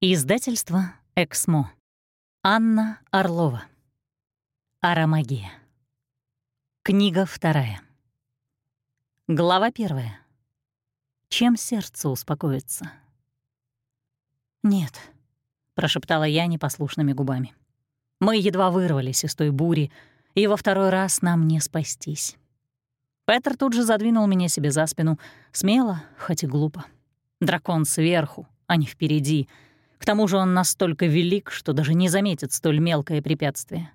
Издательство «Эксмо». Анна Орлова. Аромагия. Книга вторая. Глава первая. Чем сердце успокоится? «Нет», — прошептала я непослушными губами. Мы едва вырвались из той бури, и во второй раз нам не спастись. Петр тут же задвинул меня себе за спину, смело, хоть и глупо. Дракон сверху, а не впереди — к тому же он настолько велик, что даже не заметит столь мелкое препятствие.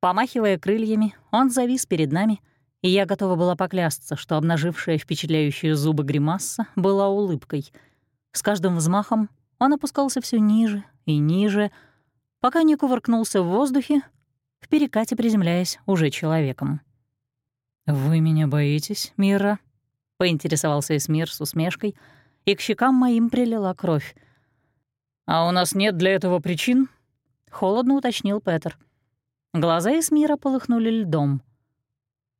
Помахивая крыльями, он завис перед нами, и я готова была поклясться, что обнажившая впечатляющие зубы гримасса была улыбкой. С каждым взмахом он опускался все ниже и ниже, пока не кувыркнулся в воздухе, в перекате приземляясь уже человеком. «Вы меня боитесь, Мира?» — поинтересовался Эсмир с усмешкой, и к щекам моим прилила кровь. «А у нас нет для этого причин?» — холодно уточнил Петер. Глаза Эсмира полыхнули льдом.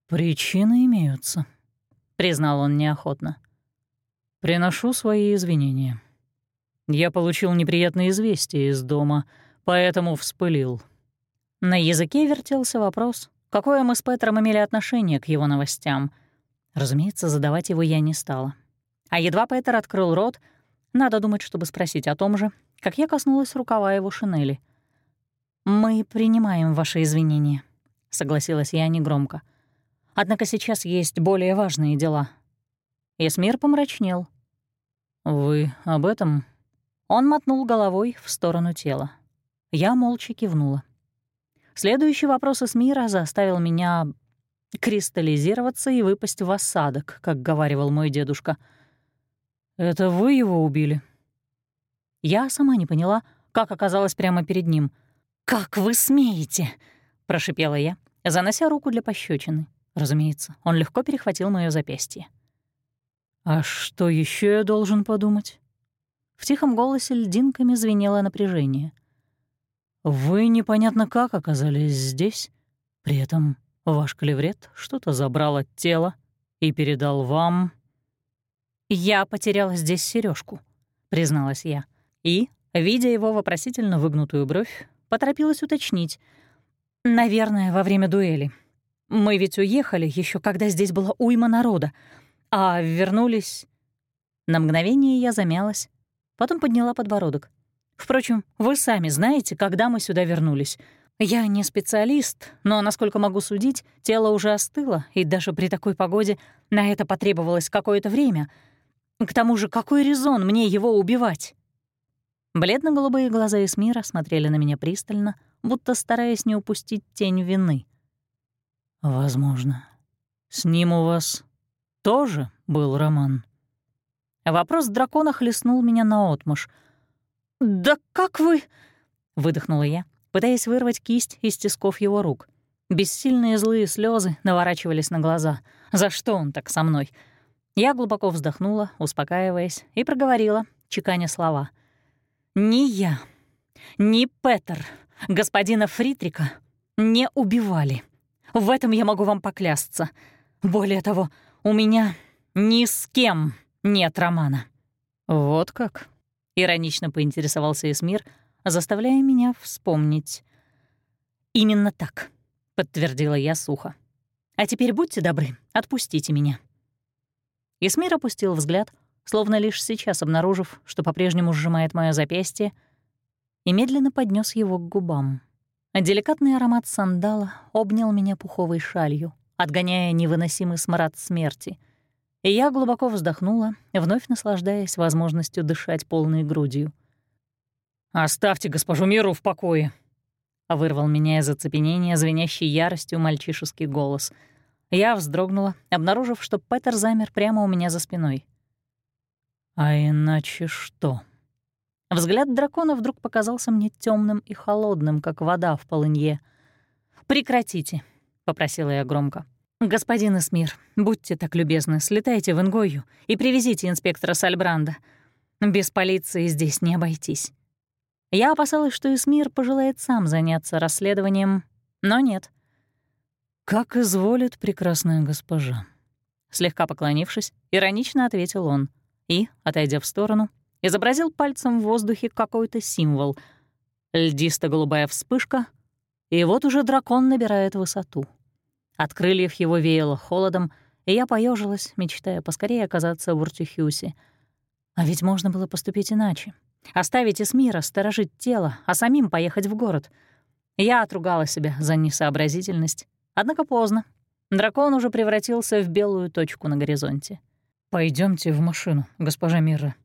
«Причины имеются», — признал он неохотно. «Приношу свои извинения. Я получил неприятные известия из дома, поэтому вспылил». На языке вертелся вопрос, какое мы с Петром имели отношение к его новостям. Разумеется, задавать его я не стала. А едва Петер открыл рот, надо думать, чтобы спросить о том же, как я коснулась рукава его шинели. «Мы принимаем ваши извинения», — согласилась я негромко. «Однако сейчас есть более важные дела». Эсмир помрачнел. «Вы об этом?» Он мотнул головой в сторону тела. Я молча кивнула. Следующий вопрос Эсмира заставил меня кристаллизироваться и выпасть в осадок, как говаривал мой дедушка. «Это вы его убили?» Я сама не поняла, как оказалась прямо перед ним. «Как вы смеете?» — прошипела я, занося руку для пощечины. Разумеется, он легко перехватил моё запястье. «А что еще я должен подумать?» В тихом голосе льдинками звенело напряжение. «Вы непонятно как оказались здесь, при этом ваш клеврет что-то забрал от тела и передал вам...» «Я потеряла здесь сережку, призналась я и, видя его вопросительно выгнутую бровь, поторопилась уточнить. «Наверное, во время дуэли. Мы ведь уехали еще, когда здесь была уйма народа, а вернулись...» На мгновение я замялась, потом подняла подбородок. «Впрочем, вы сами знаете, когда мы сюда вернулись. Я не специалист, но, насколько могу судить, тело уже остыло, и даже при такой погоде на это потребовалось какое-то время. К тому же, какой резон мне его убивать?» Бледно-голубые глаза Эсмира смотрели на меня пристально, будто стараясь не упустить тень вины. «Возможно. С ним у вас тоже был роман?» Вопрос дракона хлестнул меня наотмашь. «Да как вы...» — выдохнула я, пытаясь вырвать кисть из тисков его рук. Бессильные злые слезы наворачивались на глаза. «За что он так со мной?» Я глубоко вздохнула, успокаиваясь, и проговорила, чеканя слова — ни я, ни Петер, господина Фритрика не убивали. В этом я могу вам поклясться. Более того, у меня ни с кем нет романа». «Вот как?» — иронично поинтересовался Эсмир, заставляя меня вспомнить. «Именно так», — подтвердила я сухо. «А теперь будьте добры, отпустите меня». Эсмир опустил взгляд, словно лишь сейчас обнаружив, что по-прежнему сжимает мое запястье, и медленно поднес его к губам. Деликатный аромат сандала обнял меня пуховой шалью, отгоняя невыносимый смрад смерти. И я глубоко вздохнула, вновь наслаждаясь возможностью дышать полной грудью. «Оставьте госпожу Миру в покое!» Вырвал меня из оцепенения звенящий яростью мальчишеский голос. Я вздрогнула, обнаружив, что Петер замер прямо у меня за спиной. А иначе что? Взгляд дракона вдруг показался мне темным и холодным, как вода в полынье. «Прекратите», — попросила я громко. «Господин Эсмир, будьте так любезны, слетайте в Ингою и привезите инспектора Сальбранда. Без полиции здесь не обойтись». Я опасалась, что Эсмир пожелает сам заняться расследованием, но нет. «Как изволит прекрасная госпожа», — слегка поклонившись, иронично ответил он — и, отойдя в сторону, изобразил пальцем в воздухе какой-то символ. Льдисто-голубая вспышка, и вот уже дракон набирает высоту. От крыльев его веяло холодом, и я поежилась, мечтая поскорее оказаться в Уртюхюсе. А ведь можно было поступить иначе. Оставить Эсмира, сторожить тело, а самим поехать в город. Я отругала себя за несообразительность. Однако поздно. Дракон уже превратился в белую точку на горизонте. Пойдемте в машину, госпожа Мирра».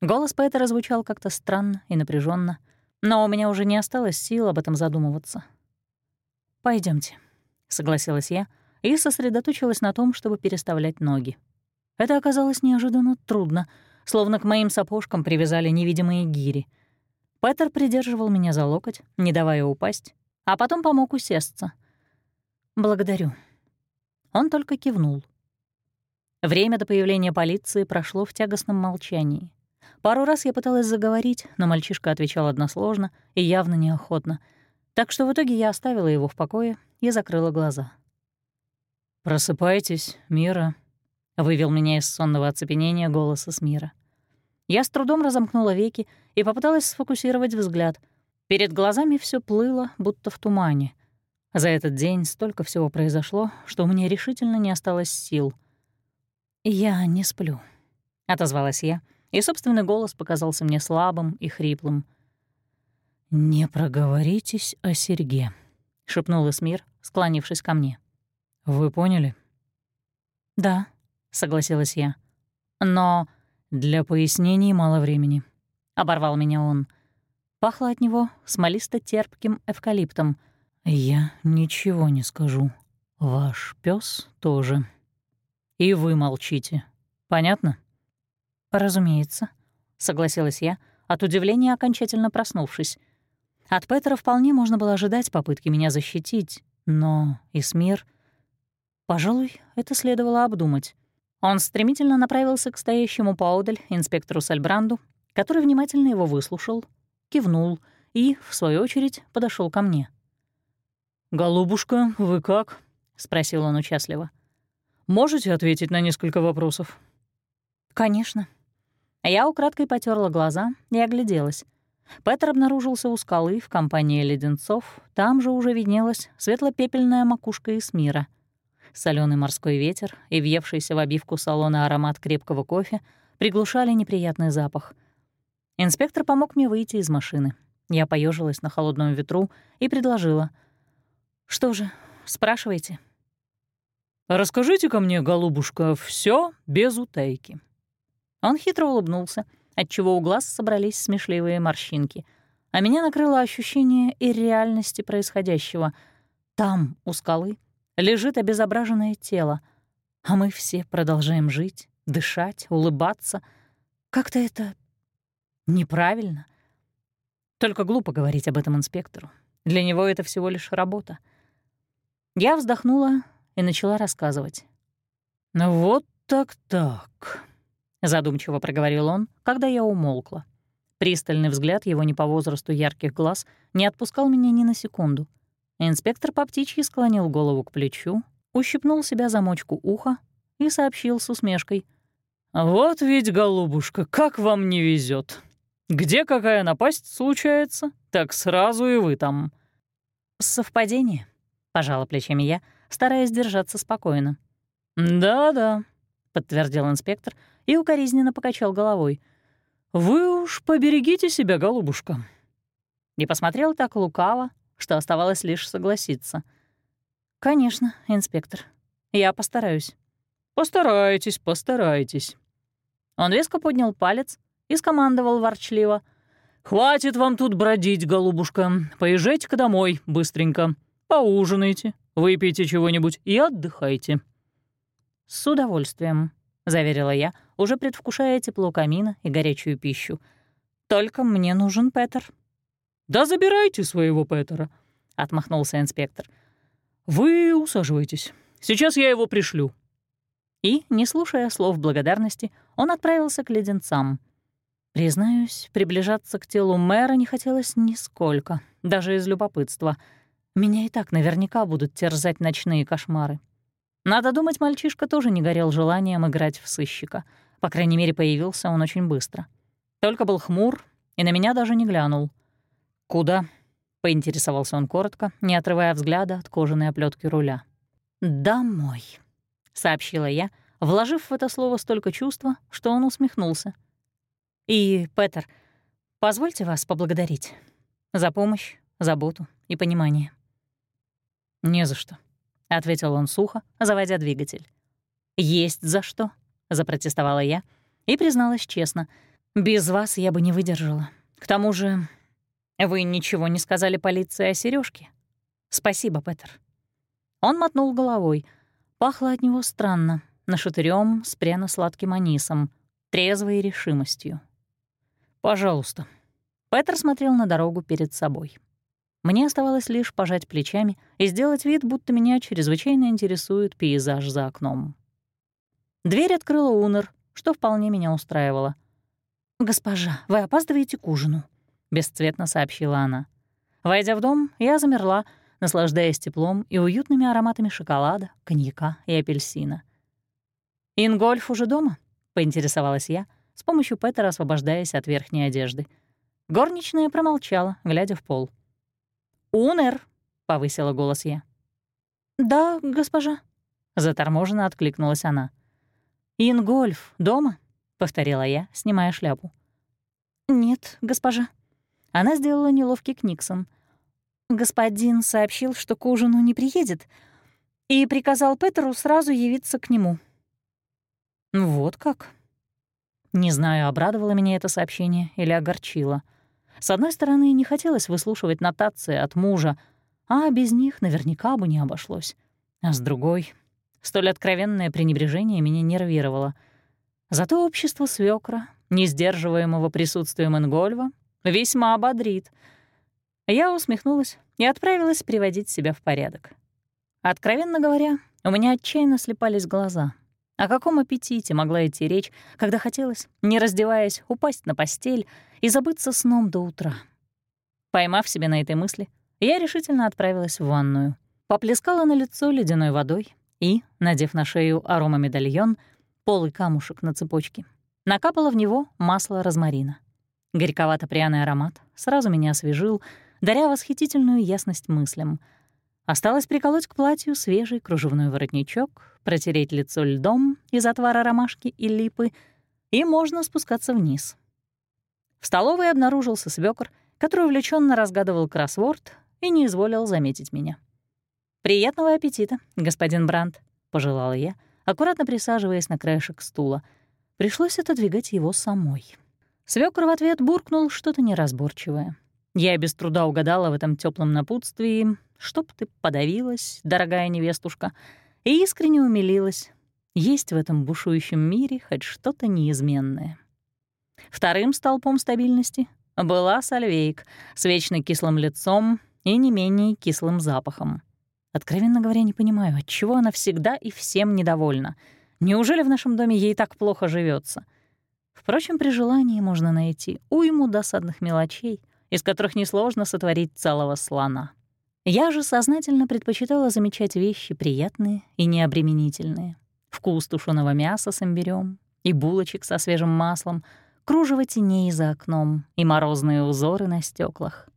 Голос Петера звучал как-то странно и напряженно, но у меня уже не осталось сил об этом задумываться. Пойдемте, согласилась я и сосредоточилась на том, чтобы переставлять ноги. Это оказалось неожиданно трудно, словно к моим сапожкам привязали невидимые гири. Петер придерживал меня за локоть, не давая упасть, а потом помог усесться. «Благодарю». Он только кивнул. Время до появления полиции прошло в тягостном молчании. Пару раз я пыталась заговорить, но мальчишка отвечал односложно и явно неохотно, так что в итоге я оставила его в покое и закрыла глаза. «Просыпайтесь, Мира», — вывел меня из сонного оцепенения с Мира. Я с трудом разомкнула веки и попыталась сфокусировать взгляд. Перед глазами все плыло, будто в тумане. За этот день столько всего произошло, что у меня решительно не осталось сил. «Я не сплю», — отозвалась я, и собственный голос показался мне слабым и хриплым. «Не проговоритесь о Серге», — шепнул Эсмир, склонившись ко мне. «Вы поняли?» «Да», — согласилась я. «Но для пояснений мало времени», — оборвал меня он. Пахло от него смолисто-терпким эвкалиптом. «Я ничего не скажу. Ваш пес тоже. И вы молчите. Понятно?» «Разумеется», — согласилась я, от удивления окончательно проснувшись. От Петера вполне можно было ожидать попытки меня защитить, но Исмир Пожалуй, это следовало обдумать. Он стремительно направился к стоящему поодаль инспектору Сальбранду, который внимательно его выслушал, кивнул и, в свою очередь, подошел ко мне. «Голубушка, вы как?» — спросил он участливо. «Можете ответить на несколько вопросов?» «Конечно». Я украдкой потерла глаза и огляделась. Петр обнаружился у скалы в компании леденцов, там же уже виднелась светло-пепельная макушка Исмира — Соленый морской ветер и въевшийся в обивку салона аромат крепкого кофе приглушали неприятный запах. Инспектор помог мне выйти из машины. Я поежилась на холодном ветру и предложила. «Что же, спрашивайте». «Расскажите-ка мне, голубушка, все без утайки». Он хитро улыбнулся, отчего у глаз собрались смешливые морщинки, а меня накрыло ощущение ирреальности происходящего. Там, у скалы, лежит обезображенное тело, а мы все продолжаем жить, дышать, улыбаться. Как-то это неправильно. Только глупо говорить об этом инспектору. Для него это всего лишь работа. Я вздохнула и начала рассказывать. «Ну вот так-так», — задумчиво проговорил он, когда я умолкла. Пристальный взгляд его не по возрасту ярких глаз не отпускал меня ни на секунду — Инспектор по птичьи склонил голову к плечу, ущипнул себя замочку уха и сообщил с усмешкой. «Вот ведь, голубушка, как вам не везет. Где какая напасть случается, так сразу и вы там». «Совпадение», — пожала плечами я, стараясь держаться спокойно. «Да-да», — подтвердил инспектор и укоризненно покачал головой. «Вы уж поберегите себя, голубушка». И посмотрел так лукаво, что оставалось лишь согласиться. «Конечно, инспектор. Я постараюсь». «Постарайтесь, постарайтесь». Он резко поднял палец и скомандовал ворчливо. «Хватит вам тут бродить, голубушка. Поезжайте-ка домой быстренько. Поужинайте, выпейте чего-нибудь и отдыхайте». «С удовольствием», — заверила я, уже предвкушая тепло камина и горячую пищу. «Только мне нужен Петер». «Да забирайте своего Петера», — отмахнулся инспектор. «Вы усаживайтесь. Сейчас я его пришлю». И, не слушая слов благодарности, он отправился к леденцам. Признаюсь, приближаться к телу мэра не хотелось нисколько, даже из любопытства. Меня и так наверняка будут терзать ночные кошмары. Надо думать, мальчишка тоже не горел желанием играть в сыщика. По крайней мере, появился он очень быстро. Только был хмур и на меня даже не глянул. «Куда?» — поинтересовался он коротко, не отрывая взгляда от кожаной оплетки руля. «Домой», — сообщила я, вложив в это слово столько чувства, что он усмехнулся. «И, Петер, позвольте вас поблагодарить за помощь, заботу и понимание». «Не за что», — ответил он сухо, заводя двигатель. «Есть за что», — запротестовала я и призналась честно. «Без вас я бы не выдержала. К тому же вы ничего не сказали полиции о сережке. Спасибо, Петер». Он мотнул головой. Пахло от него странно, нашатырём с пряно-сладким анисом, трезвой решимостью. «Пожалуйста». Петер смотрел на дорогу перед собой. Мне оставалось лишь пожать плечами и сделать вид, будто меня чрезвычайно интересует пейзаж за окном. Дверь открыла Унер, что вполне меня устраивало. «Госпожа, вы опаздываете к ужину», — бесцветно сообщила она. Войдя в дом, я замерла, наслаждаясь теплом и уютными ароматами шоколада, коньяка и апельсина. «Ингольф уже дома?» — поинтересовалась я, с помощью Петера освобождаясь от верхней одежды. Горничная промолчала, глядя в пол. «Унер!» — повысила голос я. «Да, госпожа», — заторможенно откликнулась она. «Ингольф дома?» — повторила я, снимая шляпу. «Нет, госпожа». Она сделала неловкий книксон. «Господин сообщил, что к ужину не приедет, и приказал Петеру сразу явиться к нему». «Вот как?» Не знаю, обрадовало меня это сообщение или огорчило — с одной стороны, не хотелось выслушивать нотации от мужа, а без них наверняка бы не обошлось. А с другой, столь откровенное пренебрежение меня нервировало. Зато общество свекра, не сдерживаемого присутствием Ингольва, весьма ободрит. Я усмехнулась и отправилась приводить себя в порядок. Откровенно говоря, у меня отчаянно слепались глаза — о каком аппетите могла идти речь, когда хотелось, не раздеваясь, упасть на постель и забыться сном до утра? Поймав себя на этой мысли, я решительно отправилась в ванную, поплескала на лицо ледяной водой и, надев на шею аромамедальон, полый камушек на цепочке, накапала в него масло розмарина. Горьковато-пряный аромат сразу меня освежил, даря восхитительную ясность мыслям — Осталось приколоть к платью свежий кружевной воротничок, протереть лицо льдом из отвара ромашки и липы, и можно спускаться вниз. В столовой обнаружился свёкор, который увлеченно разгадывал кроссворд и не изволил заметить меня. «Приятного аппетита, господин Брандт», — пожелала я, аккуратно присаживаясь на краешек стула. Пришлось отодвигать его самой. Свёкор в ответ буркнул что-то неразборчивое. Я без труда угадала в этом теплом напутствии, чтоб ты подавилась, дорогая невестушка, и искренне умилилась. Есть в этом бушующем мире хоть что-то неизменное. Вторым столпом стабильности была Сальвейк с вечно кислым лицом и не менее кислым запахом. Откровенно говоря, не понимаю, отчего она всегда и всем недовольна. Неужели в нашем доме ей так плохо живется? Впрочем, при желании можно найти уйму досадных мелочей, из которых несложно сотворить целого слона. Я же сознательно предпочитала замечать вещи приятные и необременительные. Вкус тушеного мяса с имбирём и булочек со свежим маслом, кружево теней за окном и морозные узоры на стеклах.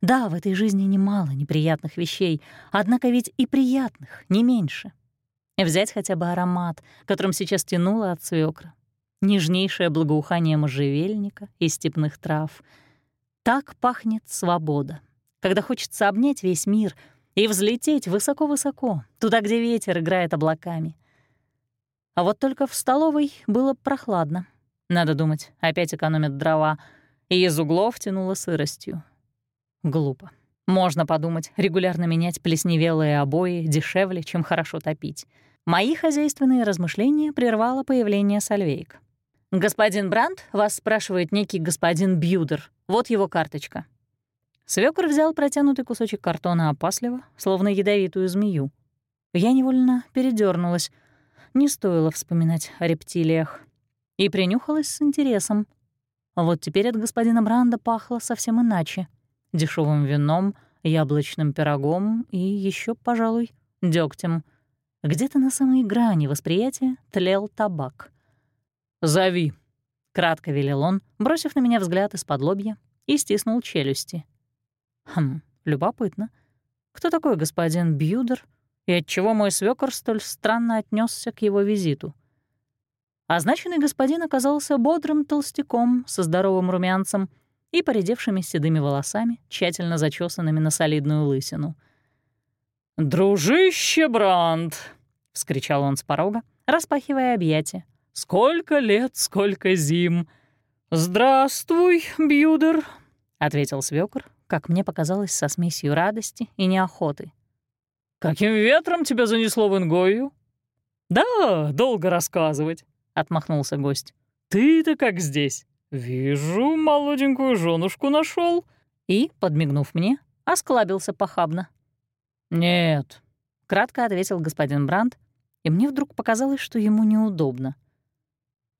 Да, в этой жизни немало неприятных вещей, однако ведь и приятных не меньше. Взять хотя бы аромат, которым сейчас тянуло от свекра. Нежнейшее благоухание можжевельника и степных трав — так пахнет свобода, когда хочется обнять весь мир и взлететь высоко-высоко, туда, где ветер играет облаками. А вот только в столовой было прохладно. Надо думать, опять экономят дрова, и из углов тянуло сыростью. Глупо. Можно подумать, регулярно менять плесневелые обои дешевле, чем хорошо топить. Мои хозяйственные размышления прервало появление Сальвейк. «Господин Брандт, вас спрашивает некий господин Бьюдер. Вот его карточка». Свёкор взял протянутый кусочек картона опасливо, словно ядовитую змею. Я невольно передернулась. Не стоило вспоминать о рептилиях. И принюхалась с интересом. Вот теперь от господина Бранда пахло совсем иначе. дешевым вином, яблочным пирогом и еще, пожалуй, дегтем. Где-то на самой грани восприятия тлел табак — «Зови», —— кратко велел он, бросив на меня взгляд из-под лобья и стиснул челюсти. Хм, любопытно. Кто такой господин Бьюдер и отчего мой свёкор столь странно отнесся к его визиту? Означенный господин оказался бодрым толстяком со здоровым румянцем и поредевшими седыми волосами, тщательно зачесанными на солидную лысину. «Дружище Бранд!» — вскричал он с порога, распахивая объятия. «Сколько лет, сколько зим! Здравствуй, Бьюдер!» — ответил свёкор, как мне показалось, со смесью радости и неохоты. «Каким ветром тебя занесло в Ингою?» «Да, долго рассказывать», — отмахнулся гость. «Ты-то как здесь? Вижу, молоденькую женушку нашел. И, подмигнув мне, осклабился похабно. «Нет», — кратко ответил господин Брандт, и мне вдруг показалось, что ему неудобно.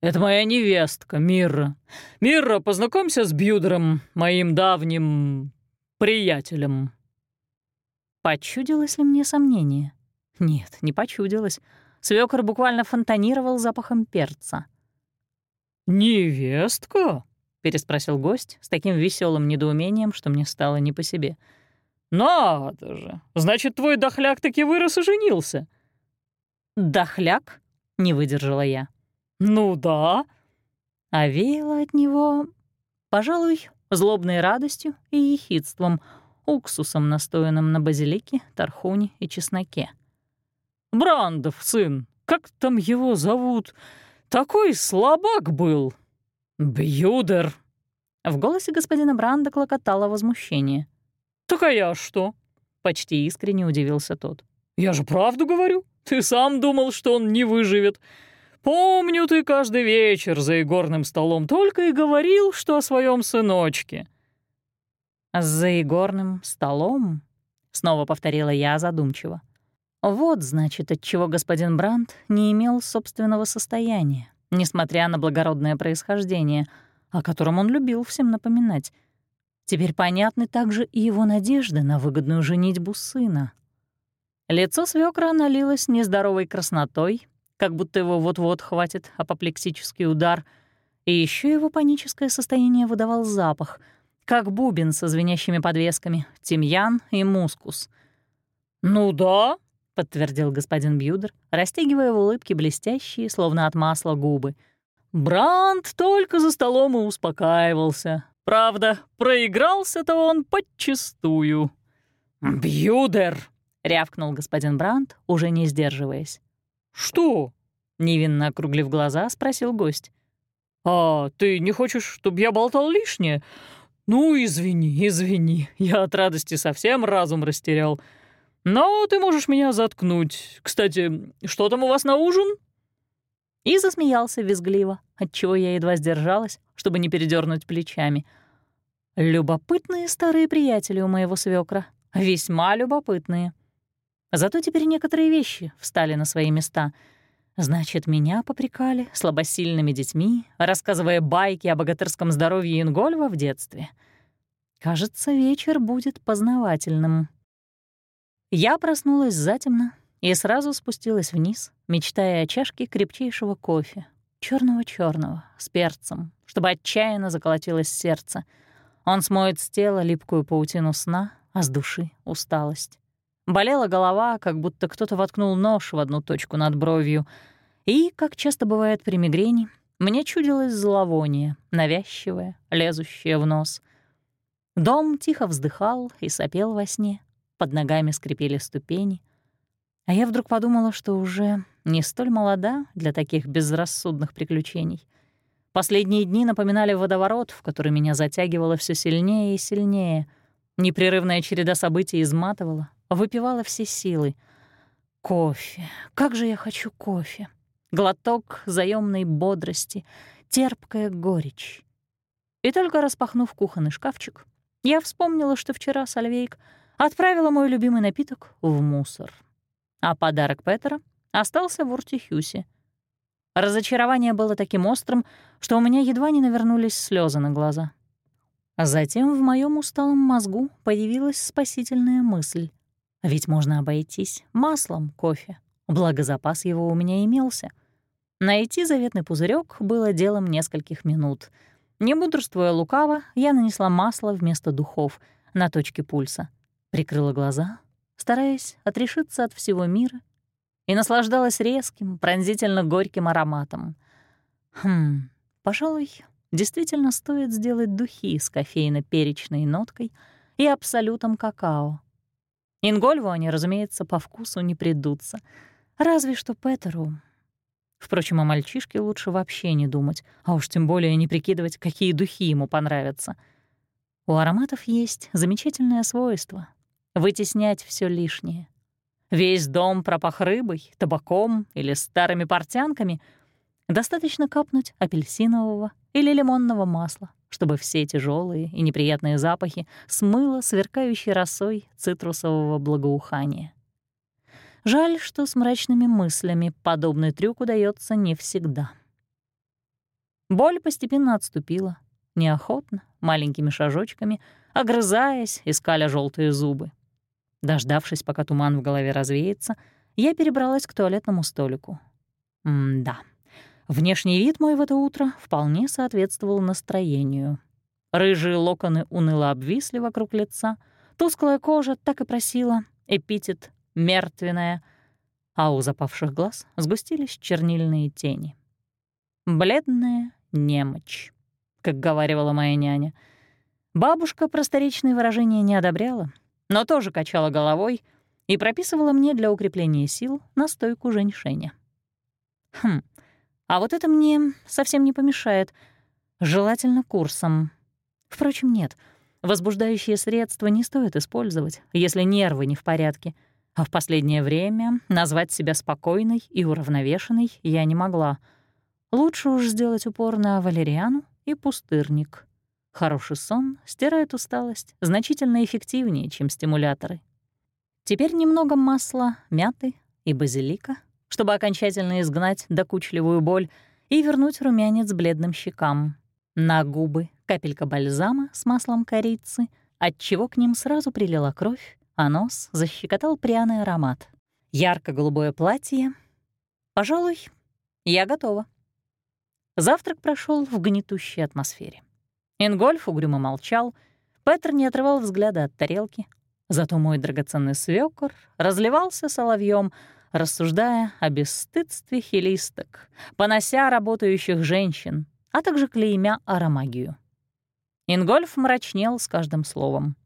«Это моя невестка, Мирра. Мирра, познакомься с Бьюдером, моим давним приятелем». Почудилось ли мне сомнение? Нет, не почудилось. Свёкор буквально фонтанировал запахом перца. «Невестка?» — переспросил гость с таким веселым недоумением, что мне стало не по себе. «Надо же! Значит, твой дохляк таки вырос и женился?» «Дохляк?» — не выдержала я. «Ну да». А веяло от него, пожалуй, злобной радостью и ехидством, уксусом, настоянным на базилике, тархуне и чесноке. «Брандов сын, как там его зовут? Такой слабак был. Бьюдер». В голосе господина Бранда клокотало возмущение. «Так а я что?» — почти искренне удивился тот. «Я же правду говорю. Ты сам думал, что он не выживет. Помню, ты каждый вечер за игорным столом только и говорил, что о своем сыночке». «За игорным столом?» — снова повторила я задумчиво. Вот, значит, отчего господин Брандт не имел собственного состояния, несмотря на благородное происхождение, о котором он любил всем напоминать. Теперь понятны также и его надежды на выгодную женитьбу сына. Лицо свекра налилось нездоровой краснотой, как будто его вот-вот хватит апоплексический удар, и еще его паническое состояние выдавал запах, как бубен со звенящими подвесками, тимьян и мускус. «Ну да», — подтвердил господин Бьюдер, растягивая в улыбке блестящие, словно от масла, губы. «Бранд только за столом и успокаивался. Правда, проигрался-то он подчистую». «Бьюдер!» — рявкнул господин Бранд, уже не сдерживаясь. «Что?» — невинно округлив глаза, спросил гость. «А ты не хочешь, чтобы я болтал лишнее? Ну, извини, извини, я от радости совсем разум растерял». Но ты можешь меня заткнуть. Кстати, что там у вас на ужин?» И засмеялся визгливо, отчего я едва сдержалась, чтобы не передернуть плечами. Любопытные старые приятели у моего свекра, весьма любопытные. Зато теперь некоторые вещи встали на свои места. Значит, меня попрекали слабосильными детьми, рассказывая байки о богатырском здоровье Ингольва в детстве. Кажется, вечер будет познавательным. Я проснулась затемно и сразу спустилась вниз, мечтая о чашке крепчайшего кофе, черного черного с перцем, чтобы отчаянно заколотилось сердце. Он смоет с тела липкую паутину сна, а с души — усталость. Болела голова, как будто кто-то воткнул нож в одну точку над бровью. И, как часто бывает при мигрени, мне чудилось зловоние, навязчивое, лезущее в нос. Дом тихо вздыхал и сопел во сне, под ногами скрипели ступени. А я вдруг подумала, что уже не столь молода для таких безрассудных приключений. Последние дни напоминали водоворот, в который меня затягивало все сильнее и сильнее. Непрерывная череда событий изматывала, выпивала все силы. Кофе. Как же я хочу кофе. Глоток заёмной бодрости, терпкая горечь. И только распахнув кухонный шкафчик, я вспомнила, что вчера Сальвейк — отправила мой любимый напиток в мусор. А подарок Петера остался в Уртихюсе. Разочарование было таким острым, что у меня едва не навернулись слезы на глаза. А затем в моем усталом мозгу появилась спасительная мысль. Ведь можно обойтись маслом кофе, благо запас его у меня имелся. Найти заветный пузырек было делом нескольких минут. Не мудрствуя лукаво, я нанесла масло вместо духов на точке пульса, прикрыла глаза, стараясь отрешиться от всего мира, и наслаждалась резким, пронзительно горьким ароматом. Хм, пожалуй, действительно стоит сделать духи с кофейно-перечной ноткой и абсолютом какао. Ингольву они, разумеется, по вкусу не придутся. Разве что Петеру. Впрочем, о мальчишке лучше вообще не думать, а уж тем более не прикидывать, какие духи ему понравятся. У ароматов есть замечательное свойство — вытеснять все лишнее. Весь дом пропах рыбой, табаком или старыми портянками. Достаточно капнуть апельсинового или лимонного масла, чтобы все тяжелые и неприятные запахи смыло сверкающей росой цитрусового благоухания. Жаль, что с мрачными мыслями подобный трюк удается не всегда. Боль постепенно отступила, неохотно, маленькими шажочками, огрызаясь, искаля желтые зубы. Дождавшись, пока туман в голове развеется, я перебралась к туалетному столику. М-да. Внешний вид мой в это утро вполне соответствовал настроению. Рыжие локоны уныло обвисли вокруг лица, тусклая кожа так и просила эпитет «мертвенная», а у запавших глаз сгустились чернильные тени. «Бледная немочь», как говаривала моя няня. Бабушка просторечные выражения не одобряла, но тоже качала головой и прописывала мне для укрепления сил настойку женьшеня. Хм, а вот это мне совсем не помешает. Желательно курсом. Впрочем, нет. Возбуждающие средства не стоит использовать, если нервы не в порядке. А в последнее время назвать себя спокойной и уравновешенной я не могла. Лучше уж сделать упор на валериану и пустырник. Хороший сон стирает усталость значительно эффективнее, чем стимуляторы. Теперь немного масла, мяты и базилика — чтобы окончательно изгнать докучливую боль и вернуть румянец бледным щекам. На губы капелька бальзама с маслом корицы, отчего к ним сразу прилила кровь, а нос защекотал пряный аромат. Ярко-голубое платье. Пожалуй, я готова. Завтрак прошел в гнетущей атмосфере. Ингольф угрюмо молчал, Петр не отрывал взгляда от тарелки. Зато мой драгоценный свёкор разливался соловьем, рассуждая о бесстыдстве хилисток, понося работающих женщин, а также клеймя аромагию. Ингольф мрачнел с каждым словом.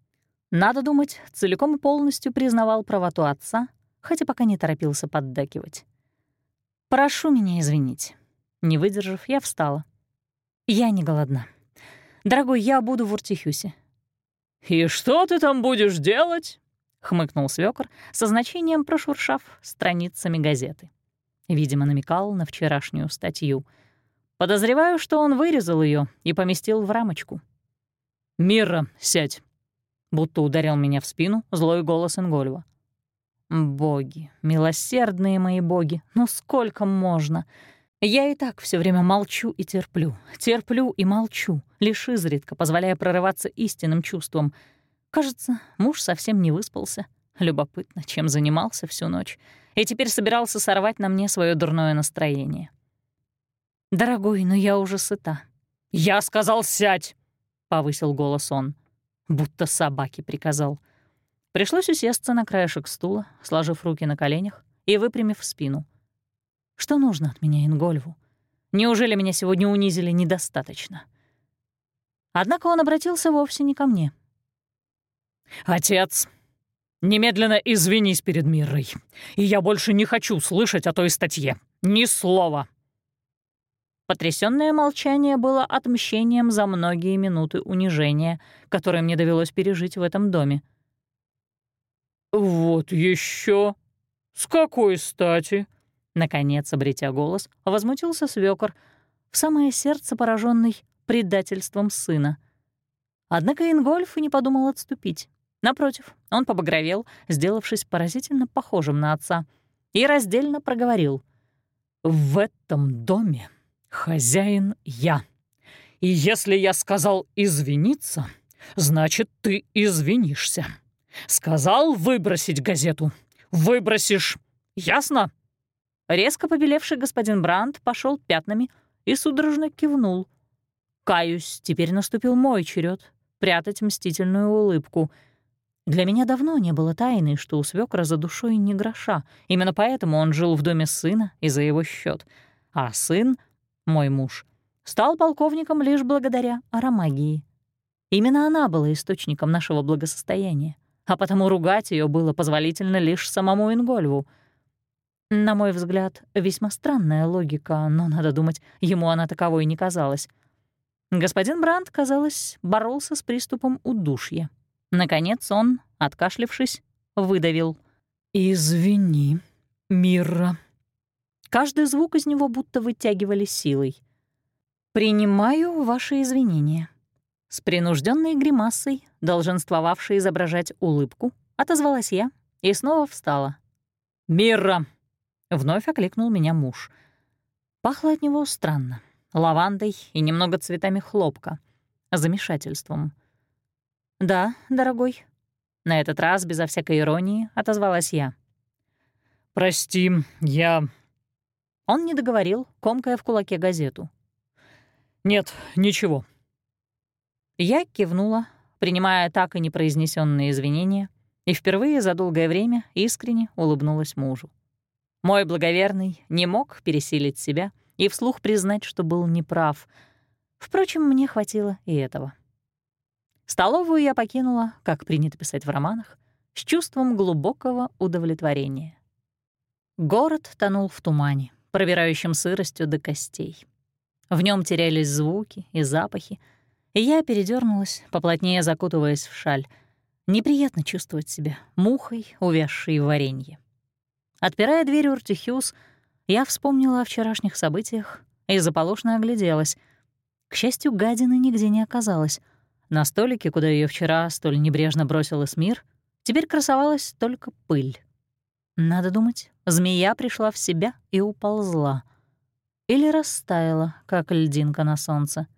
Надо думать, целиком и полностью признавал правоту отца, хотя пока не торопился поддакивать. «Прошу меня извинить». Не выдержав, я встала. «Я не голодна. Дорогой, я буду в Уртихюсе». «И что ты там будешь делать?» — хмыкнул свёкор, со значением прошуршав страницами газеты. Видимо, намекал на вчерашнюю статью. Подозреваю, что он вырезал ее и поместил в рамочку. «Мира, сядь!» — будто ударил меня в спину злой голос Ингольва. «Боги, милосердные мои боги, ну сколько можно? Я и так все время молчу и терплю, терплю и молчу, лишь изредка позволяя прорываться истинным чувствам — Кажется, муж совсем не выспался. Любопытно, чем занимался всю ночь. И теперь собирался сорвать на мне свое дурное настроение. «Дорогой, но я уже сыта». «Я сказал, сядь!» — повысил голос он. Будто собаке приказал. Пришлось усесться на краешек стула, сложив руки на коленях и выпрямив спину. Что нужно от меня Ингольву? Неужели меня сегодня унизили недостаточно? Однако он обратился вовсе не ко мне — «Отец, немедленно извинись перед Мирой, и я больше не хочу слышать о той статье. Ни слова!» Потрясённое молчание было отмщением за многие минуты унижения, которые мне довелось пережить в этом доме. «Вот еще? С какой стати?» Наконец, обретя голос, возмутился свёкор, в самое сердце пораженный предательством сына. Однако Ингольф и не подумал отступить. Напротив, он побагровел, сделавшись поразительно похожим на отца, и раздельно проговорил. «В этом доме хозяин я. И если я сказал извиниться, значит, ты извинишься. Сказал выбросить газету. Выбросишь. Ясно?» Резко побелевший господин Брандт пошел пятнами и судорожно кивнул. Каюсь, теперь наступил мой черед прятать мстительную улыбку. Для меня давно не было тайны, что у свекра за душой не гроша. Именно поэтому он жил в доме сына и за его счет. А сын, мой муж, стал полковником лишь благодаря аромагии. Именно она была источником нашего благосостояния, а потому ругать ее было позволительно лишь самому Ингольву. На мой взгляд, весьма странная логика, но, надо думать, ему она таковой не казалась. Господин Брандт, казалось, боролся с приступом удушья. Наконец он, откашлившись, выдавил. «Извини, Мира». Каждый звук из него будто вытягивали силой. «Принимаю ваши извинения». С принужденной гримасой, долженствовавшей изображать улыбку, отозвалась я и снова встала. «Мира!» — вновь окликнул меня муж. Пахло от него странно лавандой и немного цветами хлопка, замешательством. «Да, дорогой», — на этот раз безо всякой иронии отозвалась я. «Прости, я...» Он не договорил, комкая в кулаке газету. «Нет, ничего». Я кивнула, принимая так и непроизнесенные извинения, и впервые за долгое время искренне улыбнулась мужу. Мой благоверный не мог пересилить себя — и вслух признать, что был неправ. Впрочем, мне хватило и этого. Столовую я покинула, как принято писать в романах, с чувством глубокого удовлетворения. Город тонул в тумане, пробирающем сыростью до костей. В нем терялись звуки и запахи, и я передернулась, поплотнее закутываясь в шаль. Неприятно чувствовать себя мухой, увязшей в варенье. Отпирая дверь Уртихюс, я вспомнила о вчерашних событиях и заполошно огляделась. К счастью, гадины нигде не оказалось. На столике, куда ее вчера столь небрежно бросил Эсмир, теперь красовалась только пыль. Надо думать, змея пришла в себя и уползла. Или растаяла, как льдинка на солнце.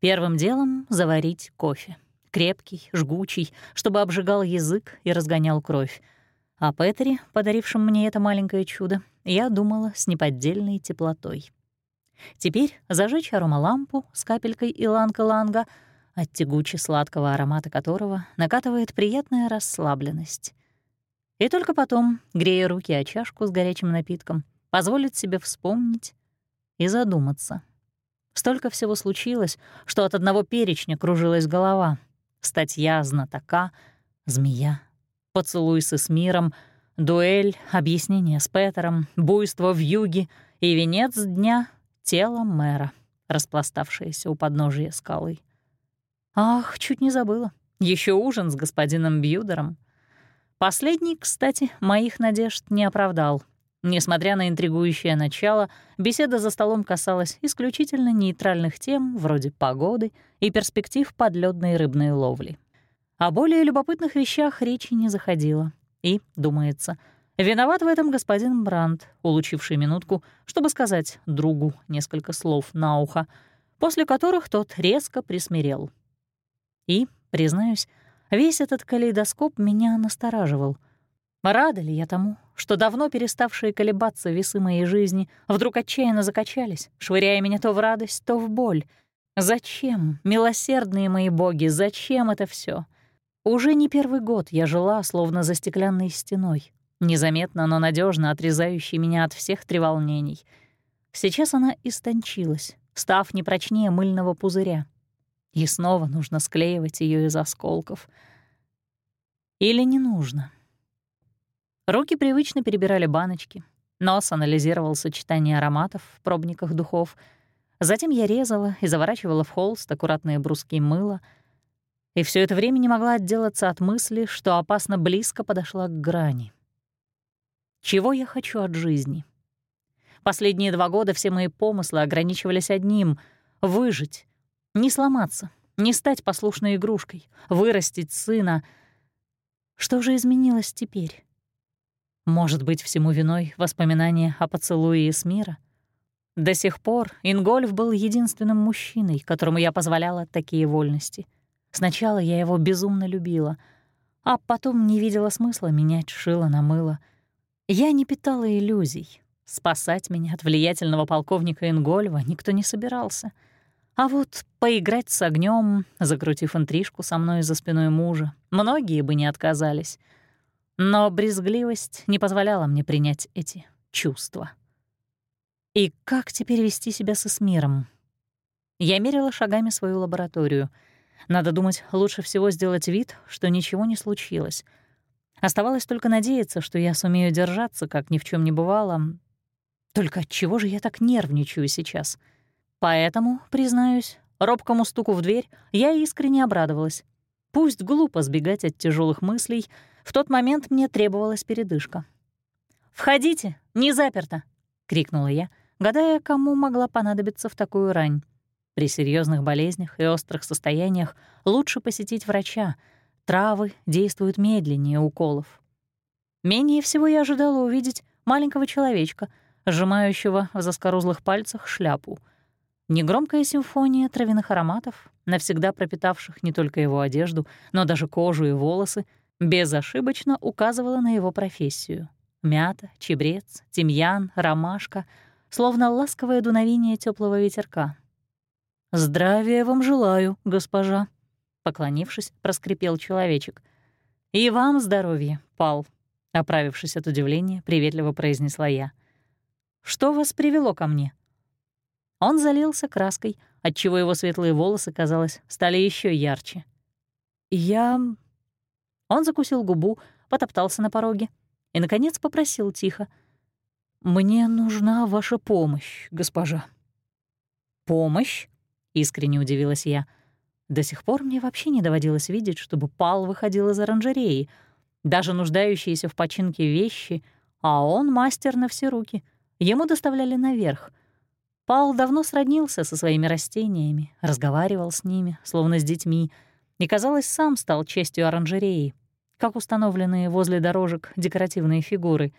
Первым делом заварить кофе. Крепкий, жгучий, чтобы обжигал язык и разгонял кровь. О Петере, подарившем мне это маленькое чудо, я думала с неподдельной теплотой. Теперь зажечь аромалампу с капелькой иланга-ланга, от тягуче-сладкого аромата которого накатывает приятная расслабленность. И только потом, грея руки о чашку с горячим напитком, позволить себе вспомнить и задуматься. Столько всего случилось, что от одного перечня кружилась голова. Статья знатока, змея, поцелуй с Эсмиром — Дуэль, объяснение с Петером, буйство в юге и венец дня — тело мэра, распластавшееся у подножия скалы. Ах, чуть не забыла. Еще ужин с господином Бьюдером. Последний, кстати, моих надежд не оправдал. Несмотря на интригующее начало, беседа за столом касалась исключительно нейтральных тем, вроде погоды и перспектив подледной рыбной ловли. О более любопытных вещах речи не заходило — и, думается, виноват в этом господин Брандт, улучивший минутку, чтобы сказать другу несколько слов на ухо, после которых тот резко присмирел. И, признаюсь, весь этот калейдоскоп меня настораживал. Рада ли я тому, что давно переставшие колебаться весы моей жизни вдруг отчаянно закачались, швыряя меня то в радость, то в боль? Зачем, милосердные мои боги, зачем это все? Уже не первый год я жила, словно за стеклянной стеной, незаметно, но надежно отрезающей меня от всех треволнений. Сейчас она истончилась, став непрочнее мыльного пузыря. И снова нужно склеивать ее из осколков. Или не нужно? Руки привычно перебирали баночки, нос анализировал сочетание ароматов в пробниках духов. Затем я резала и заворачивала в холст аккуратные бруски мыла — и все это время не могла отделаться от мысли, что опасно близко подошла к грани. Чего я хочу от жизни? Последние два года все мои помыслы ограничивались одним — выжить, не сломаться, не стать послушной игрушкой, вырастить сына. Что же изменилось теперь? Может быть, всему виной воспоминания о поцелуе из мира? До сих пор Ингольф был единственным мужчиной, которому я позволяла такие вольности — Сначала я его безумно любила, а потом не видела смысла менять шило на мыло. Я не питала иллюзий, Спасать меня от влиятельного полковника Ингольва никто не собирался. А вот поиграть с огнем, закрутив интрижку со мной за спиной мужа, многие бы не отказались. Но брезгливость не позволяла мне принять эти чувства. И как теперь вести себя со Эсмиром? Я мерила шагами свою лабораторию. Надо думать, лучше всего сделать вид, что ничего не случилось. Оставалось только надеяться, что я сумею держаться, как ни в чем не бывало. Только от чего же я так нервничаю сейчас? Поэтому, признаюсь, робкому стуку в дверь я искренне обрадовалась. Пусть глупо сбегать от тяжелых мыслей, в тот момент мне требовалась передышка. «Входите, не заперто!» — крикнула я, гадая, кому могла понадобиться в такую рань. При серьезных болезнях и острых состояниях лучше посетить врача. Травы действуют медленнее уколов. Менее всего я ожидала увидеть маленького человечка, сжимающего в заскорузлых пальцах шляпу. Негромкая симфония травяных ароматов, навсегда пропитавших не только его одежду, но даже кожу и волосы, безошибочно указывала на его профессию. Мята, чебрец, тимьян, ромашка, словно ласковое дуновение теплого ветерка — «Здравия вам желаю, госпожа», — поклонившись, проскрипел человечек. «И вам здоровья, Пал», — оправившись от удивления, приветливо произнесла я. «Что вас привело ко мне?» Он залился краской, отчего его светлые волосы, казалось, стали еще ярче. «Я...» Он закусил губу, потоптался на пороге и, наконец, попросил тихо. «Мне нужна ваша помощь, госпожа». «Помощь?» Искренне удивилась я. До сих пор мне вообще не доводилось видеть, чтобы Пал выходил из оранжереи. Даже нуждающиеся в починке вещи, а он мастер на все руки. Ему доставляли наверх. Пал давно сроднился со своими растениями, разговаривал с ними, словно с детьми, и, казалось, сам стал частью оранжереи, как установленные возле дорожек декоративные фигуры.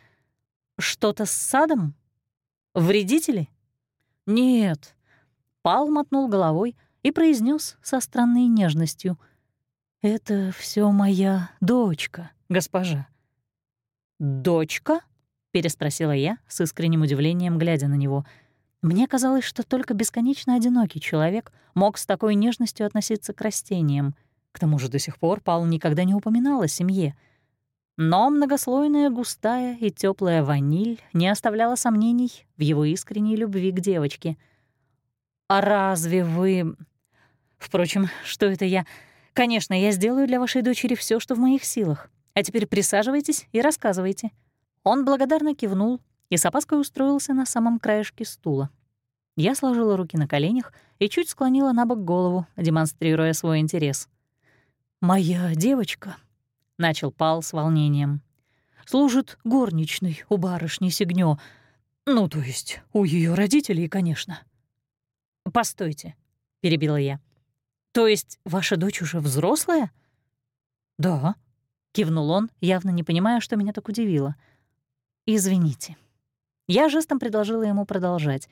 Что-то с садом? Вредители? Нет, Пал мотнул головой и произнес со странной нежностью. «Это все моя дочка, госпожа». «Дочка?» — переспросила я с искренним удивлением, глядя на него. Мне казалось, что только бесконечно одинокий человек мог с такой нежностью относиться к растениям. К тому же до сих пор Пал никогда не упоминал о семье. Но многослойная густая и теплая ваниль не оставляла сомнений в его искренней любви к девочке — «А разве вы...» «Впрочем, что это я? Конечно, я сделаю для вашей дочери все, что в моих силах. А теперь присаживайтесь и рассказывайте». Он благодарно кивнул и с опаской устроился на самом краешке стула. Я сложила руки на коленях и чуть склонила на бок голову, демонстрируя свой интерес. «Моя девочка», — начал Пал с волнением, — «служит горничной у барышни Сигнё. Ну, то есть у ее родителей, конечно». «Постойте», — перебила я. «То есть ваша дочь уже взрослая?» «Да», — кивнул он, явно не понимая, что меня так удивило. «Извините». Я жестом предложила ему продолжать.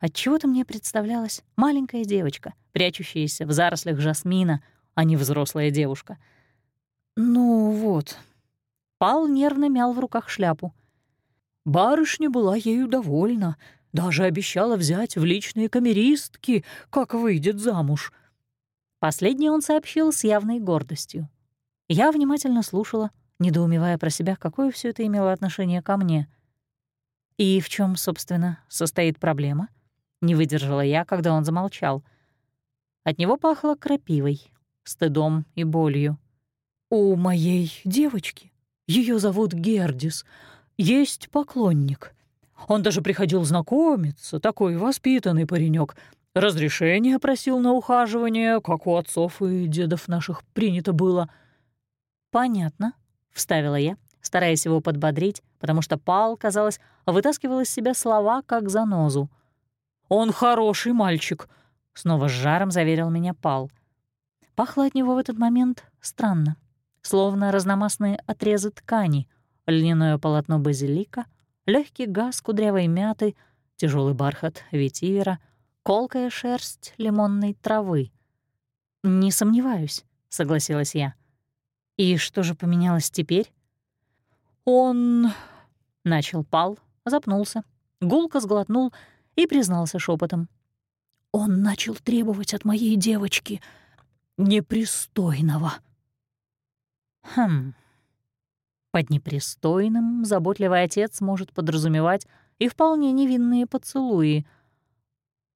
Отчего-то мне представлялась маленькая девочка, прячущаяся в зарослях жасмина, а не взрослая девушка. «Ну вот». Пал нервно мял в руках шляпу. «Барышня была ею довольна, даже обещала взять в личные камеристки, как выйдет замуж. Последнее он сообщил с явной гордостью. Я внимательно слушала, недоумевая про себя, какое все это имело отношение ко мне. И в чем, собственно, состоит проблема? Не выдержала я, когда он замолчал. От него пахло крапивой, стыдом и болью. «У моей девочки, ее зовут Гердис, есть поклонник. Он даже приходил знакомиться, такой воспитанный паренек. Разрешение просил на ухаживание, как у отцов и дедов наших принято было. «Понятно», — вставила я, стараясь его подбодрить, потому что Пал, казалось, вытаскивал из себя слова, как занозу. «Он хороший мальчик», — снова с жаром заверил меня Пал. Пахло от него в этот момент странно, словно разномастные отрезы ткани, льняное полотно базилика, легкий газ кудрявой мяты, тяжелый бархат ветивера, колкая шерсть лимонной травы. «Не сомневаюсь», — согласилась я. «И что же поменялось теперь?» «Он...» — начал Пал, запнулся, Гулко сглотнул и признался шепотом. «Он начал требовать от моей девочки непристойного». Хм. Под непристойным заботливый отец может подразумевать и вполне невинные поцелуи.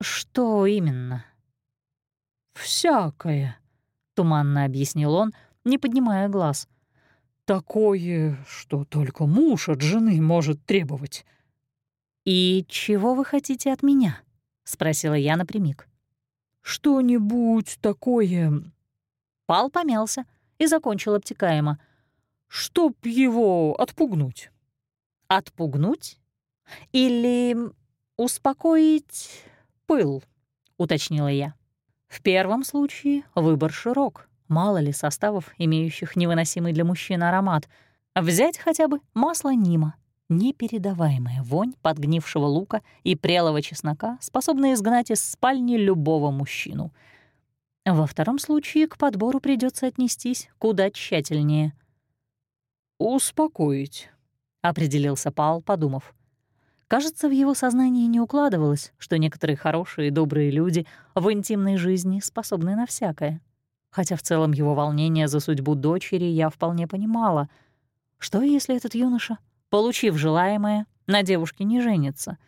Что именно? «Всякое», — туманно объяснил он, не поднимая глаз. «Такое, что только муж от жены может требовать». «И чего вы хотите от меня?» — спросила я напрямик. «Что-нибудь такое...» Пал помялся и закончил обтекаемо. «Чтоб его отпугнуть». «Отпугнуть? Или успокоить пыл?» — уточнила я. В первом случае выбор широк. Мало ли составов, имеющих невыносимый для мужчин аромат. Взять хотя бы масло Нима Непередаваемая вонь подгнившего лука и прелого чеснока способна изгнать из спальни любого мужчину. Во втором случае к подбору придется отнестись куда тщательнее. «Успокоить», — определился Пал, подумав. Кажется, в его сознании не укладывалось, что некоторые хорошие и добрые люди в интимной жизни способны на всякое. Хотя в целом его волнение за судьбу дочери я вполне понимала. Что, если этот юноша получив желаемое, на девушке не женится.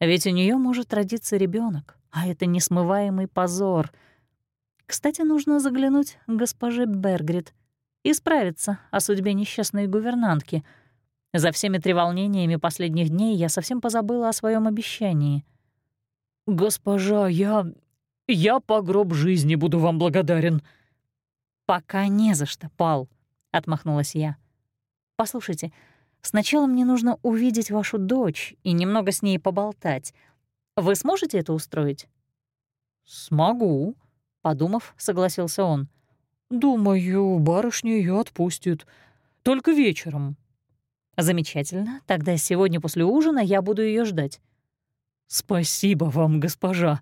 Ведь у нее может родиться ребенок, а это несмываемый позор. Кстати, нужно заглянуть к госпоже Бергрид и справиться о судьбе несчастной гувернантки. За всеми треволнениями последних дней я совсем позабыла о своем обещании. «Госпожа, я... я по гроб жизни буду вам благодарен». «Пока не за что, Пал», — отмахнулась я. «Послушайте, — Сначала мне нужно увидеть вашу дочь и немного с ней поболтать. Вы сможете это устроить?» «Смогу», — подумав, согласился он. «Думаю, барышня ее отпустит. Только вечером». «Замечательно. Тогда сегодня после ужина я буду ее ждать». «Спасибо вам, госпожа».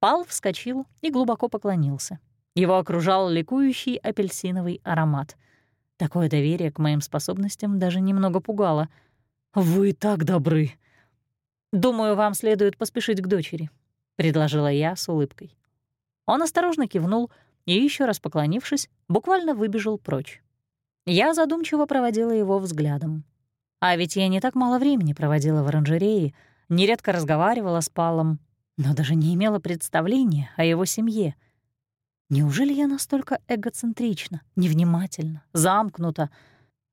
Пал вскочил и глубоко поклонился. Его окружал ликующий апельсиновый аромат — Такое доверие к моим способностям даже немного пугало. «Вы так добры!» «Думаю, вам следует поспешить к дочери», — предложила я с улыбкой. Он осторожно кивнул и, еще раз поклонившись, буквально выбежал прочь. Я задумчиво проводила его взглядом. А ведь я не так мало времени проводила в оранжерее, нередко разговаривала с Палом, но даже не имела представления о его семье — Неужели я настолько эгоцентрична, невнимательна, замкнута?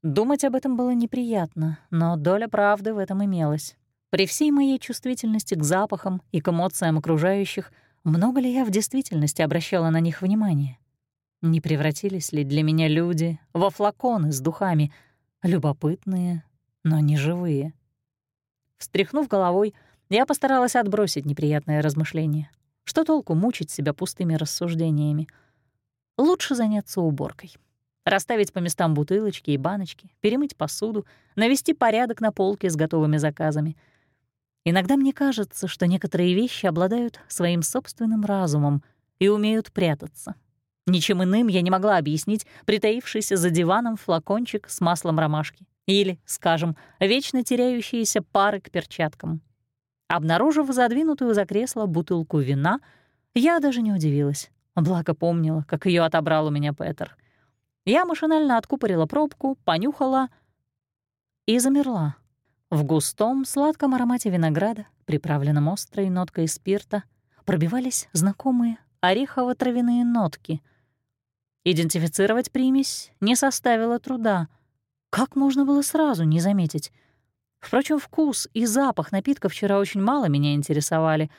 Думать об этом было неприятно, но доля правды в этом имелась. При всей моей чувствительности к запахам и к эмоциям окружающих, много ли я в действительности обращала на них внимание? Не превратились ли для меня люди во флаконы с духами, любопытные, но не живые? Встряхнув головой, я постаралась отбросить неприятное размышление. Что толку мучить себя пустыми рассуждениями? Лучше заняться уборкой. Расставить по местам бутылочки и баночки, перемыть посуду, навести порядок на полке с готовыми заказами. Иногда мне кажется, что некоторые вещи обладают своим собственным разумом и умеют прятаться. Ничем иным я не могла объяснить притаившийся за диваном флакончик с маслом ромашки или, скажем, вечно теряющиеся пары к перчаткам. Обнаружив задвинутую за кресло бутылку вина, я даже не удивилась. Благо помнила, как ее отобрал у меня Петер. Я машинально откупорила пробку, понюхала и замерла. В густом, сладком аромате винограда, приправленном острой ноткой спирта, пробивались знакомые орехово-травяные нотки. Идентифицировать примесь не составило труда. Как можно было сразу не заметить? Впрочем, вкус и запах напитка вчера очень мало меня интересовали.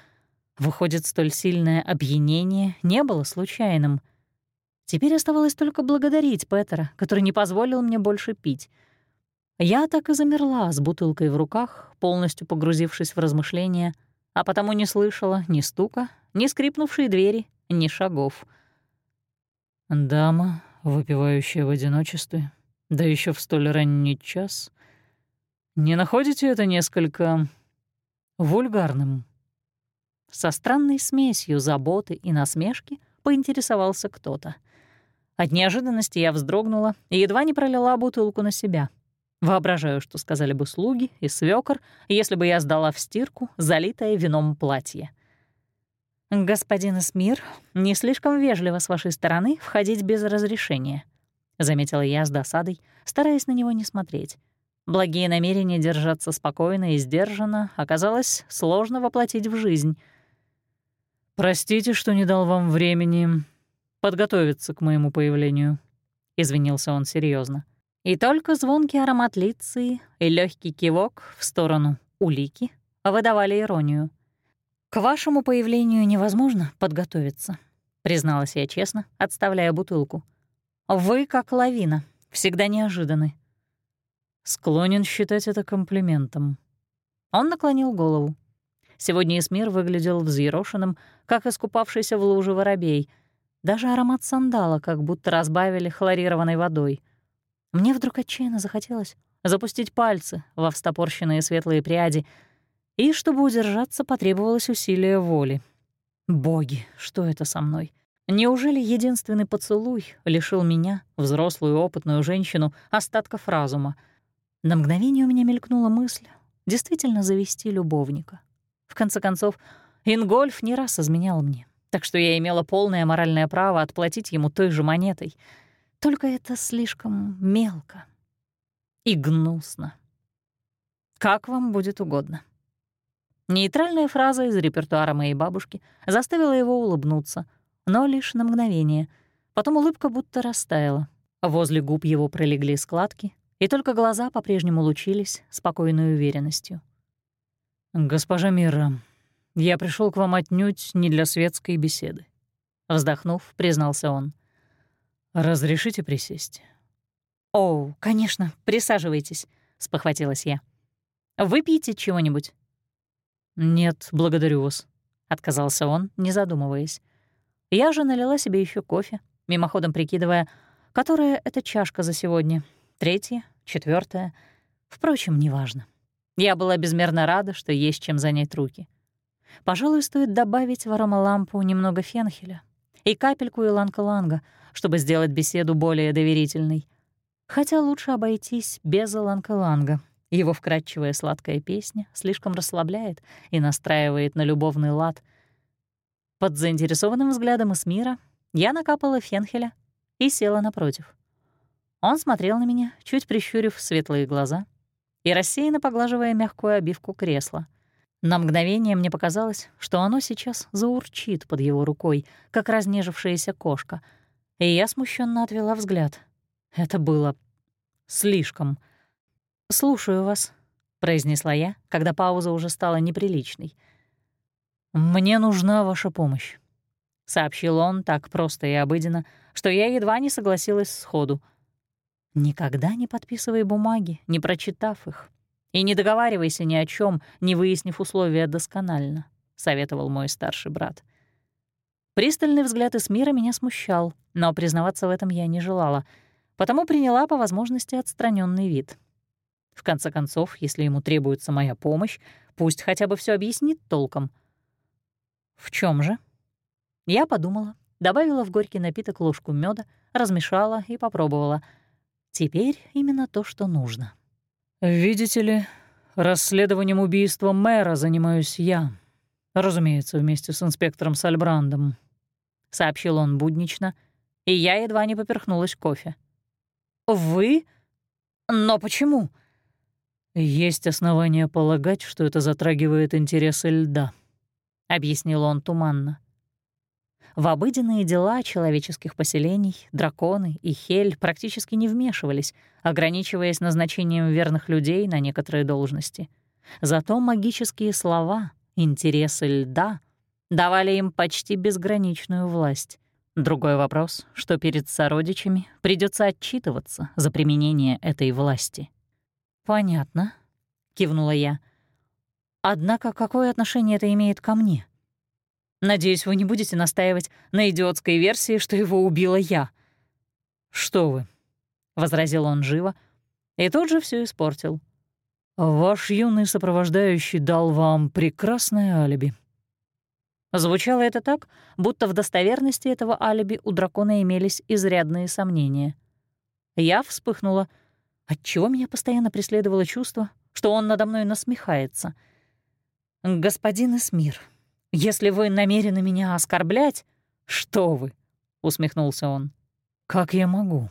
Выходит, столь сильное опьянение не было случайным. Теперь оставалось только благодарить Петера, который не позволил мне больше пить. Я так и замерла с бутылкой в руках, полностью погрузившись в размышления, а потому не слышала ни стука, ни скрипнувшей двери, ни шагов. «Дама, выпивающая в одиночестве, да еще в столь ранний час», не находите это несколько вульгарным? Со странной смесью заботы и насмешки поинтересовался кто-то. От неожиданности я вздрогнула и едва не пролила бутылку на себя. Воображаю, что сказали бы слуги и свёкор, если бы я сдала в стирку залитое вином платье. «Господин Эсмир, не слишком вежливо с вашей стороны входить без разрешения», — заметила я с досадой, стараясь на него не смотреть. Благие намерения держаться спокойно и сдержанно оказалось сложно воплотить в жизнь. «Простите, что не дал вам времени подготовиться к моему появлению», — извинился он серьезно. И только звонкий аромат лицы и легкий кивок в сторону улики выдавали иронию. «К вашему появлению невозможно подготовиться», — призналась я честно, отставляя бутылку. «Вы, как лавина, всегда неожиданны». Склонен считать это комплиментом. Он наклонил голову. Сегодня Эсмир выглядел взъерошенным, как искупавшийся в луже воробей. Даже аромат сандала как будто разбавили хлорированной водой. Мне вдруг отчаянно захотелось запустить пальцы во встопорщенные светлые пряди, и, чтобы удержаться, потребовалось усилие воли. Боги, что это со мной? Неужели единственный поцелуй лишил меня, взрослую опытную женщину, остатков разума — на мгновение у меня мелькнула мысль действительно завести любовника. В конце концов, Ингольф не раз изменял мне, так что я имела полное моральное право отплатить ему той же монетой. Только это слишком мелко и гнусно. Как вам будет угодно. Нейтральная фраза из репертуара моей бабушки заставила его улыбнуться, но лишь на мгновение. Потом улыбка будто растаяла. Возле губ его пролегли складки, и только глаза по-прежнему лучились спокойной уверенностью. «Госпожа Мира, я пришел к вам отнюдь не для светской беседы», — вздохнув, признался он. «Разрешите присесть?» «О, конечно, присаживайтесь», — спохватилась я. «Выпейте чего-нибудь?» «Нет, благодарю вас», — отказался он, не задумываясь. Я же налила себе еще кофе, мимоходом прикидывая, которая это чашка за сегодня — третья, четвертая. Впрочем, неважно. Я была безмерно рада, что есть чем занять руки. Пожалуй, стоит добавить в аромалампу немного фенхеля и капельку иланка-ланга, чтобы сделать беседу более доверительной. Хотя лучше обойтись без иланка-ланга. Его вкрадчивая сладкая песня слишком расслабляет и настраивает на любовный лад. Под заинтересованным взглядом Эсмира я накапала фенхеля и села напротив. Он смотрел на меня, чуть прищурив светлые глаза и рассеянно поглаживая мягкую обивку кресла. На мгновение мне показалось, что оно сейчас заурчит под его рукой, как разнежившаяся кошка, и я смущенно отвела взгляд. Это было слишком. «Слушаю вас», — произнесла я, когда пауза уже стала неприличной. «Мне нужна ваша помощь», — сообщил он так просто и обыденно, что я едва не согласилась сходу — Никогда не подписывай бумаги, не прочитав их. И не договаривайся ни о чем, не выяснив условия досконально, — советовал мой старший брат. Пристальный взгляд из мира меня смущал, но признаваться в этом я не желала, потому приняла по возможности отстраненный вид. В конце концов, если ему требуется моя помощь, пусть хотя бы все объяснит толком. В чем же? Я подумала, добавила в горький напиток ложку меда, размешала и попробовала — Теперь именно то, что нужно. «Видите ли, расследованием убийства мэра занимаюсь я. Разумеется, вместе с инспектором Сальбрандом», — сообщил он буднично, и я едва не поперхнулась кофе. «Вы? Но почему?» «Есть основания полагать, что это затрагивает интересы льда», — объяснил он туманно. В обыденные дела человеческих поселений драконы и Хель практически не вмешивались, ограничиваясь назначением верных людей на некоторые должности. Зато магические слова, интересы льда, давали им почти безграничную власть. Другой вопрос, что перед сородичами придется отчитываться за применение этой власти. «Понятно», — кивнула я. «Однако какое отношение это имеет ко мне?» Надеюсь, вы не будете настаивать на идиотской версии, что его убила я». «Что вы?» — возразил он живо, и тут же все испортил. «Ваш юный сопровождающий дал вам прекрасное алиби». Звучало это так, будто в достоверности этого алиби у дракона имелись изрядные сомнения. Я вспыхнула. Отчего меня постоянно преследовало чувство, что он надо мной насмехается? «Господин Эсмир, если вы намерены меня оскорблять...» «Что вы?» — усмехнулся он. «Как я могу?»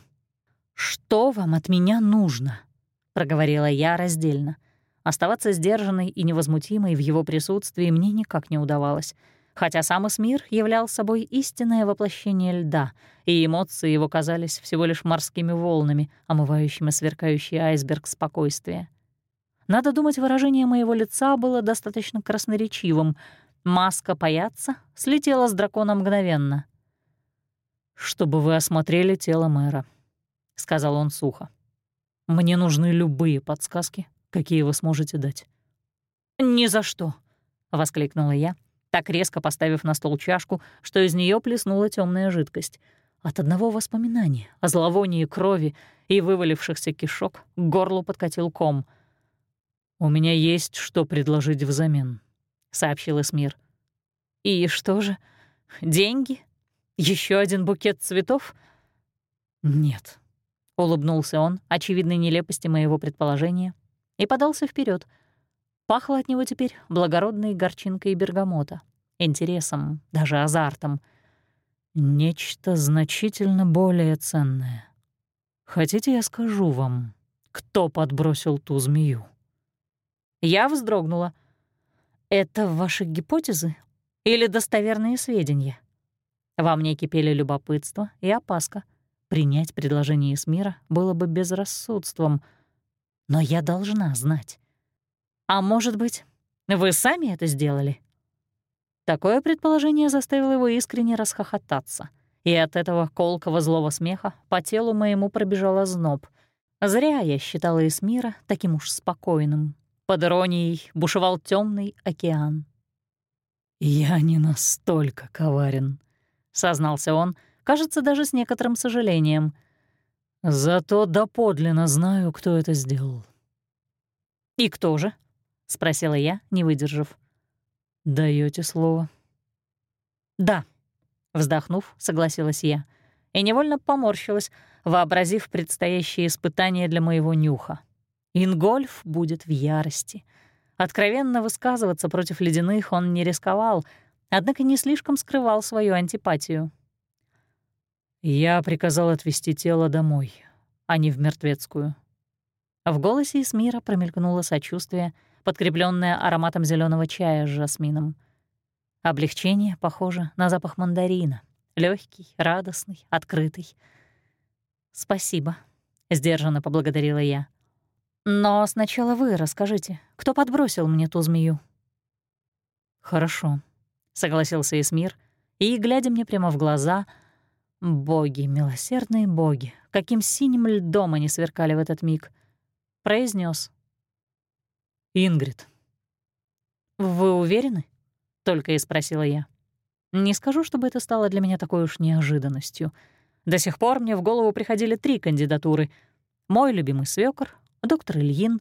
«Что вам от меня нужно?» — проговорила я раздельно. Оставаться сдержанной и невозмутимой в его присутствии мне никак не удавалось, хотя сам Эсмир являл собой истинное воплощение льда, и эмоции его казались всего лишь морскими волнами, омывающими сверкающий айсберг спокойствия. Надо думать, выражение моего лица было достаточно красноречивым. Маска паяться слетела с дракона мгновенно. «Чтобы вы осмотрели тело мэра», — сказал он сухо. «Мне нужны любые подсказки, какие вы сможете дать». «Ни за что», — воскликнула я, так резко поставив на стол чашку, что из нее плеснула темная жидкость. От одного воспоминания о зловонии крови и вывалившихся кишок к горлу подкатил ком. «У меня есть что предложить взамен», — сообщил Эсмир. «И что же? Деньги?» Еще один букет цветов? Нет. Улыбнулся он очевидной нелепости моего предположения и подался вперед. Пахло от него теперь благородной горчинкой бергамота, интересом, даже азартом. Нечто значительно более ценное. Хотите, я скажу вам, кто подбросил ту змею? Я вздрогнула. Это ваши гипотезы или достоверные сведения? Во мне кипели любопытство и опаска. Принять предложение из мира было бы безрассудством. Но я должна знать. А может быть, вы сами это сделали? Такое предположение заставило его искренне расхохотаться. И от этого колкого злого смеха по телу моему пробежал озноб. Зря я считала Эсмира таким уж спокойным. Под иронией бушевал темный океан. «Я не настолько коварен», сознался он, кажется, даже с некоторым сожалением. «Зато доподлинно знаю, кто это сделал». «И кто же?» — спросила я, не выдержав. Даете слово?» «Да», — вздохнув, согласилась я, и невольно поморщилась, вообразив предстоящие испытания для моего нюха. Ингольф будет в ярости. Откровенно высказываться против ледяных он не рисковал — однако не слишком скрывал свою антипатию. «Я приказал отвезти тело домой, а не в мертвецкую». В голосе Исмира промелькнуло сочувствие, подкрепленное ароматом зеленого чая с жасмином. Облегчение похоже на запах мандарина. легкий, радостный, открытый. «Спасибо», — сдержанно поблагодарила я. «Но сначала вы расскажите, кто подбросил мне ту змею?» «Хорошо», согласился Эсмир, и, глядя мне прямо в глаза, боги, милосердные боги, каким синим льдом они сверкали в этот миг, произнес: «Ингрид». «Вы уверены?» — только и спросила я. Не скажу, чтобы это стало для меня такой уж неожиданностью. До сих пор мне в голову приходили три кандидатуры. Мой любимый свёкор, доктор Ильин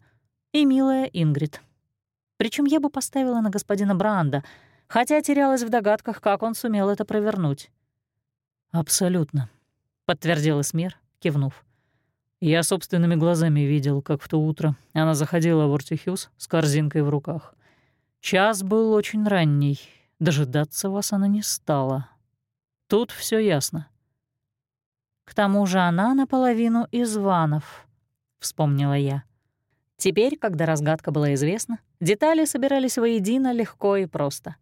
и милая Ингрид. Причем я бы поставила на господина Бранда — хотя терялась в догадках, как он сумел это провернуть. «Абсолютно», — подтвердил Эсмир, кивнув. «Я собственными глазами видел, как в то утро она заходила в Ортихюс с корзинкой в руках. Час был очень ранний, дожидаться вас она не стала. Тут все ясно». «К тому же она наполовину из ванов», — вспомнила я. Теперь, когда разгадка была известна, детали собирались воедино легко и просто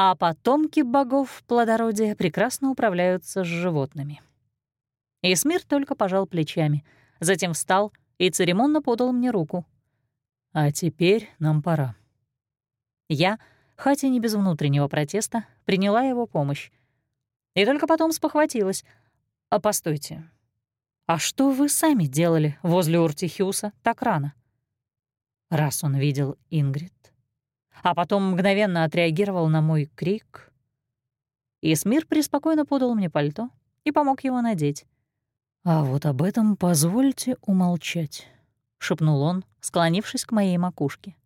а потомки богов плодородия прекрасно управляются с животными. Исмир только пожал плечами, затем встал и церемонно подал мне руку. «А теперь нам пора». Я, хотя не без внутреннего протеста, приняла его помощь. И только потом спохватилась. «А постойте, а что вы сами делали возле Уртихиуса так рано?» Раз он видел Ингрид, а потом мгновенно отреагировал на мой крик. Исмир преспокойно подал мне пальто и помог его надеть. «А вот об этом позвольте умолчать», — шепнул он, склонившись к моей макушке.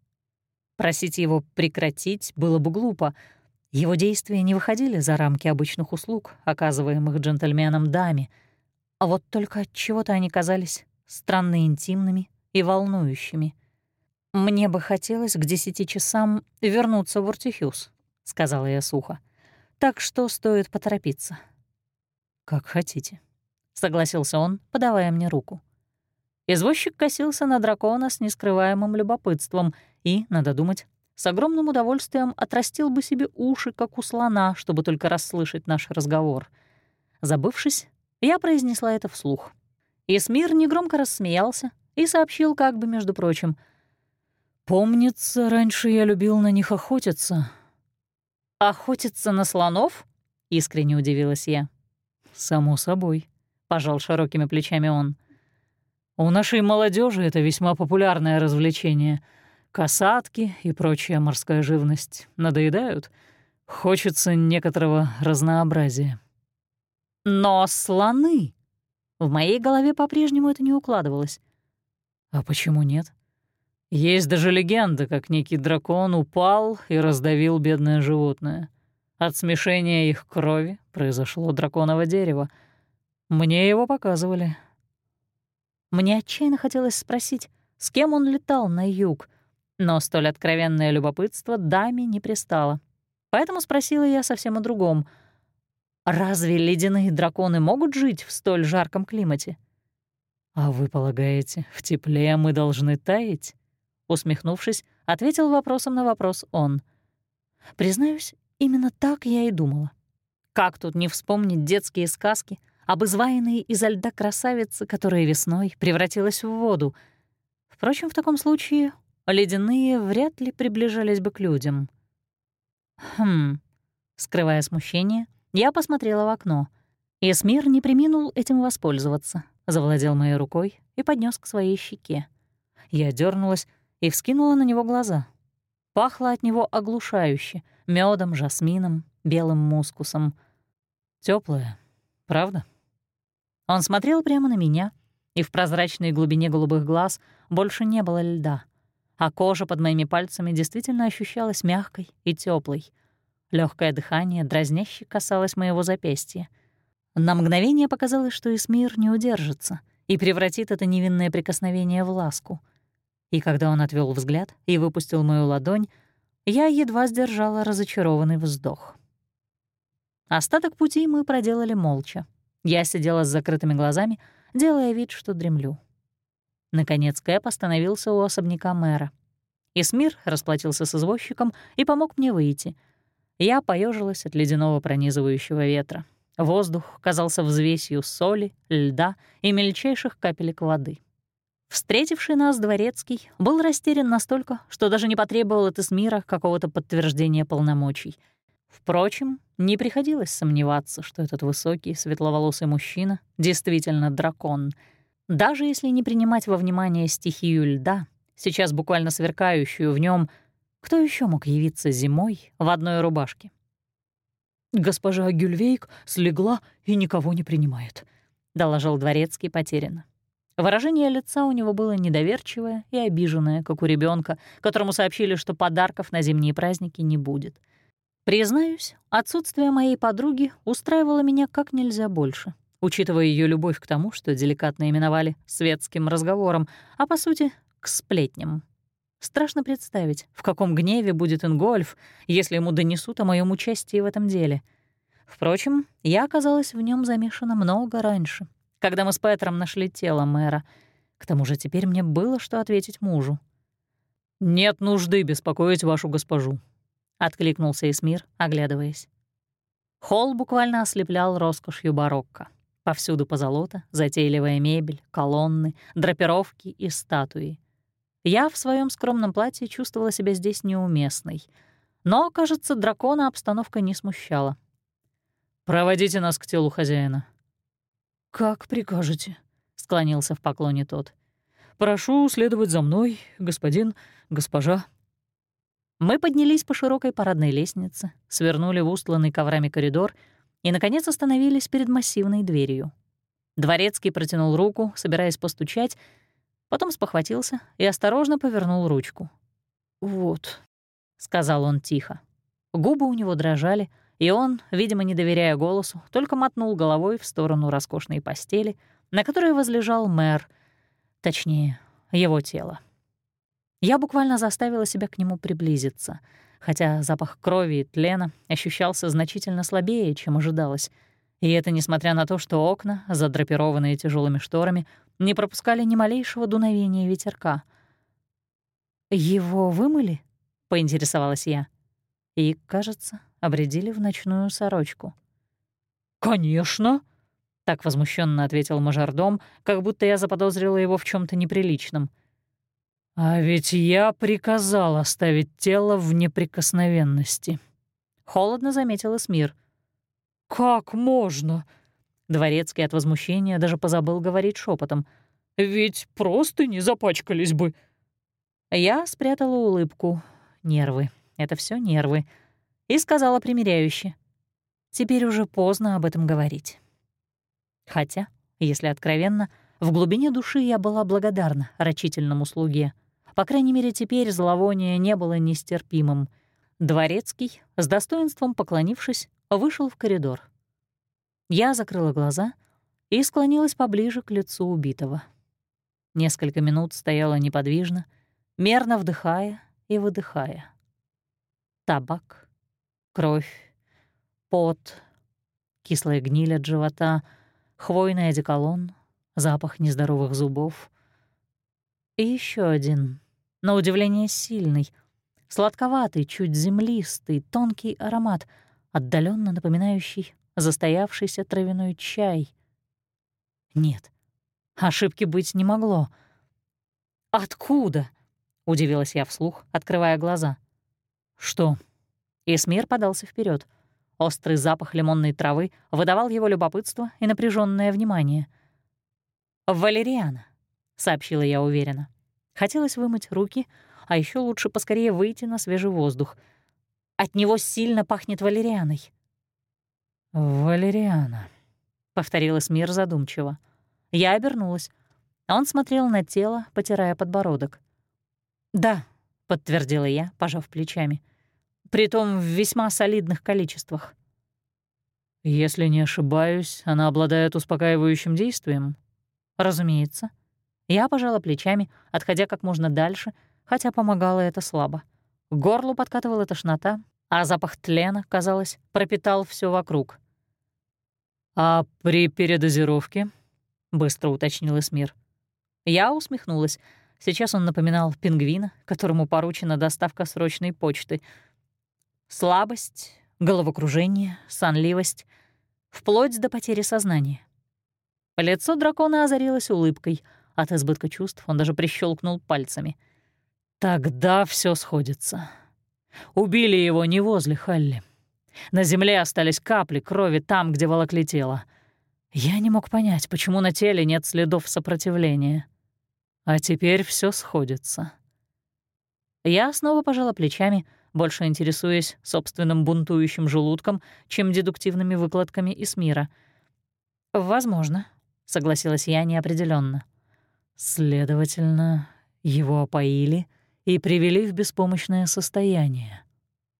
Просить его прекратить было бы глупо. Его действия не выходили за рамки обычных услуг, оказываемых джентльменам даме, а вот только от чего то они казались странно интимными и волнующими. «Мне бы хотелось к десяти часам вернуться в Уртихюс», — сказала я сухо. «Так что стоит поторопиться». «Как хотите», — согласился он, подавая мне руку. Извозчик косился на дракона с нескрываемым любопытством и, надо думать, с огромным удовольствием отрастил бы себе уши, как у слона, чтобы только расслышать наш разговор. Забывшись, я произнесла это вслух. Исмир негромко рассмеялся и сообщил как бы, между прочим, «Помнится, раньше я любил на них охотиться». «Охотиться на слонов?» — искренне удивилась я. «Само собой», — пожал широкими плечами он. «У нашей молодежи это весьма популярное развлечение. Касатки и прочая морская живность надоедают. Хочется некоторого разнообразия». «Но слоны!» В моей голове по-прежнему это не укладывалось. «А почему нет?» Есть даже легенда, как некий дракон упал и раздавил бедное животное. От смешения их крови произошло драконово дерево. Мне его показывали. Мне отчаянно хотелось спросить, с кем он летал на юг, но столь откровенное любопытство даме не пристало. Поэтому спросила я совсем о другом. Разве ледяные драконы могут жить в столь жарком климате? «А вы полагаете, в тепле мы должны таять?» Усмехнувшись, ответил вопросом на вопрос он. Признаюсь, Именно так я и думала. Как тут не вспомнить детские сказки об изваянной изо льда красавице, которая весной превратилась в воду? Впрочем, в таком случае ледяные вряд ли приближались бы к людям. Хм, скрывая смущение, я посмотрела в окно. Эсмир не приминул этим воспользоваться, завладел моей рукой и поднес к своей щеке. Я дернулась и вскинула на него глаза. Пахло от него оглушающе, медом, жасмином, белым мускусом. Теплое, правда? Он смотрел прямо на меня, и в прозрачной глубине голубых глаз больше не было льда, а кожа под моими пальцами действительно ощущалась мягкой и теплой. Легкое дыхание дразняще касалось моего запястья. На мгновение показалось, что Исмир не удержится и превратит это невинное прикосновение в ласку. И когда он отвел взгляд и выпустил мою ладонь, я едва сдержала разочарованный вздох. Остаток пути мы проделали молча. Я сидела с закрытыми глазами, делая вид, что дремлю. Наконец Кэп остановился у особняка мэра. Исмир расплатился с извозчиком и помог мне выйти. Я поежилась от ледяного пронизывающего ветра. Воздух казался взвесью соли, льда и мельчайших капелек воды. Встретивший нас дворецкий был растерян настолько, что даже не потребовал от Эсмира какого-то подтверждения полномочий. Впрочем, не приходилось сомневаться, что этот высокий, светловолосый мужчина действительно дракон. Даже если не принимать во внимание стихию льда, сейчас буквально сверкающую в нем, кто еще мог явиться зимой в одной рубашке? «Госпожа Гюльвейк слегла и никого не принимает», — доложил дворецкий потерянно. Выражение лица у него было недоверчивое и обиженное, как у ребенка, которому сообщили, что подарков на зимние праздники не будет. Признаюсь, отсутствие моей подруги устраивало меня как нельзя больше, учитывая ее любовь к тому, что деликатно именовали светским разговором, а по сути — к сплетням. Страшно представить, в каком гневе будет Ингольф, если ему донесут о моем участии в этом деле. Впрочем, я оказалась в нем замешана много раньше, когда мы с Петром нашли тело мэра. К тому же теперь мне было что ответить мужу. «Нет нужды беспокоить вашу госпожу», — откликнулся Эсмир, оглядываясь. Холл буквально ослеплял роскошью барокко. Повсюду позолота, затейливая мебель, колонны, драпировки и статуи. Я в своем скромном платье чувствовала себя здесь неуместной. Но, кажется, дракона обстановка не смущала. «Проводите нас к телу хозяина», «Как прикажете», — склонился в поклоне тот. «Прошу следовать за мной, господин, госпожа». Мы поднялись по широкой парадной лестнице, свернули в устланный коврами коридор и, наконец, остановились перед массивной дверью. Дворецкий протянул руку, собираясь постучать, потом спохватился и осторожно повернул ручку. «Вот», — сказал он тихо. Губы у него дрожали, и он, видимо, не доверяя голосу, только мотнул головой в сторону роскошной постели, на которой возлежал мэр. Точнее, его тело. Я буквально заставила себя к нему приблизиться, хотя запах крови и тлена ощущался значительно слабее, чем ожидалось. И это несмотря на то, что окна, задрапированные тяжелыми шторами, не пропускали ни малейшего дуновения ветерка. «Его вымыли?» — поинтересовалась я. И, кажется, обредили в ночную сорочку. «Конечно!» — так возмущенно ответил мажордом, как будто я заподозрила его в чем то неприличном — «А ведь я приказал оставить тело в неприкосновенности», — холодно заметил Эсмир. «Как можно?» Дворецкий от возмущения даже позабыл говорить шепотом. «Ведь просто не запачкались бы». Я спрятала улыбку. Нервы. Это все нервы. И сказала примиряюще. Теперь уже поздно об этом говорить. Хотя, если откровенно, в глубине души я была благодарна рачительному слуге. По крайней мере, теперь зловоние не было нестерпимым. Дворецкий, с достоинством поклонившись, вышел в коридор. Я закрыла глаза и склонилась поближе к лицу убитого. Несколько минут стояла неподвижно, мерно вдыхая и выдыхая. Табак, кровь, пот, кислая гниль от живота, хвойный одеколон, запах нездоровых зубов. И еще один на удивление сильный, сладковатый, чуть землистый, тонкий аромат, отдаленно напоминающий застоявшийся травяной чай. Нет, ошибки быть не могло. «Откуда?» — удивилась я вслух, открывая глаза. «Что?» Эсмир подался вперед. Острый запах лимонной травы выдавал его любопытство и напряженное внимание. «Валериана», — сообщила я уверенно. Хотелось вымыть руки, а еще лучше поскорее выйти на свежий воздух. От него сильно пахнет валерианой. «Валериана», — повторила Смир задумчиво. Я обернулась. Он смотрел на тело, потирая подбородок. «Да», — подтвердила я, пожав плечами. «Притом в весьма солидных количествах». «Если не ошибаюсь, она обладает успокаивающим действием?» «Разумеется», я пожала плечами, отходя как можно дальше, хотя помогало это слабо. К горлу подкатывала тошнота, а запах тлена, казалось, пропитал все вокруг. «А при передозировке?» — быстро уточнил Эсмир. Я усмехнулась. Сейчас он напоминал пингвина, которому поручена доставка срочной почты. Слабость, головокружение, сонливость, вплоть до потери сознания. Лицо дракона озарилось улыбкой — от избытка чувств он даже прищелкнул пальцами. «Тогда все сходится. Убили его не возле Халли. На земле остались капли крови там, где волокли тело. Я не мог понять, почему на теле нет следов сопротивления. А теперь все сходится». Я снова пожала плечами, больше интересуясь собственным бунтующим желудком, чем дедуктивными выкладками из мира. «Возможно», — согласилась я неопределенно. Следовательно, его опоили и привели в беспомощное состояние,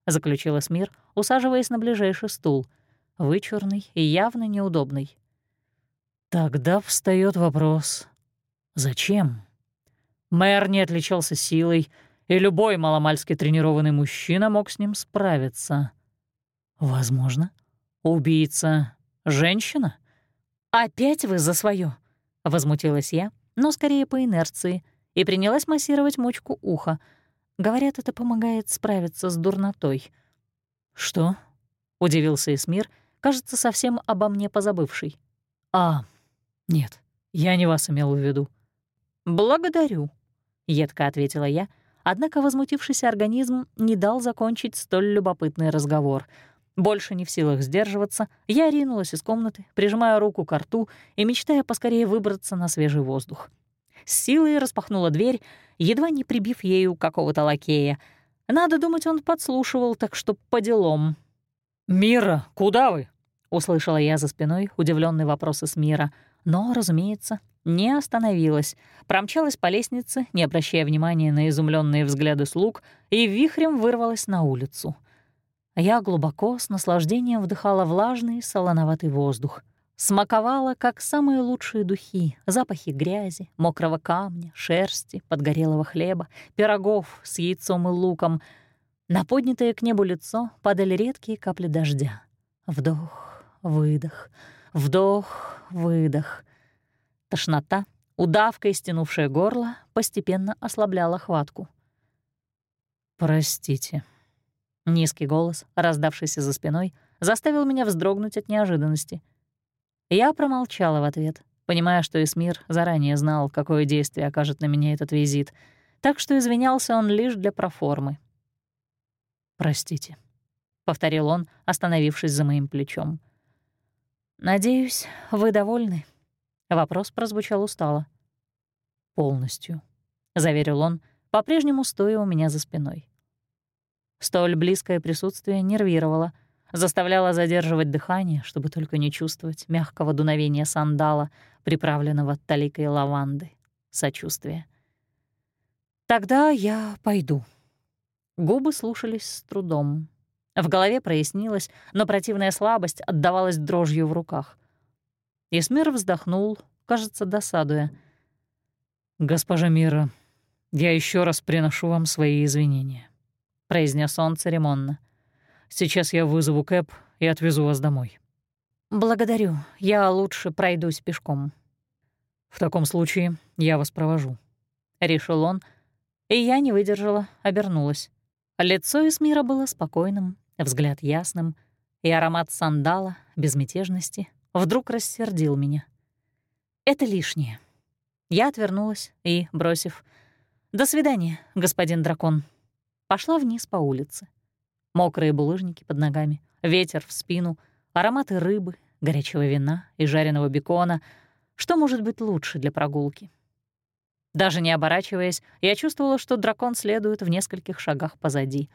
заключила Смир, усаживаясь на ближайший стул, вычурный и явно неудобный. Тогда встает вопрос: зачем? Мэр не отличался силой, и любой маломальски тренированный мужчина мог с ним справиться. Возможно, убийца — женщина? «Опять вы за свое, возмутилась я, но скорее по инерции, и принялась массировать мочку уха. Говорят, это помогает справиться с дурнотой. «Что?» — удивился Эсмир, кажется, совсем обо мне позабывший. «А, нет, я не вас имел в виду». «Благодарю», — едко ответила я, однако возмутившийся организм не дал закончить столь любопытный разговор — больше не в силах сдерживаться, я ринулась из комнаты, прижимая руку к рту и мечтая поскорее выбраться на свежий воздух. С силой распахнула дверь, едва не прибив ею какого-то лакея. Надо думать, он подслушивал, так что по делам. «Мира, куда вы?» — услышала я за спиной удивленный вопрос из мира. Но, разумеется, не остановилась, промчалась по лестнице, не обращая внимания на изумленные взгляды слуг, и вихрем вырвалась на улицу — я глубоко, с наслаждением вдыхала влажный, солоноватый воздух. Смаковала, как самые лучшие духи, запахи грязи, мокрого камня, шерсти, подгорелого хлеба, пирогов с яйцом и луком. На поднятое к небу лицо падали редкие капли дождя. Вдох, выдох, вдох, выдох. Тошнота, удавкой стянувшая горло, постепенно ослабляла хватку. «Простите». Низкий голос, раздавшийся за спиной, заставил меня вздрогнуть от неожиданности. Я промолчала в ответ, понимая, что Эсмир заранее знал, какое действие окажет на меня этот визит, так что извинялся он лишь для проформы. «Простите», — повторил он, остановившись за моим плечом. «Надеюсь, вы довольны?» Вопрос прозвучал устало. «Полностью», — заверил он, по-прежнему стоя у меня за спиной. Столь близкое присутствие нервировало, заставляло задерживать дыхание, чтобы только не чувствовать мягкого дуновения сандала, приправленного таликой лаванды, сочувствия. «Тогда я пойду». Губы слушались с трудом. В голове прояснилось, но противная слабость отдавалась дрожью в руках. Исмир вздохнул, кажется, досадуя. «Госпожа Мира, я еще раз приношу вам свои извинения произнес он церемонно. «Сейчас я вызову Кэп и отвезу вас домой». «Благодарю. Я лучше пройдусь пешком». «В таком случае я вас провожу», — решил он, и я не выдержала, обернулась. Лицо Эсмира было спокойным, взгляд ясным, и аромат сандала, безмятежности, вдруг рассердил меня. Это лишнее. Я отвернулась и, бросив «До свидания, господин дракон», Пошла вниз по улице. Мокрые булыжники под ногами, ветер в спину, ароматы рыбы, горячего вина и жареного бекона. Что может быть лучше для прогулки? Даже не оборачиваясь, я чувствовала, что дракон следует в нескольких шагах позади,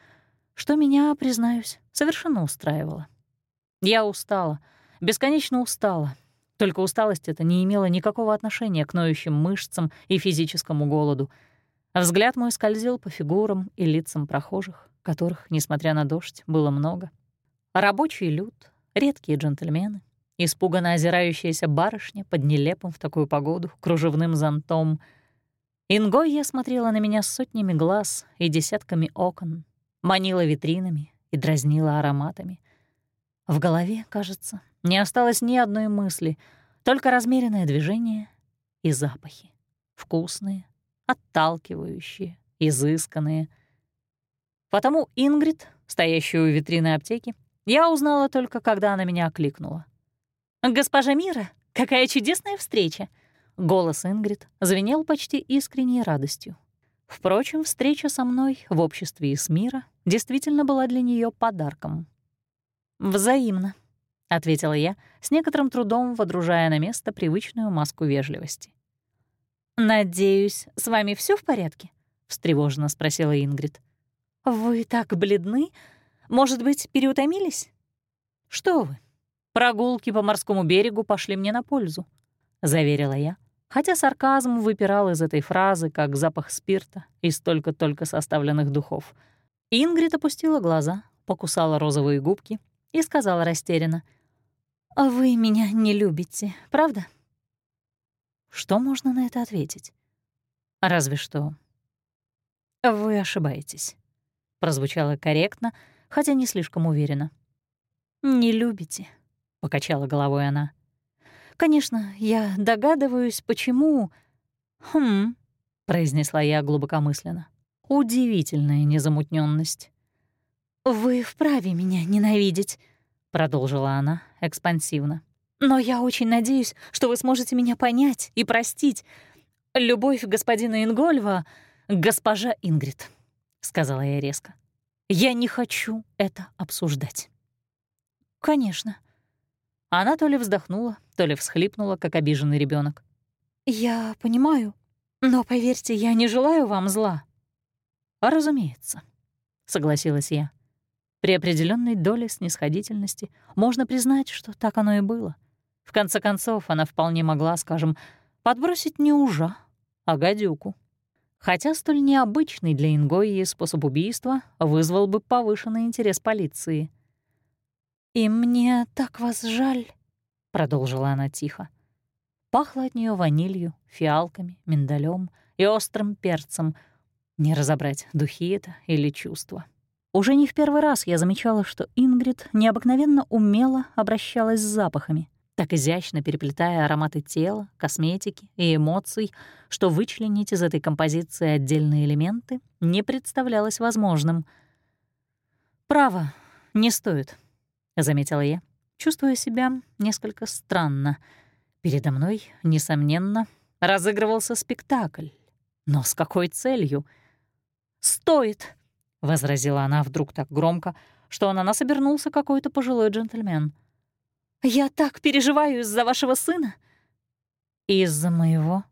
что меня, признаюсь, совершенно устраивало. Я устала, бесконечно устала, только усталость эта не имела никакого отношения к ноющим мышцам и физическому голоду — Взгляд мой скользил по фигурам и лицам прохожих, которых, несмотря на дождь, было много. Рабочий люд, редкие джентльмены, испуганно озирающаяся барышня под нелепым в такую погоду кружевным зонтом. Ингойя смотрела на меня сотнями глаз и десятками окон, манила витринами и дразнила ароматами. В голове, кажется, не осталось ни одной мысли, только размеренное движение и запахи. Вкусные, отталкивающие, изысканные. Потому Ингрид, стоящую у витрины аптеки, я узнала только, когда она меня окликнула. «Госпожа Мира, какая чудесная встреча!» Голос Ингрид звенел почти искренней радостью. Впрочем, встреча со мной в обществе Исмира действительно была для нее подарком. «Взаимно», — ответила я, с некоторым трудом водружая на место привычную маску вежливости. «Надеюсь, с вами все в порядке?» — встревоженно спросила Ингрид. «Вы так бледны. Может быть, переутомились?» «Что вы? Прогулки по морскому берегу пошли мне на пользу», — заверила я, хотя сарказм выпирал из этой фразы, как запах спирта из только-только составленных духов. Ингрид опустила глаза, покусала розовые губки и сказала растерянно. «Вы меня не любите, правда?» Что можно на это ответить? Разве что. «Вы ошибаетесь», — прозвучало корректно, хотя не слишком уверенно. «Не любите», — покачала головой она. «Конечно, я догадываюсь, почему...» «Хм», — произнесла я глубокомысленно. «Удивительная незамутненность. «Вы вправе меня ненавидеть», — продолжила она экспансивно. Но я очень надеюсь, что вы сможете меня понять и простить. Любовь господина Ингольва — госпожа Ингрид», — сказала я резко. «Я не хочу это обсуждать». «Конечно». Она то ли вздохнула, то ли всхлипнула, как обиженный ребенок. «Я понимаю, но, поверьте, я не желаю вам зла». «Разумеется», — согласилась я. При определенной доле снисходительности можно признать, что так оно и было — в конце концов, она вполне могла, скажем, подбросить не ужа, а гадюку. Хотя столь необычный для Ингои способ убийства вызвал бы повышенный интерес полиции. «И мне так вас жаль», — продолжила она тихо. Пахло от нее ванилью, фиалками, миндалем и острым перцем. Не разобрать, духи это или чувства. Уже не в первый раз я замечала, что Ингрид необыкновенно умело обращалась с запахами, так изящно переплетая ароматы тела, косметики и эмоций, что вычленить из этой композиции отдельные элементы не представлялось возможным. «Право, не стоит», — заметила я, чувствуя себя несколько странно. Передо мной, несомненно, разыгрывался спектакль. Но с какой целью? «Стоит!» — возразила она вдруг так громко, что на нас обернулся какой-то пожилой джентльмен. «Я так переживаю из-за вашего сына!» «Из-за моего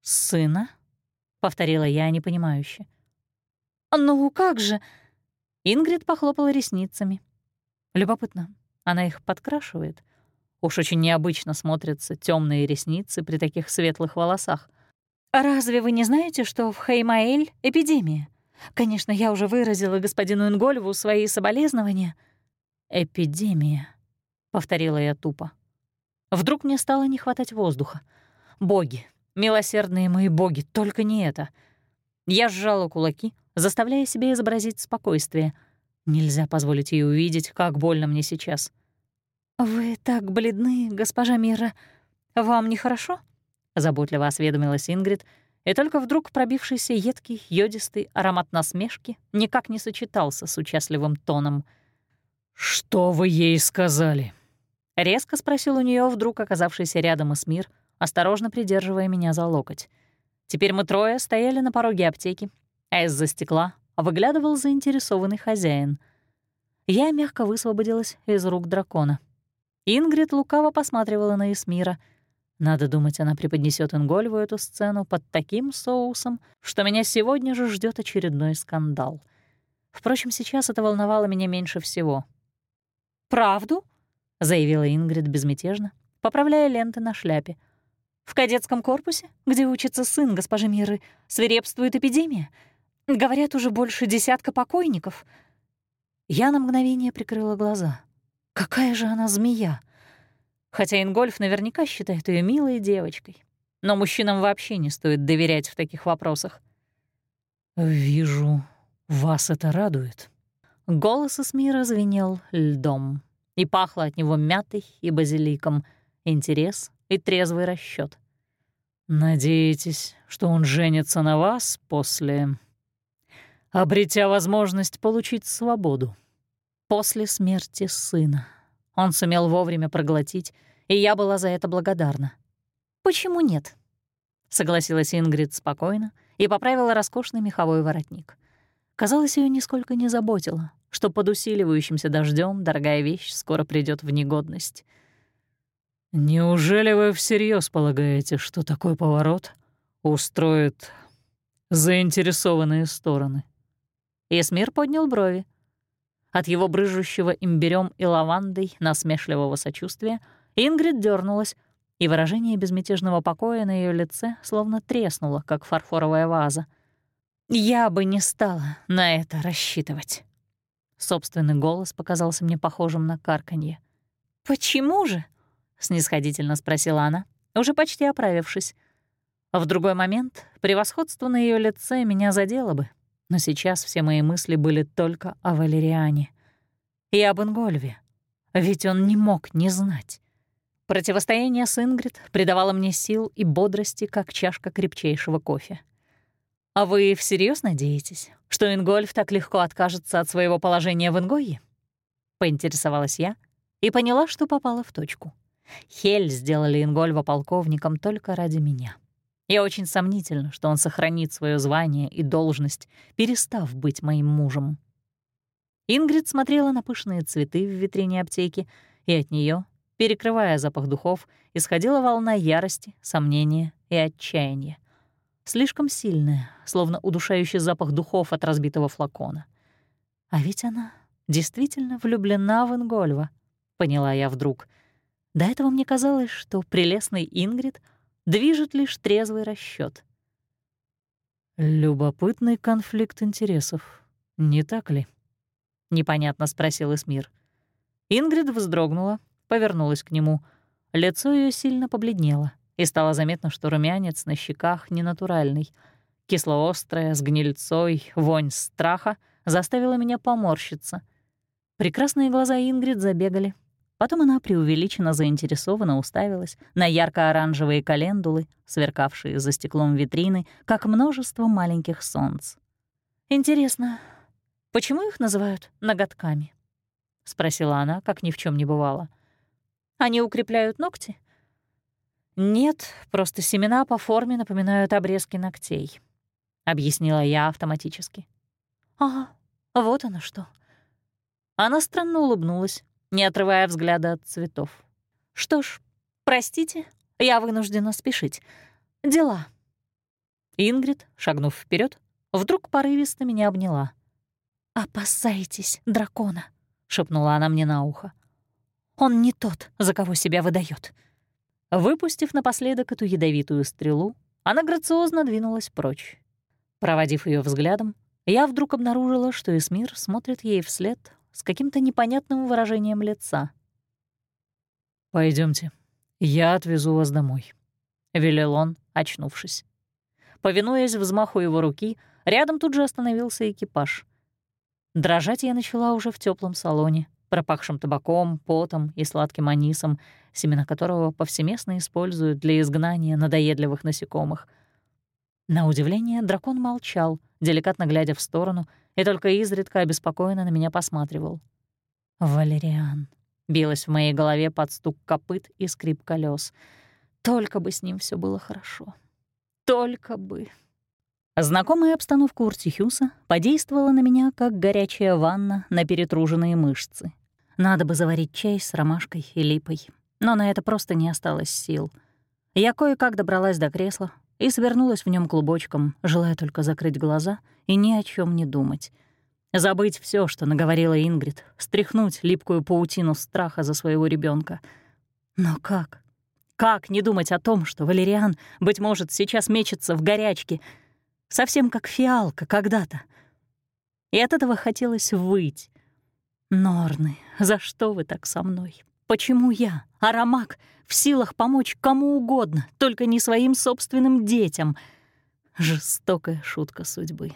сына?» — повторила я непонимающе. «Ну как же?» Ингрид похлопала ресницами. Любопытно, она их подкрашивает? Уж очень необычно смотрятся темные ресницы при таких светлых волосах. «Разве вы не знаете, что в Хеймаэль эпидемия? Конечно, я уже выразила господину Ингольву свои соболезнования». «Эпидемия», — повторила я тупо. Вдруг мне стало не хватать воздуха. «Боги, милосердные мои боги, только не это». Я сжала кулаки, заставляя себя изобразить спокойствие. Нельзя позволить ей увидеть, как больно мне сейчас. «Вы так бледны, госпожа Мира. Вам нехорошо?» — заботливо осведомилась Ингрид, и только вдруг пробившийся едкий, йодистый аромат насмешки никак не сочетался с участливым тоном. «Что вы ей сказали?» — резко спросил у нее вдруг оказавшийся рядом Эсмир, осторожно придерживая меня за локоть. Теперь мы трое стояли на пороге аптеки, а из-за стекла выглядывал заинтересованный хозяин. Я мягко высвободилась из рук дракона. Ингрид лукаво посматривала на Эсмира — надо думать, она преподнесет Ингольву эту сцену под таким соусом, что меня сегодня же ждет очередной скандал. Впрочем, сейчас это волновало меня меньше всего. «Правду?» — заявила Ингрид безмятежно, поправляя ленты на шляпе. «В кадетском корпусе, где учится сын госпожи Миры, свирепствует эпидемия. Говорят, уже больше десятка покойников». Я на мгновение прикрыла глаза. «Какая же она змея!» Хотя Ингольф наверняка считает ее милой девочкой. Но мужчинам вообще не стоит доверять в таких вопросах. «Вижу, вас это радует». Голос Эсмира звенел льдом, и пахло от него мятой и базиликом, интерес и трезвый расчет. «Надеетесь, что он женится на вас после... обретя возможность получить свободу?» «После смерти сына», он сумел вовремя проглотить, и я была за это благодарна. «Почему нет?» — согласилась Ингрид спокойно и поправила роскошный меховой воротник. Казалось, ее нисколько не заботило, что под усиливающимся дождем дорогая вещь скоро придет в негодность. «Неужели вы всерьез полагаете, что такой поворот устроит заинтересованные стороны?» Эсмир поднял брови. От его брыжущего имбирем и лавандой насмешливого сочувствия Ингрид дернулась, и выражение безмятежного покоя на ее лице словно треснуло, как фарфоровая ваза. «Я бы не стала на это рассчитывать». Собственный голос показался мне похожим на карканье. «Почему же?» — снисходительно спросила она, уже почти оправившись. В другой момент превосходство на ее лице меня задело бы, но сейчас все мои мысли были только о Валериане. И об Ингольве. Ведь он не мог не знать. Противостояние с Ингрид придавало мне сил и бодрости, как чашка крепчайшего кофе. «А вы всерьез надеетесь, что Ингольф так легко откажется от своего положения в Ингойе?» — поинтересовалась я и поняла, что попала в точку. Хель сделали Ингольва полковником только ради меня. Я очень сомнительно, что он сохранит свое звание и должность, перестав быть моим мужем. Ингрид смотрела на пышные цветы в витрине аптеки, и от нее, перекрывая запах духов, исходила волна ярости, сомнения и отчаяния. Слишком сильная, словно удушающий запах духов от разбитого флакона. А ведь она действительно влюблена в Ингольва, поняла я вдруг. До этого мне казалось, что прелестный Ингрид — движет лишь трезвый расчет. «Любопытный конфликт интересов, не так ли?» — непонятно спросил Эсмир. Ингрид вздрогнула, повернулась к нему. лицо ее сильно побледнело, и стало заметно, что румянец на щеках ненатуральный. Кислоострая, с гнильцой, вонь страха заставила меня поморщиться. Прекрасные глаза Ингрид забегали. Потом она преувеличенно заинтересованно уставилась на ярко-оранжевые календулы, сверкавшие за стеклом витрины, как множество маленьких солнц. «Интересно, почему их называют ноготками?» — спросила она, как ни в чем не бывало. «Они укрепляют ногти?» «Нет, просто семена по форме напоминают обрезки ногтей», — объяснила я автоматически. «Ага, вот оно что». Она странно улыбнулась, не отрывая взгляда от цветов. «Что ж, простите, я вынуждена спешить. Дела». Ингрид, шагнув вперед, вдруг порывисто меня обняла. «Опасайтесь дракона», — шепнула она мне на ухо. «Он не тот, за кого себя выдает. Выпустив напоследок эту ядовитую стрелу, она грациозно двинулась прочь. Проводив ее взглядом, я вдруг обнаружила, что Эсмир смотрит ей вслед с каким-то непонятным выражением лица. Пойдемте, я отвезу вас домой», — велел он, очнувшись. Повинуясь взмаху его руки, рядом тут же остановился экипаж. Дрожать я начала уже в теплом салоне, пропахшим табаком, потом и сладким анисом, семена которого повсеместно используют для изгнания надоедливых насекомых. На удивление дракон молчал, деликатно глядя в сторону, и только изредка обеспокоенно на меня посматривал. «Валериан», — билась в моей голове под стук копыт и скрип колес. «Только бы с ним все было хорошо. Только бы». Знакомая обстановка Уртихюса подействовала на меня, как горячая ванна на перетруженные мышцы. Надо бы заварить чай с ромашкой и липой, но на это просто не осталось сил. Я кое-как добралась до кресла и свернулась в нем клубочком, желая только закрыть глаза и ни о чем не думать. Забыть все, что наговорила Ингрид, стряхнуть липкую паутину страха за своего ребенка. Но как? Как не думать о том, что Валериан, быть может, сейчас мечется в горячке — совсем как фиалка когда-то. И от этого хотелось выть. «Норны, за что вы так со мной? Почему я, Арамак, в силах помочь кому угодно, только не своим собственным детям?» Жестокая шутка судьбы.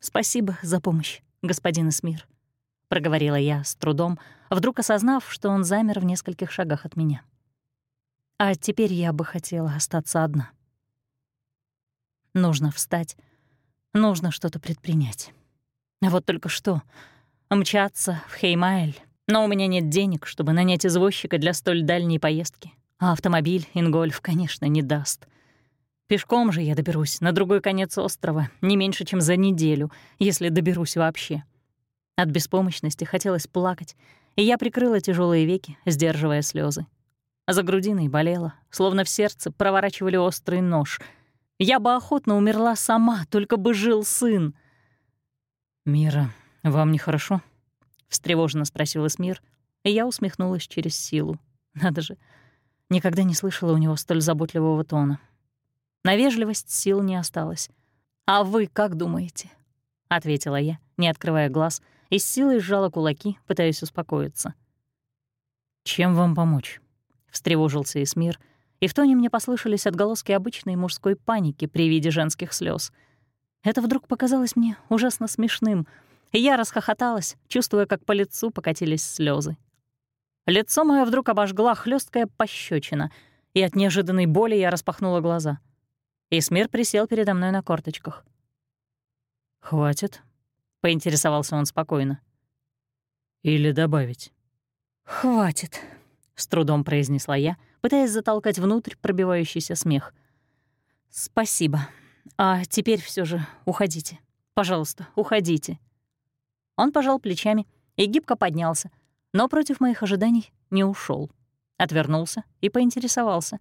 «Спасибо за помощь, господин Эсмир», — проговорила я с трудом, вдруг осознав, что он замер в нескольких шагах от меня. «А теперь я бы хотела остаться одна». Нужно встать, нужно что-то предпринять. Вот только что мчаться в Хеймайль, но у меня нет денег, чтобы нанять извозчика для столь дальней поездки, а автомобиль Ингольф, конечно, не даст. Пешком же я доберусь на другой конец острова не меньше, чем за неделю, если доберусь вообще. От беспомощности хотелось плакать, и я прикрыла тяжелые веки, сдерживая слезы. За грудиной болело, словно в сердце проворачивали острый нож — я бы охотно умерла сама, только бы жил сын. «Мира, вам нехорошо?» — встревоженно спросил Эсмир, и я усмехнулась через силу. Надо же, никогда не слышала у него столь заботливого тона. На вежливость сил не осталось. «А вы как думаете?» — ответила я, не открывая глаз, и с силой сжала кулаки, пытаясь успокоиться. «Чем вам помочь?» — встревожился Эсмир — и в тоне мне послышались отголоски обычной мужской паники при виде женских слез. Это вдруг показалось мне ужасно смешным, я расхохоталась, чувствуя, как по лицу покатились слезы. Лицо мое вдруг обожгла хлесткая пощечина, и от неожиданной боли я распахнула глаза. Исмир присел передо мной на корточках. «Хватит?» — поинтересовался он спокойно. «Или добавить?» «Хватит», — с трудом произнесла я, пытаясь затолкать внутрь пробивающийся смех. «Спасибо. А теперь все же уходите. Пожалуйста, уходите». Он пожал плечами и гибко поднялся, но против моих ожиданий не ушел. Отвернулся и поинтересовался.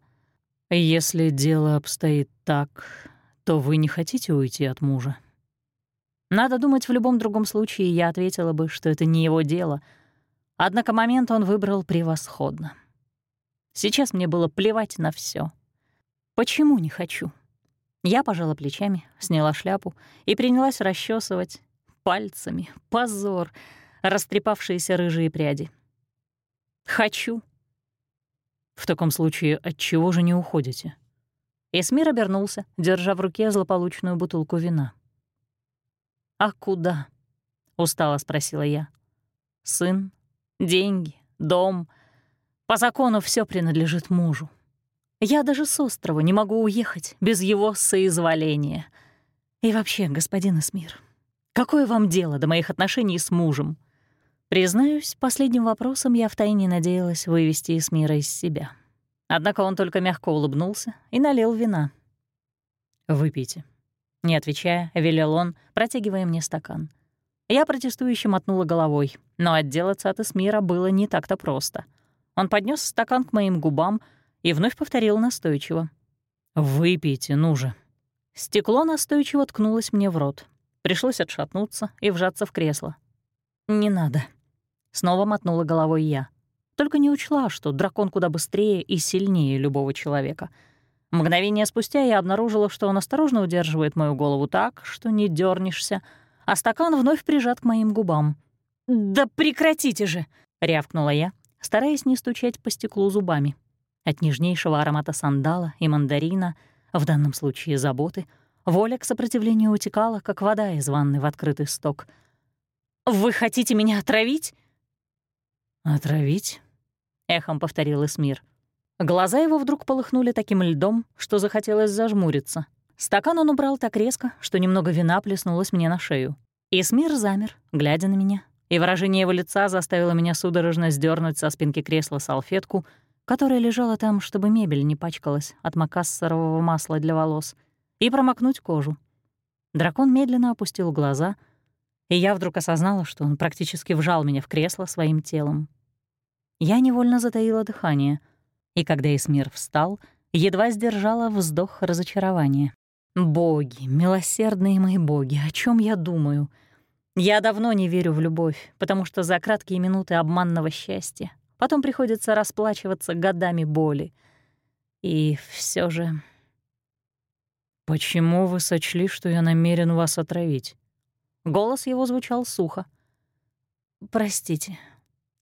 «Если дело обстоит так, то вы не хотите уйти от мужа?» Надо думать, в любом другом случае я ответила бы, что это не его дело. Однако момент он выбрал превосходно. Сейчас мне было плевать на все. Почему не хочу? Я пожала плечами, сняла шляпу и принялась расчесывать пальцами, позор, растрепавшиеся рыжие пряди. Хочу. В таком случае, от чего же не уходите? Эсмир обернулся, держа в руке злополучную бутылку вина. «А куда?» — устало спросила я. «Сын, деньги, дом. По закону все принадлежит мужу. Я даже с острова не могу уехать без его соизволения. И вообще, господин Эсмир, какое вам дело до моих отношений с мужем?» Признаюсь, последним вопросом я втайне надеялась вывести Эсмира из себя. Однако он только мягко улыбнулся и налил вина. «Выпейте». Не отвечая, велел он, протягивая мне стакан. Я протестующе мотнула головой, но отделаться от Эсмира было не так-то просто. Он поднес стакан к моим губам и вновь повторил настойчиво. «Выпейте, ну же». Стекло настойчиво ткнулось мне в рот. Пришлось отшатнуться и вжаться в кресло. «Не надо», — снова мотнула головой я. Только не учла, что дракон куда быстрее и сильнее любого человека. Мгновение спустя я обнаружила, что он осторожно удерживает мою голову так, что не дернешься, а стакан вновь прижат к моим губам. «Да прекратите же!» — рявкнула я, стараясь не стучать по стеклу зубами. От нежнейшего аромата сандала и мандарина, в данном случае заботы, воля к сопротивлению утекала, как вода из ванны в открытый сток. «Вы хотите меня отравить?» «Отравить?» — эхом повторил Эсмир. Глаза его вдруг полыхнули таким льдом, что захотелось зажмуриться. Стакан он убрал так резко, что немного вина плеснулось мне на шею. Эсмир замер, глядя на меня, и выражение его лица заставило меня судорожно сдернуть со спинки кресла салфетку, которая лежала там, чтобы мебель не пачкалась от макассорового масла для волос, и промокнуть кожу. Дракон медленно опустил глаза, и я вдруг осознала, что он практически вжал меня в кресло своим телом. Я невольно затаила дыхание, и когда Эсмир встал, едва сдержала вздох разочарования. «Боги, милосердные мои боги, о чем я думаю? Я давно не верю в любовь, потому что за краткие минуты обманного счастья потом приходится расплачиваться годами боли. И все же...» «Почему вы сочли, что я намерен вас отравить?» Голос его звучал сухо. «Простите,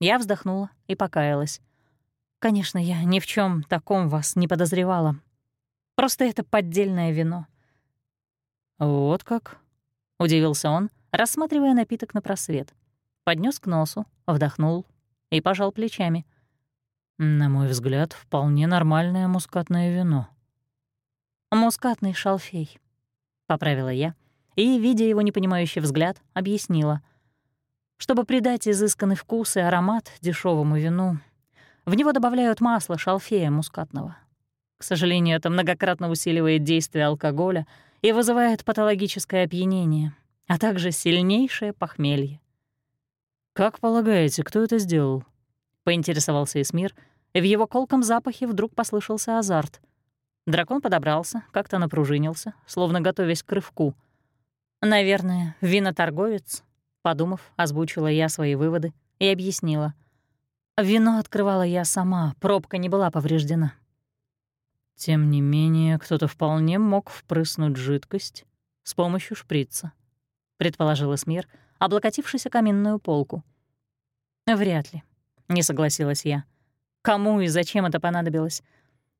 я вздохнула и покаялась. Конечно, я ни в чем таком вас не подозревала. Просто это поддельное вино. «Вот как?» — удивился он, рассматривая напиток на просвет. Поднес к носу, вдохнул и пожал плечами. «На мой взгляд, вполне нормальное мускатное вино». «Мускатный шалфей», — поправила я, и, видя его непонимающий взгляд, объяснила — чтобы придать изысканный вкус и аромат дешевому вину, в него добавляют масло шалфея мускатного. К сожалению, это многократно усиливает действие алкоголя и вызывает патологическое опьянение, а также сильнейшее похмелье. «Как полагаете, кто это сделал?» — поинтересовался Эсмир, и в его колком запахе вдруг послышался азарт. Дракон подобрался, как-то напружинился, словно готовясь к рывку. «Наверное, виноторговец Подумав, озвучила я свои выводы и объяснила. Вино открывала я сама, пробка не была повреждена. Тем не менее, кто-то вполне мог впрыснуть жидкость с помощью шприца, предположил Эсмир, облокотившись о каминную полку. Вряд ли, не согласилась я. Кому и зачем это понадобилось?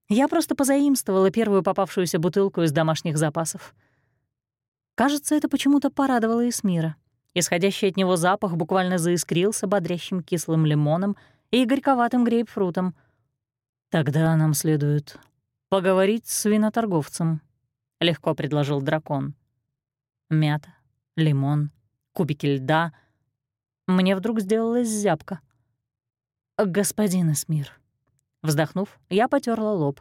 Я просто позаимствовала первую попавшуюся бутылку из домашних запасов. Кажется, это почему-то порадовало Эсмира. Исходящий от него запах буквально заискрился бодрящим кислым лимоном и горьковатым грейпфрутом. «Тогда нам следует поговорить с виноторговцем», — легко предложил дракон. Мята, лимон, кубики льда. Мне вдруг сделалась зябка. «Господин Эсмир», вздохнув, я потерла лоб.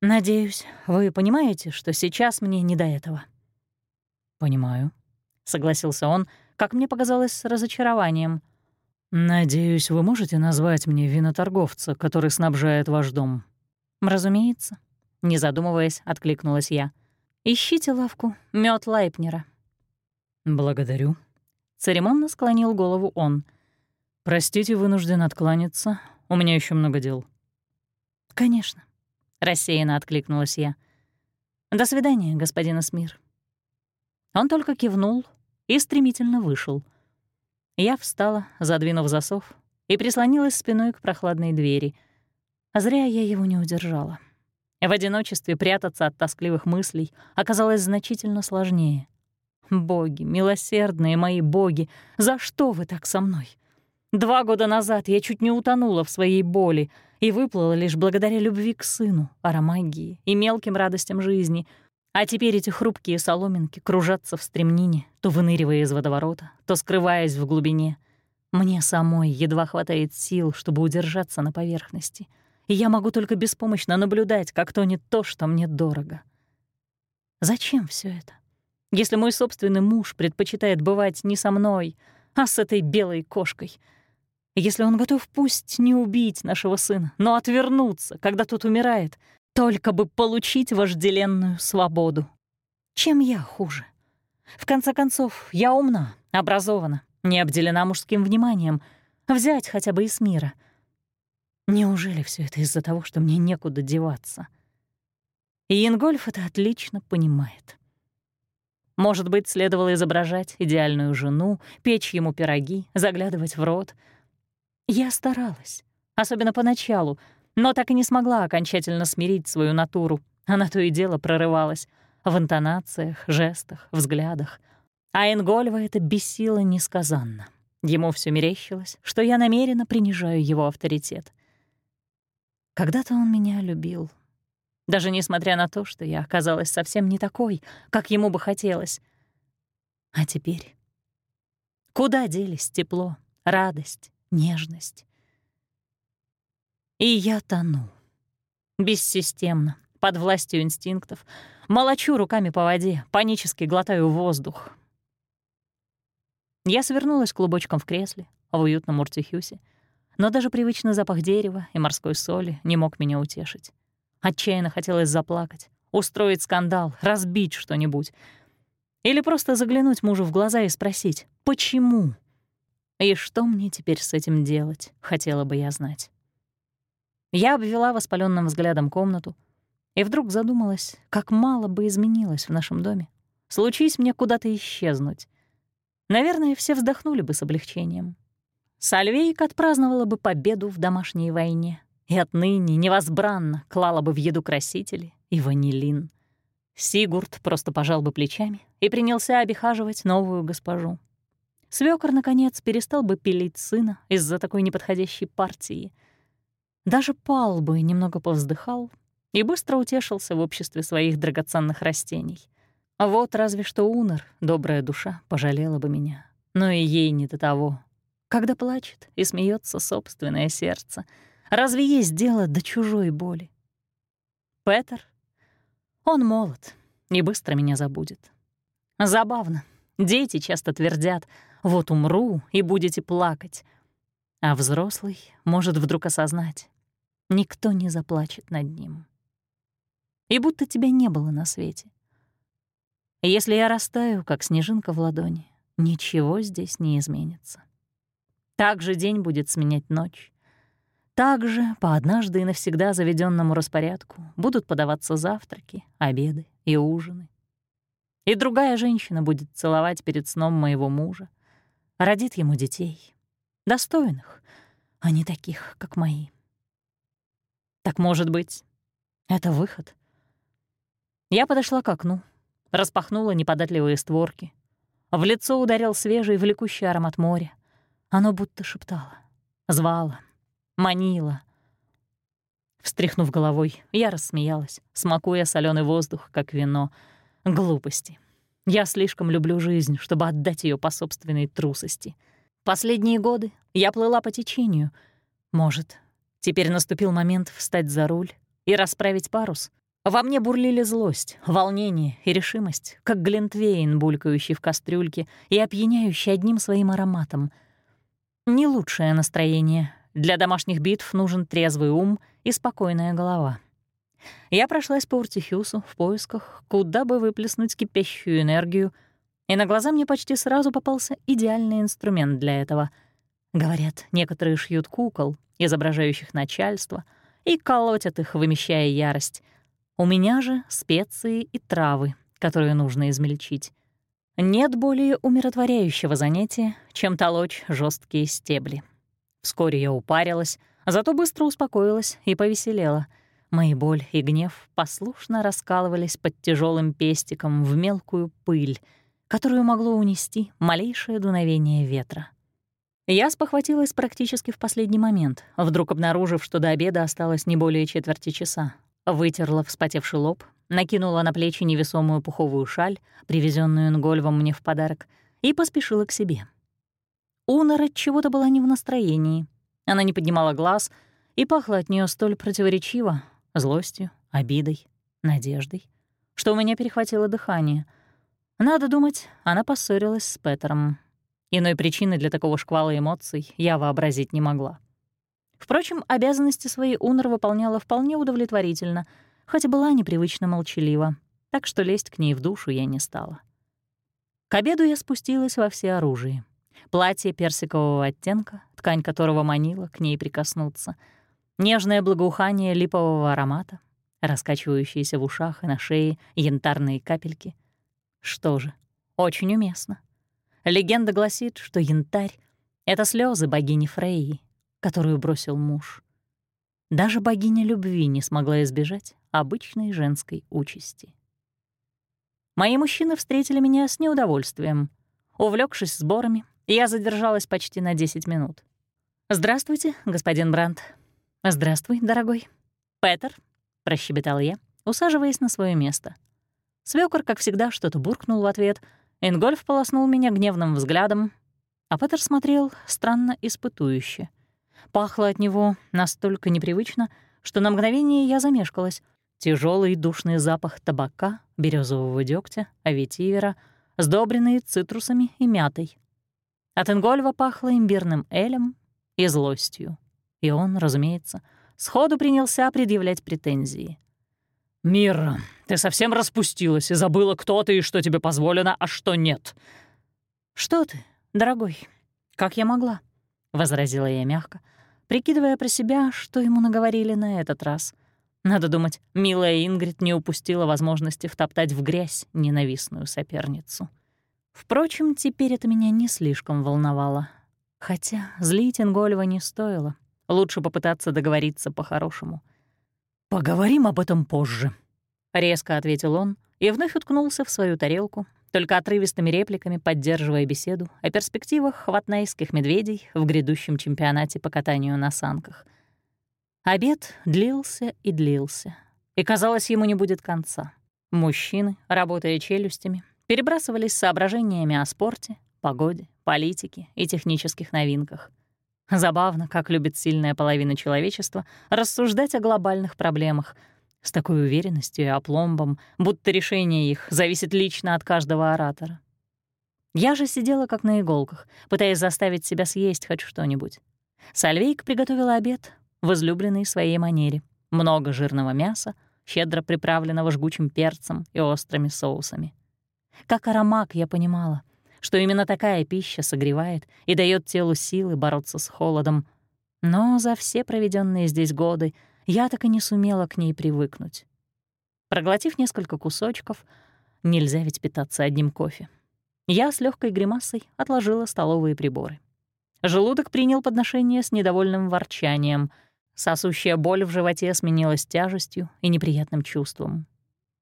«Надеюсь, вы понимаете, что сейчас мне не до этого?» «Понимаю», согласился он, как мне показалось, с разочарованием. «Надеюсь, вы можете назвать мне виноторговца, который снабжает ваш дом?» «Разумеется», — не задумываясь, откликнулась я. «Ищите лавку мед Лайпнера». «Благодарю», — церемонно склонил голову он. «Простите, вынужден откланяться. У меня еще много дел». «Конечно», — рассеянно откликнулась я. «До свидания, господин Смир». Он только кивнул, и стремительно вышел. Я встала, задвинув засов, и прислонилась спиной к прохладной двери. А зря я его не удержала. В одиночестве прятаться от тоскливых мыслей оказалось значительно сложнее. Боги, милосердные мои боги, за что вы так со мной? Два года назад я чуть не утонула в своей боли и выплыла лишь благодаря любви к сыну, аромагии и мелким радостям жизни. А теперь эти хрупкие соломинки кружатся в стремнине, то выныривая из водоворота, то скрываясь в глубине. Мне самой едва хватает сил, чтобы удержаться на поверхности, и я могу только беспомощно наблюдать, как тонет то, что мне дорого. Зачем все это? Если мой собственный муж предпочитает бывать не со мной, а с этой белой кошкой — если он готов пусть не убить нашего сына, но отвернуться, когда тот умирает, только бы получить вожделенную свободу. Чем я хуже? В конце концов, я умна, образована, не обделена мужским вниманием. Взять хотя бы из мира. Неужели все это из-за того, что мне некуда деваться? И Ингольф это отлично понимает. Может быть, следовало изображать идеальную жену, печь ему пироги, заглядывать в рот — я старалась, особенно поначалу, но так и не смогла окончательно смирить свою натуру. Она то и дело прорывалась в интонациях, жестах, взглядах. А Ингольва это бесило несказанно. Ему все мерещилось, что я намеренно принижаю его авторитет. Когда-то он меня любил. Даже несмотря на то, что я оказалась совсем не такой, как ему бы хотелось. А теперь? Куда делись тепло, радость, нежность. И я тону. Бессистемно, под властью инстинктов, молочу руками по воде, панически глотаю воздух. Я свернулась клубочком в кресле, в уютном Уртихюсе, но даже привычный запах дерева и морской соли не мог меня утешить. Отчаянно хотелось заплакать, устроить скандал, разбить что-нибудь. Или просто заглянуть мужу в глаза и спросить «Почему?». И что мне теперь с этим делать, хотела бы я знать. Я обвела воспаленным взглядом комнату и вдруг задумалась, как мало бы изменилось в нашем доме. Случись мне куда-то исчезнуть. Наверное, все вздохнули бы с облегчением. Сальвейк отпраздновала бы победу в домашней войне и отныне невозбранно клала бы в еду красители и ванилин. Сигурд просто пожал бы плечами и принялся обихаживать новую госпожу. Свёкор, наконец, перестал бы пилить сына из-за такой неподходящей партии. Даже Пал бы немного повздыхал и быстро утешился в обществе своих драгоценных растений. А вот разве что Унор, добрая душа, пожалела бы меня. Но и ей не до того. Когда плачет и смеется собственное сердце, разве есть дело до чужой боли? Петер? Он молод и быстро меня забудет. Забавно. Дети часто твердят — вот умру, и будете плакать. А взрослый может вдруг осознать, никто не заплачет над ним. И будто тебя не было на свете. Если я растаю, как снежинка в ладони, ничего здесь не изменится. Так же день будет сменять ночь. Так же, по однажды и навсегда заведенному распорядку, будут подаваться завтраки, обеды и ужины. И другая женщина будет целовать перед сном моего мужа, родит ему детей. Достойных, а не таких, как мои. Так, может быть, это выход? Я подошла к окну, распахнула неподатливые створки. В лицо ударил свежий, влекущий аромат моря. Оно будто шептало, звало, манило. Встряхнув головой, я рассмеялась, смакуя соленый воздух, как вино. Глупости. Я слишком люблю жизнь, чтобы отдать ее по собственной трусости. Последние годы я плыла по течению. Может, теперь наступил момент встать за руль и расправить парус? Во мне бурлили злость, волнение и решимость, как глинтвейн, булькающий в кастрюльке и опьяняющий одним своим ароматом. Не лучшее настроение. Для домашних битв нужен трезвый ум и спокойная голова. Я прошлась по Уртихюсу в поисках, куда бы выплеснуть кипящую энергию, и на глаза мне почти сразу попался идеальный инструмент для этого. Говорят, некоторые шьют кукол, изображающих начальство, и колотят их, вымещая ярость. У меня же специи и травы, которые нужно измельчить. Нет более умиротворяющего занятия, чем толочь жесткие стебли. Вскоре я упарилась, Зато быстро успокоилась и повеселела. Мои боль и гнев послушно раскалывались под тяжелым пестиком в мелкую пыль, которую могло унести малейшее дуновение ветра. Я спохватилась практически в последний момент, вдруг обнаружив, что до обеда осталось не более четверти часа. Вытерла вспотевший лоб, накинула на плечи невесомую пуховую шаль, привезенную Ингольвом мне в подарок, и поспешила к себе. Унор от чего-то была не в настроении. Она не поднимала глаз, и пахла от нее столь противоречиво — злостью, обидой, надеждой, что у меня перехватило дыхание. Надо думать, она поссорилась с Петером. Иной причины для такого шквала эмоций я вообразить не могла. Впрочем, обязанности свои Унор выполняла вполне удовлетворительно, хоть была непривычно молчалива, так что лезть к ней в душу я не стала. К обеду я спустилась во всеоружии. Платье персикового оттенка, ткань которого манила к ней прикоснуться, нежное благоухание липового аромата, раскачивающиеся в ушах и на шее янтарные капельки. Что же, очень уместно. Легенда гласит, что янтарь — это слезы богини Фрейи, которую бросил муж. Даже богиня любви не смогла избежать обычной женской участи. Мои мужчины встретили меня с неудовольствием. Увлекшись сборами, я задержалась почти на 10 минут. «Здравствуйте, господин Брандт». «Здравствуй, дорогой». «Петер», — прощебетал я, усаживаясь на свое место. Свёкор, как всегда, что-то буркнул в ответ. Ингольф полоснул меня гневным взглядом, а Петер смотрел странно испытующе. Пахло от него настолько непривычно, что на мгновение я замешкалась. Тяжелый душный запах табака, березового дегтя, аветивера, сдобренный цитрусами и мятой. От Ингольва пахло имбирным элем и злостью. И он, разумеется, сходу принялся предъявлять претензии. «Мира, ты совсем распустилась и забыла, кто ты и что тебе позволено, а что нет». «Что ты, дорогой, как я могла?» — возразила я мягко, прикидывая про себя, что ему наговорили на этот раз. Надо думать, милая Ингрид не упустила возможности втоптать в грязь ненавистную соперницу. Впрочем, теперь это меня не слишком волновало. Хотя злить Ингольва не стоило. Лучше попытаться договориться по-хорошему. «Поговорим об этом позже», — резко ответил он и вновь уткнулся в свою тарелку, только отрывистыми репликами поддерживая беседу о перспективах хватнайских медведей в грядущем чемпионате по катанию на санках. Обед длился и длился, и, казалось, ему не будет конца. Мужчины, работая челюстями, перебрасывались соображениями о спорте, погоде, политике и технических новинках. Забавно, как любит сильная половина человечества рассуждать о глобальных проблемах — с такой уверенностью и опломбом, будто решение их зависит лично от каждого оратора. Я же сидела как на иголках, пытаясь заставить себя съесть хоть что-нибудь. Сальвейк приготовила обед в излюбленной своей манере. Много жирного мяса, щедро приправленного жгучим перцем и острыми соусами. Как аромак я понимала, что именно такая пища согревает и дает телу силы бороться с холодом. Но за все проведенные здесь годы я так и не сумела к ней привыкнуть. Проглотив несколько кусочков, нельзя ведь питаться одним кофе, я с легкой гримасой отложила столовые приборы. Желудок принял подношение с недовольным ворчанием. Сосущая боль в животе сменилась тяжестью и неприятным чувством.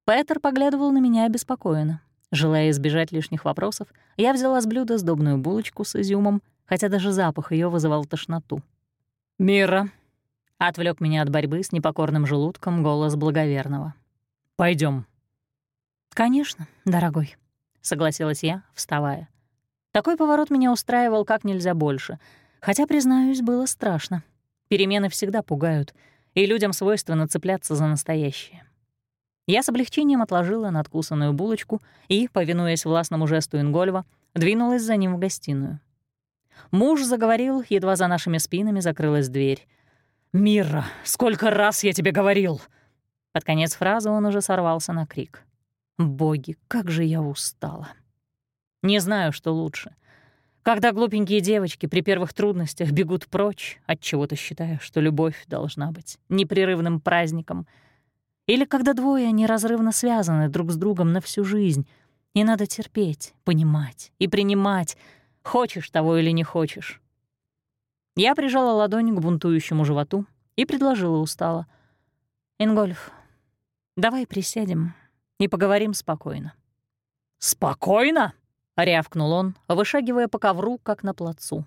Петер поглядывал на меня обеспокоенно. Желая избежать лишних вопросов, я взяла с блюда сдобную булочку с изюмом, хотя даже запах ее вызывал тошноту. «Мира, Отвлек меня от борьбы с непокорным желудком голос благоверного. Пойдем. «Конечно, дорогой», — согласилась я, вставая. Такой поворот меня устраивал как нельзя больше, хотя, признаюсь, было страшно. Перемены всегда пугают, и людям свойственно цепляться за настоящее. Я с облегчением отложила надкусанную булочку и, повинуясь властному жесту Ингольва, двинулась за ним в гостиную. Муж заговорил, едва за нашими спинами закрылась дверь. «Мира, сколько раз я тебе говорил!» Под конец фразы он уже сорвался на крик. «Боги, как же я устала!» Не знаю, что лучше. Когда глупенькие девочки при первых трудностях бегут прочь, от чего-то считая, что любовь должна быть непрерывным праздником, или когда двое неразрывно связаны друг с другом на всю жизнь, и надо терпеть, понимать и принимать, хочешь того или не хочешь. Я прижала ладонь к бунтующему животу и предложила устало. «Ингольф, давай присядем и поговорим спокойно». «Спокойно?» — рявкнул он, вышагивая по ковру, как на плацу.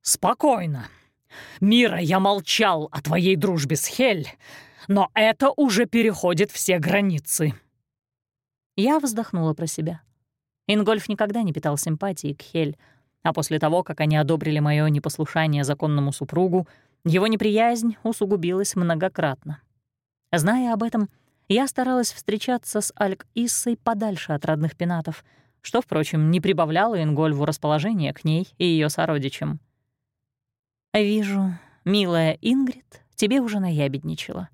«Спокойно. Мира, я молчал о твоей дружбе с Хель, но это уже переходит все границы». Я вздохнула про себя. Ингольф никогда не питал симпатии к Хель, а после того, как они одобрили мое непослушание законному супругу, его неприязнь усугубилась многократно. Зная об этом, я старалась встречаться с Альк-Иссой подальше от родных пенатов, что, впрочем, не прибавляло Ингольву расположения к ней и ее сородичам. «Вижу, милая Ингрид, тебе уже наябедничала», —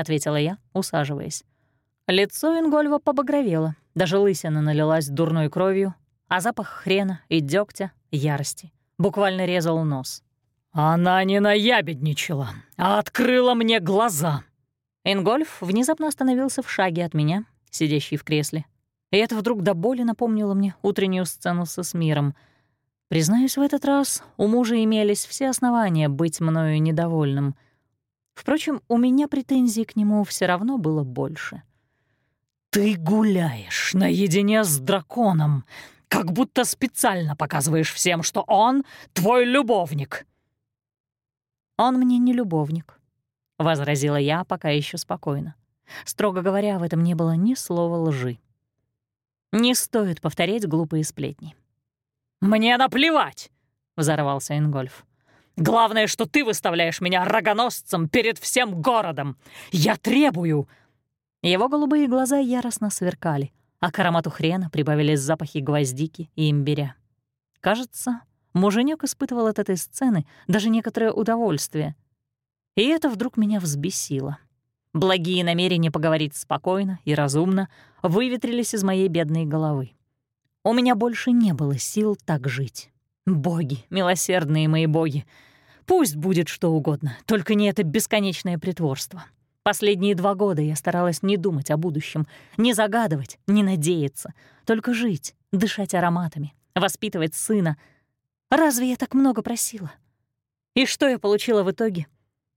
ответила я, усаживаясь. Лицо Ингольва побагровело, даже лысина налилась дурной кровью, а запах хрена и дегтя ярости. Буквально резал нос. «Она не наябедничала, а открыла мне глаза!» Ингольф внезапно остановился в шаге от меня, сидящий в кресле. И это вдруг до боли напомнило мне утреннюю сцену со Смиром. Признаюсь, в этот раз у мужа имелись все основания быть мною недовольным. Впрочем, у меня претензий к нему все равно было больше. «Ты гуляешь наедине с драконом, как будто специально показываешь всем, что он твой любовник». «Он мне не любовник», — возразила я пока еще спокойно. Строго говоря, в этом не было ни слова лжи. Не стоит повторять глупые сплетни. «Мне наплевать!» — взорвался Ингольф. «Главное, что ты выставляешь меня рогоносцем перед всем городом! Я требую!» Его голубые глаза яростно сверкали — а к аромату хрена прибавились запахи гвоздики и имбиря. Кажется, муженек испытывал от этой сцены даже некоторое удовольствие. И это вдруг меня взбесило. Благие намерения поговорить спокойно и разумно выветрились из моей бедной головы. У меня больше не было сил так жить. Боги, милосердные мои боги, пусть будет что угодно, только не это бесконечное притворство. Последние два года я старалась не думать о будущем, не загадывать, не надеяться, только жить, дышать ароматами, воспитывать сына. Разве я так много просила? И что я получила в итоге?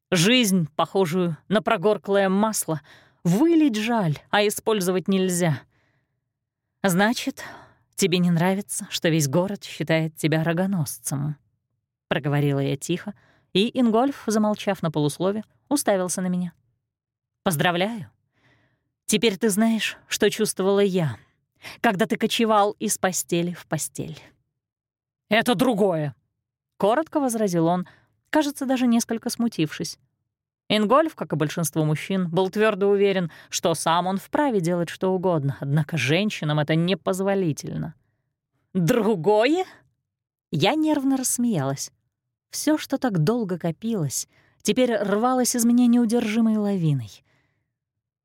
Жизнь, похожую на прогорклое масло, вылить жаль, а использовать нельзя. Значит, тебе не нравится, что весь город считает тебя рогоносцем? Проговорила я тихо, и Ингольф, замолчав на полуслове, уставился на меня. Поздравляю. Теперь ты знаешь, что чувствовала я, когда ты кочевал из постели в постель. «Это другое», — коротко возразил он, кажется, даже несколько смутившись. Ингольф, как и большинство мужчин, был твердо уверен, что сам он вправе делать что угодно, однако женщинам это непозволительно. «Другое?» Я нервно рассмеялась. Все, что так долго копилось, теперь рвалось из меня неудержимой лавиной.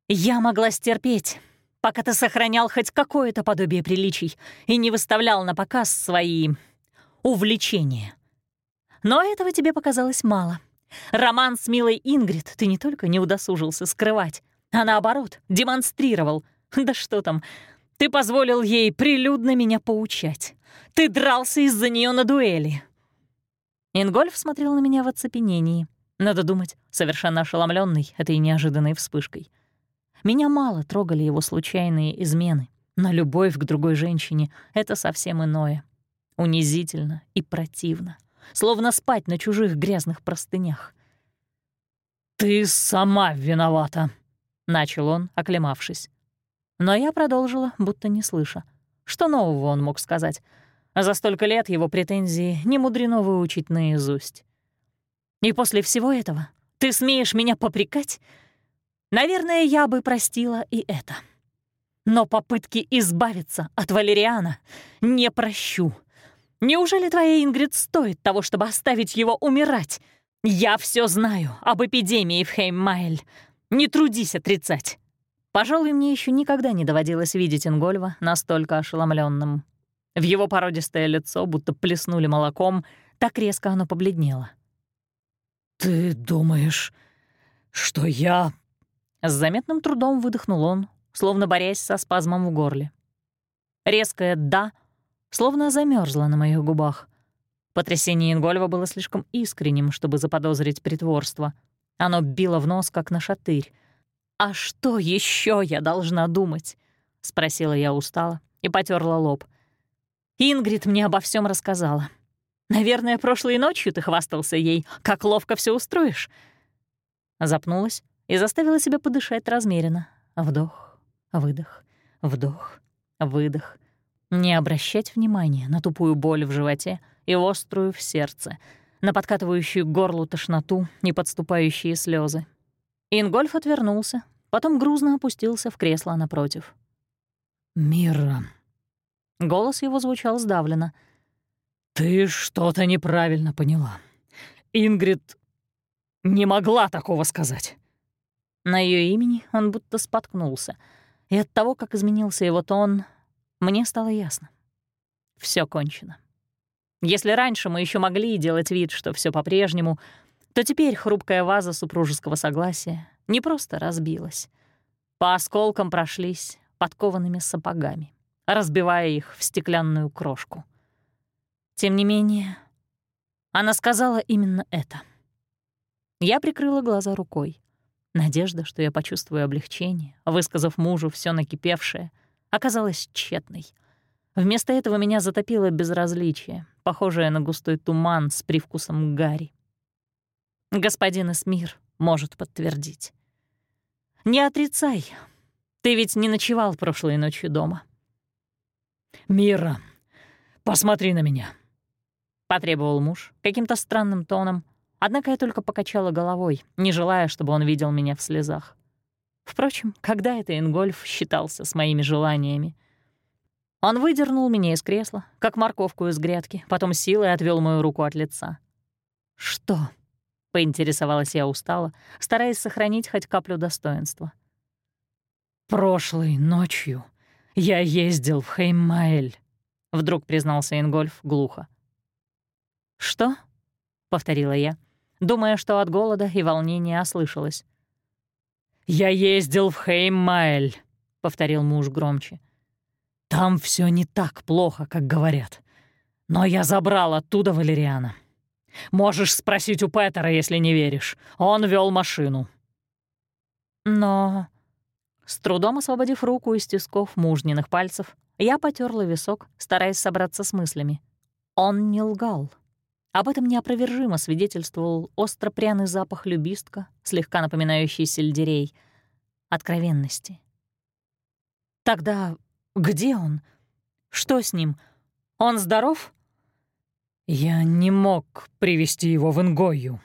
Я могла стерпеть, пока ты сохранял хоть какое-то подобие приличий и не выставлял на показ свои увлечения. Но этого тебе показалось мало. Роман с милой Ингрид ты не только не удосужился скрывать, а наоборот, демонстрировал. Да что там, ты позволил ей прилюдно меня поучать. Ты дрался из-за нее на дуэли. Ингольф смотрел на меня в оцепенении. Надо думать, совершенно ошеломленный этой неожиданной вспышкой. Меня мало трогали его случайные измены, но любовь к другой женщине — это совсем иное. Унизительно и противно, словно спать на чужих грязных простынях. «Ты сама виновата», — начал он, оклемавшись. Но я продолжила, будто не слыша. Что нового он мог сказать? За столько лет его претензии не мудрено выучить наизусть. «И после всего этого ты смеешь меня попрекать?» Наверное, я бы простила и это. Но попытки избавиться от Валериана не прощу. Неужели твоя Ингрид стоит того, чтобы оставить его умирать? Я все знаю об эпидемии в Хейммайль. Не трудись отрицать. Пожалуй, мне еще никогда не доводилось видеть Ингольва настолько ошеломленным. В его породистое лицо будто плеснули молоком, так резко оно побледнело. «Ты думаешь, что я с заметным трудом выдохнул он, словно борясь со спазмом в горле. Резкое «да» словно замерзло на моих губах. Потрясение Ингольва было слишком искренним, чтобы заподозрить притворство. Оно било в нос, как на шатырь. «А что еще я должна думать?» — спросила я устало и потерла лоб. Ингрид мне обо всем рассказала. Наверное, прошлой ночью ты хвастался ей, как ловко все устроишь. Запнулась и заставила себя подышать размеренно. Вдох, выдох, вдох, выдох. Не обращать внимания на тупую боль в животе и острую в сердце, на подкатывающую горлу тошноту и подступающие слезы. Ингольф отвернулся, потом грузно опустился в кресло напротив. «Мира». Голос его звучал сдавленно. «Ты что-то неправильно поняла. Ингрид не могла такого сказать». На ее имени он будто споткнулся, и от того, как изменился его тон, мне стало ясно. Все кончено. Если раньше мы еще могли делать вид, что все по-прежнему, то теперь хрупкая ваза супружеского согласия не просто разбилась. По осколкам прошлись подкованными сапогами, разбивая их в стеклянную крошку. Тем не менее, она сказала именно это. Я прикрыла глаза рукой. Надежда, что я почувствую облегчение, высказав мужу все накипевшее, оказалась тщетной. Вместо этого меня затопило безразличие, похожее на густой туман с привкусом гари. Господин Эсмир может подтвердить. «Не отрицай. Ты ведь не ночевал прошлой ночью дома». «Мира, посмотри на меня», — потребовал муж каким-то странным тоном, однако я только покачала головой, не желая, чтобы он видел меня в слезах. Впрочем, когда это Ингольф считался с моими желаниями? Он выдернул меня из кресла, как морковку из грядки, потом силой отвел мою руку от лица. «Что?» — поинтересовалась я устало, стараясь сохранить хоть каплю достоинства. «Прошлой ночью я ездил в Хеймаэль», — вдруг признался Ингольф глухо. «Что?» — повторила я, думая, что от голода и волнения ослышалась. «Я ездил в Хеймаэль», — повторил муж громче. Там все не так плохо, как говорят. Но я забрал оттуда Валериана. Можешь спросить у Петера, если не веришь. Он вел машину. Но... С трудом освободив руку из тисков мужниных пальцев, я потерла висок, стараясь собраться с мыслями. Он не лгал. Об этом неопровержимо свидетельствовал остро-пряный запах любистка, слегка напоминающий сельдерей. Откровенности. Тогда где он? Что с ним? Он здоров? Я не мог привести его в Ингою.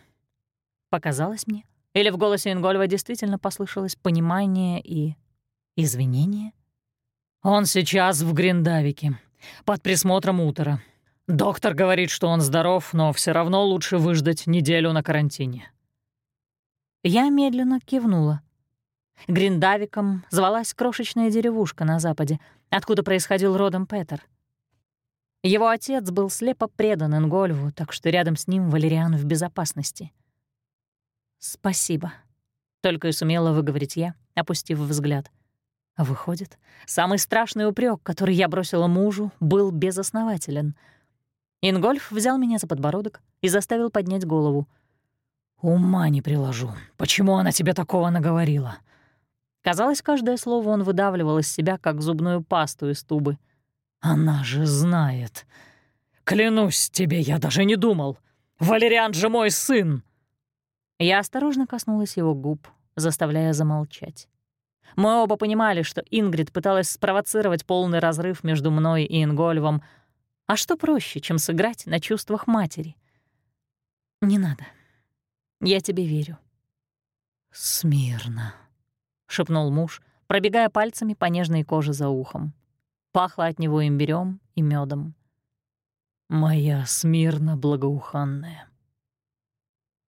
Показалось мне. Или в голосе Ингольва действительно послышалось понимание и извинение? Он сейчас в Гриндавике, под присмотром утра. Доктор говорит, что он здоров, но все равно лучше выждать неделю на карантине. Я медленно кивнула. Гриндавиком звалась крошечная деревушка на западе, откуда происходил родом Петер. Его отец был слепо предан Ингольву, так что рядом с ним Валериан в безопасности. «Спасибо», — только и сумела выговорить я, опустив взгляд. Выходит, самый страшный упрек, который я бросила мужу, был безоснователен. Ингольф взял меня за подбородок и заставил поднять голову. «Ума не приложу. Почему она тебе такого наговорила?» Казалось, каждое слово он выдавливал из себя, как зубную пасту из тубы. «Она же знает. Клянусь тебе, я даже не думал. Валериан же мой сын!» Я осторожно коснулась его губ, заставляя замолчать. Мы оба понимали, что Ингрид пыталась спровоцировать полный разрыв между мной и Ингольвом. А что проще, чем сыграть на чувствах матери? «Не надо. Я тебе верю». «Смирно», — шепнул муж, пробегая пальцами по нежной коже за ухом. Пахло от него имбирём и медом. «Моя смирно благоуханная».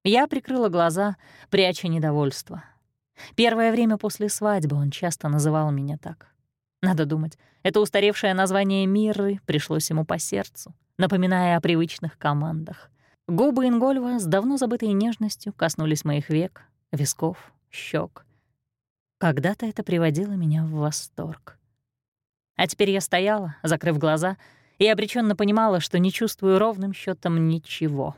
Я прикрыла глаза, пряча недовольство. Первое время после свадьбы он часто называл меня так. Надо думать, это устаревшее название Мирры пришлось ему по сердцу, напоминая о привычных командах. Губы Ингольва с давно забытой нежностью коснулись моих век, висков, щек. Когда-то это приводило меня в восторг. А теперь я стояла, закрыв глаза, и обреченно понимала, что не чувствую ровным счетом ничего.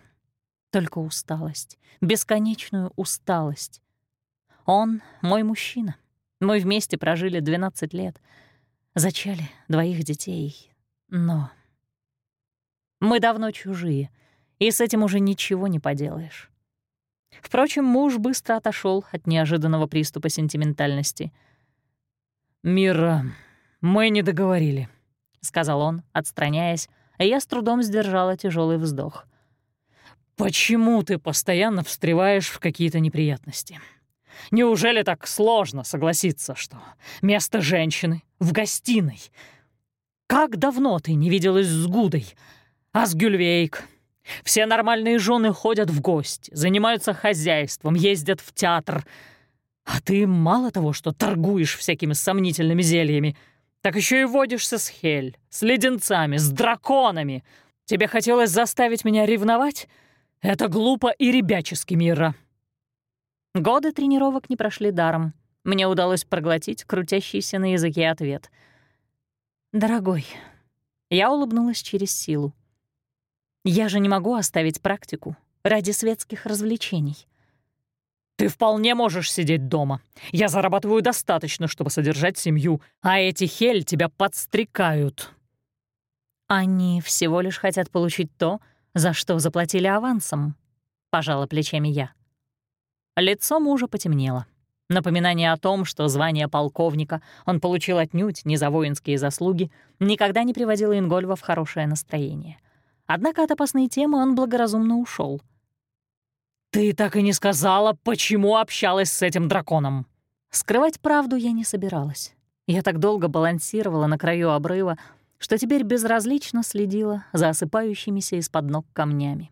Только усталость, бесконечную усталость. Он — мой мужчина. Мы вместе прожили 12 лет. Зачали двоих детей. Но... Мы давно чужие, и с этим уже ничего не поделаешь. Впрочем, муж быстро отошел от неожиданного приступа сентиментальности. «Мира, мы не договорили», — сказал он, отстраняясь, а я с трудом сдержала тяжелый вздох. «Почему ты постоянно встреваешь в какие-то неприятности? Неужели так сложно согласиться, что место женщины в гостиной? Как давно ты не виделась с Гудой, а с Гюльвейк, все нормальные жены ходят в гости, занимаются хозяйством, ездят в театр. А ты мало того, что торгуешь всякими сомнительными зельями, так еще и водишься с Хель, с леденцами, с драконами. Тебе хотелось заставить меня ревновать? Это глупо и ребячески, Мира. Годы тренировок не прошли даром. Мне удалось проглотить крутящийся на языке ответ. «Дорогой». Я улыбнулась через силу. Я же не могу оставить практику ради светских развлечений. Ты вполне можешь сидеть дома. Я зарабатываю достаточно, чтобы содержать семью, а эти хель тебя подстрекают. Они всего лишь хотят получить то, за что заплатили авансом, — пожала плечами я. Лицо мужа потемнело. Напоминание о том, что звание полковника он получил отнюдь не за воинские заслуги, никогда не приводило Ингольва в хорошее настроение — Однако от опасной темы он благоразумно ушел. «Ты так и не сказала, почему общалась с этим драконом!» Скрывать правду я не собиралась. Я так долго балансировала на краю обрыва, что теперь безразлично следила за осыпающимися из-под ног камнями.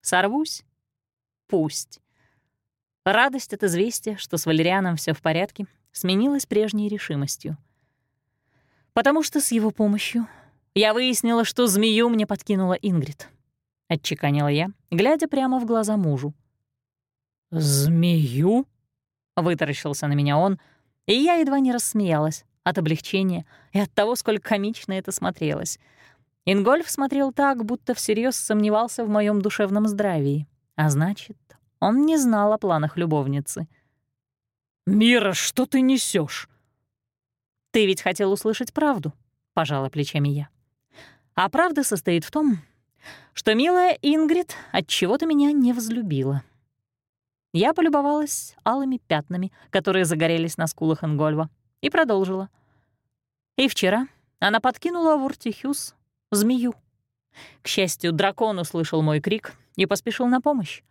Сорвусь? Пусть. Радость от известия, что с Валерианом все в порядке, сменилась прежней решимостью. Потому что с его помощью я выяснила, что змею мне подкинула Ингрид. Отчеканила я, глядя прямо в глаза мужу. «Змею?» — вытаращился на меня он, и я едва не рассмеялась от облегчения и от того, сколько комично это смотрелось. Ингольф смотрел так, будто всерьез сомневался в моем душевном здравии. А значит, он не знал о планах любовницы. «Мира, что ты несешь? «Ты ведь хотел услышать правду», — пожала плечами я. А правда состоит в том, что милая Ингрид от чего то меня не взлюбила. Я полюбовалась алыми пятнами, которые загорелись на скулах Ингольва, и продолжила. И вчера она подкинула в Уртихюс змею. К счастью, дракон услышал мой крик и поспешил на помощь.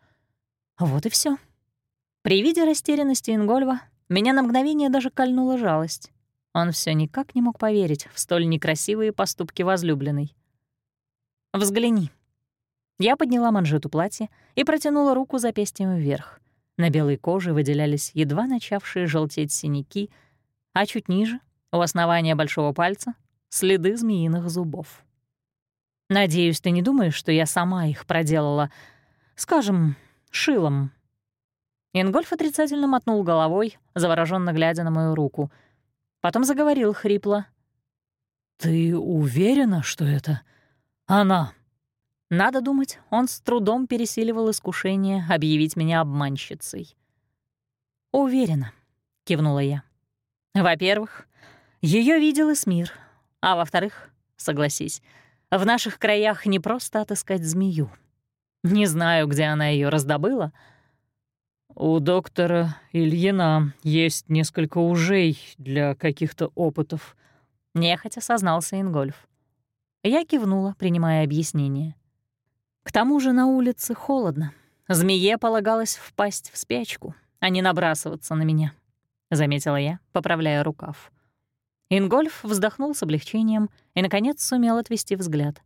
Вот и все. При виде растерянности Ингольва меня на мгновение даже кольнула жалость. Он все никак не мог поверить в столь некрасивые поступки возлюбленной. «Взгляни». Я подняла манжету платья и протянула руку запястьем вверх. На белой коже выделялись едва начавшие желтеть синяки, а чуть ниже, у основания большого пальца, следы змеиных зубов. «Надеюсь, ты не думаешь, что я сама их проделала, скажем, шилом?» Ингольф отрицательно мотнул головой, завороженно глядя на мою руку — Потом заговорил хрипло. «Ты уверена, что это она?» Надо думать, он с трудом пересиливал искушение объявить меня обманщицей. «Уверена», — кивнула я. «Во-первых, ее видел Эсмир, а во-вторых, согласись, в наших краях не просто отыскать змею. Не знаю, где она ее раздобыла, — «У доктора Ильина есть несколько ужей для каких-то опытов», — нехотя сознался Ингольф. Я кивнула, принимая объяснение. К тому же на улице холодно. Змее полагалось впасть в спячку, а не набрасываться на меня, — заметила я, поправляя рукав. Ингольф вздохнул с облегчением и, наконец, сумел отвести взгляд.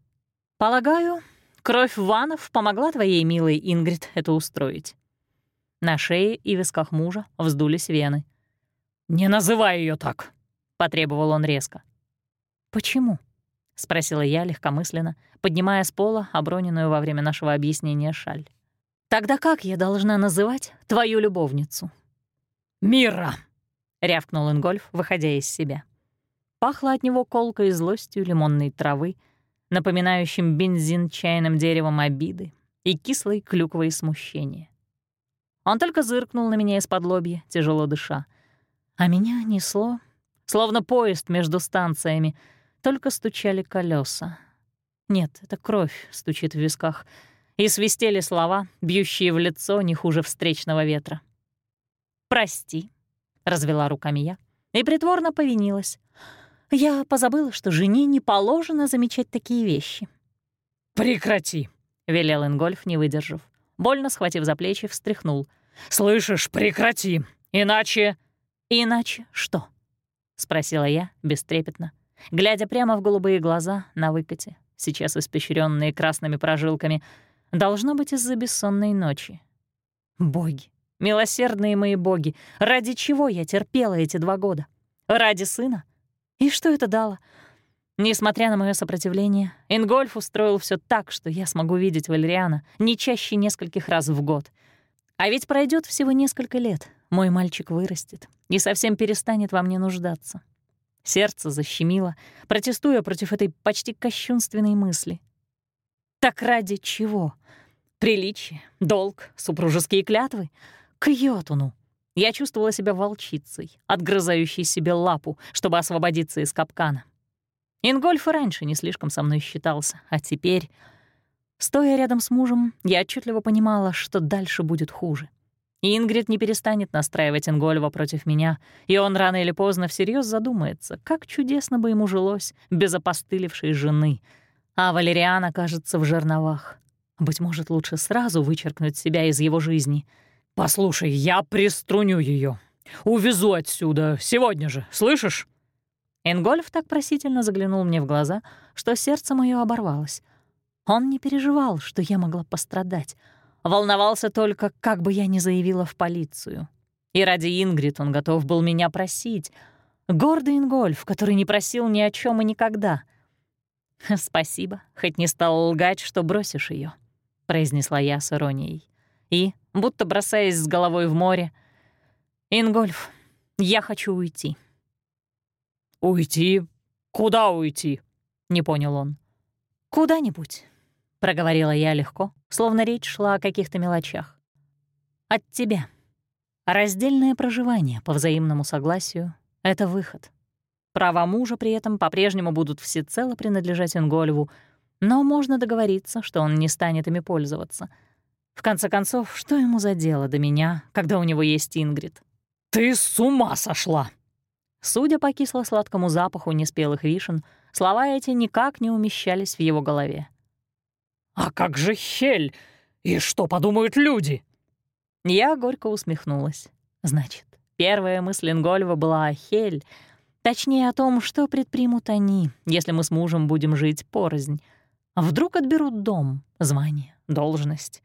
«Полагаю, кровь ванов помогла твоей милой Ингрид это устроить». На шее и висках мужа вздулись вены. «Не называй ее так!» — потребовал он резко. «Почему?» — спросила я легкомысленно, поднимая с пола оброненную во время нашего объяснения шаль. «Тогда как я должна называть твою любовницу?» «Мира!» — рявкнул Ингольф, выходя из себя. Пахло от него колкой злостью лимонной травы, напоминающим бензин чайным деревом обиды и кислой клюквой смущения. Он только зыркнул на меня из-под лобья, тяжело дыша. А меня несло, словно поезд между станциями, только стучали колеса. Нет, это кровь стучит в висках. И свистели слова, бьющие в лицо не хуже встречного ветра. «Прости», — развела руками я и притворно повинилась. Я позабыла, что жене не положено замечать такие вещи. «Прекрати», — велел Ингольф, не выдержав. Больно схватив за плечи, встряхнул. «Слышишь, прекрати, иначе...» «Иначе что?» — спросила я бестрепетно, глядя прямо в голубые глаза на выкате, сейчас испещренные красными прожилками, должно быть из-за бессонной ночи. Боги, милосердные мои боги, ради чего я терпела эти два года? Ради сына? И что это дало? Несмотря на мое сопротивление, Ингольф устроил все так, что я смогу видеть Валериана не чаще нескольких раз в год. А ведь пройдет всего несколько лет, мой мальчик вырастет и совсем перестанет во мне нуждаться. Сердце защемило, протестуя против этой почти кощунственной мысли. Так ради чего? Приличие, долг, супружеские клятвы? К Йотуну. Я чувствовала себя волчицей, отгрызающей себе лапу, чтобы освободиться из капкана. Ингольф и раньше не слишком со мной считался, а теперь... Стоя рядом с мужем, я отчетливо понимала, что дальше будет хуже. Ингрид не перестанет настраивать Ингольва против меня, и он рано или поздно всерьез задумается, как чудесно бы ему жилось без опостылевшей жены. А Валериан окажется в жерновах. Быть может, лучше сразу вычеркнуть себя из его жизни. «Послушай, я приструню ее. Увезу отсюда сегодня же, слышишь?» Ингольф так просительно заглянул мне в глаза, что сердце мое оборвалось. Он не переживал, что я могла пострадать — Волновался только, как бы я ни заявила в полицию. И ради Ингрид он готов был меня просить. Гордый Ингольф, который не просил ни о чем и никогда. «Спасибо, хоть не стал лгать, что бросишь ее, произнесла я с иронией. И, будто бросаясь с головой в море, «Ингольф, я хочу уйти». «Уйти? Куда уйти?» — не понял он. «Куда-нибудь проговорила я легко, словно речь шла о каких-то мелочах. «От тебя. Раздельное проживание по взаимному согласию — это выход. Права мужа при этом по-прежнему будут всецело принадлежать Ингольву, но можно договориться, что он не станет ими пользоваться. В конце концов, что ему за дело до меня, когда у него есть Ингрид? «Ты с ума сошла!» Судя по кисло-сладкому запаху неспелых вишен, слова эти никак не умещались в его голове. «А как же Хель? И что подумают люди?» Я горько усмехнулась. Значит, первая мысль Ингольва была о Хель, точнее о том, что предпримут они, если мы с мужем будем жить порознь. Вдруг отберут дом, звание, должность.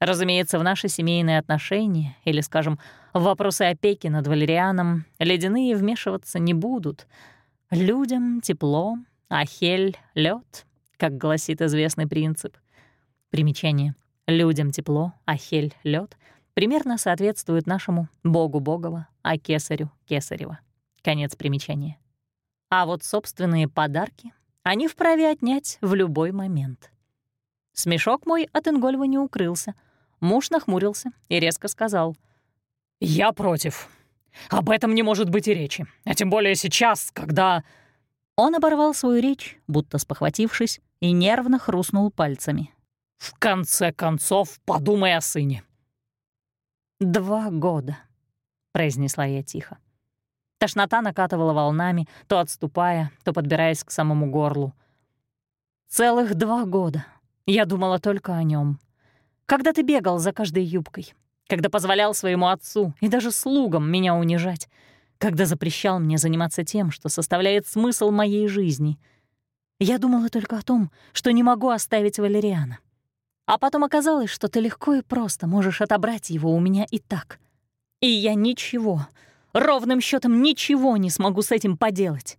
Разумеется, в наши семейные отношения, или, скажем, в вопросы опеки над Валерианом, ледяные вмешиваться не будут. Людям тепло, а Хель — лед, как гласит известный принцип. Примечание. Людям тепло, а хель — лед примерно соответствует нашему богу Богова, а кесарю — кесарева. Конец примечания. А вот собственные подарки они вправе отнять в любой момент. Смешок мой от Ингольва не укрылся. Муж нахмурился и резко сказал. «Я против. Об этом не может быть и речи. А тем более сейчас, когда...» Он оборвал свою речь, будто спохватившись, и нервно хрустнул пальцами. «В конце концов, подумай о сыне». «Два года», — произнесла я тихо. Тошнота накатывала волнами, то отступая, то подбираясь к самому горлу. «Целых два года. Я думала только о нем. Когда ты бегал за каждой юбкой, когда позволял своему отцу и даже слугам меня унижать, когда запрещал мне заниматься тем, что составляет смысл моей жизни — я думала только о том, что не могу оставить Валериана. А потом оказалось, что ты легко и просто можешь отобрать его у меня и так. И я ничего, ровным счетом ничего не смогу с этим поделать.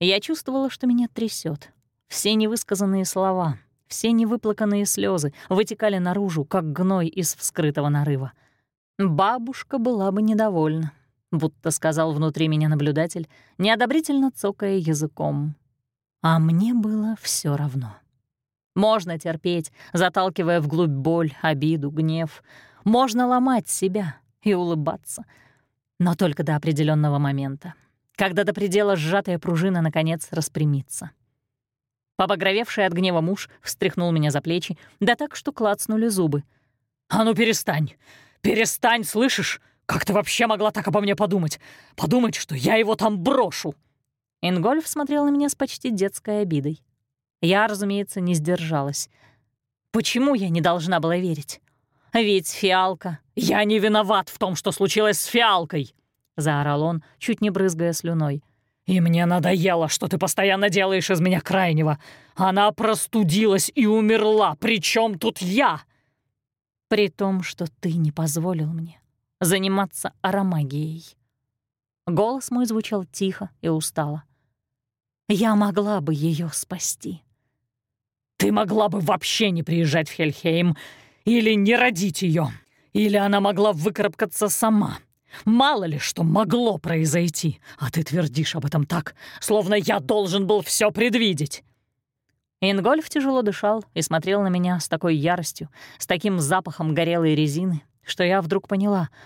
Я чувствовала, что меня трясет. Все невысказанные слова, все невыплаканные слезы вытекали наружу, как гной из вскрытого нарыва. Бабушка была бы недовольна, будто сказал внутри меня наблюдатель, неодобрительно цокая языком. А мне было все равно. Можно терпеть, заталкивая вглубь боль, обиду, гнев. Можно ломать себя и улыбаться. Но только до определенного момента, когда до предела сжатая пружина наконец распрямится. Побагровевший от гнева муж встряхнул меня за плечи, да так, что клацнули зубы. «А ну перестань! Перестань, слышишь? Как ты вообще могла так обо мне подумать? Подумать, что я его там брошу!» Ингольф смотрел на меня с почти детской обидой. Я, разумеется, не сдержалась. Почему я не должна была верить? Ведь фиалка... «Я не виноват в том, что случилось с фиалкой!» — заорал он, чуть не брызгая слюной. «И мне надоело, что ты постоянно делаешь из меня крайнего. Она простудилась и умерла, причем тут я!» «При том, что ты не позволил мне заниматься аромагией». Голос мой звучал тихо и устало. «Я могла бы ее спасти». «Ты могла бы вообще не приезжать в Хельхейм или не родить ее, или она могла выкарабкаться сама. Мало ли что могло произойти, а ты твердишь об этом так, словно я должен был все предвидеть». Ингольф тяжело дышал и смотрел на меня с такой яростью, с таким запахом горелой резины, что я вдруг поняла —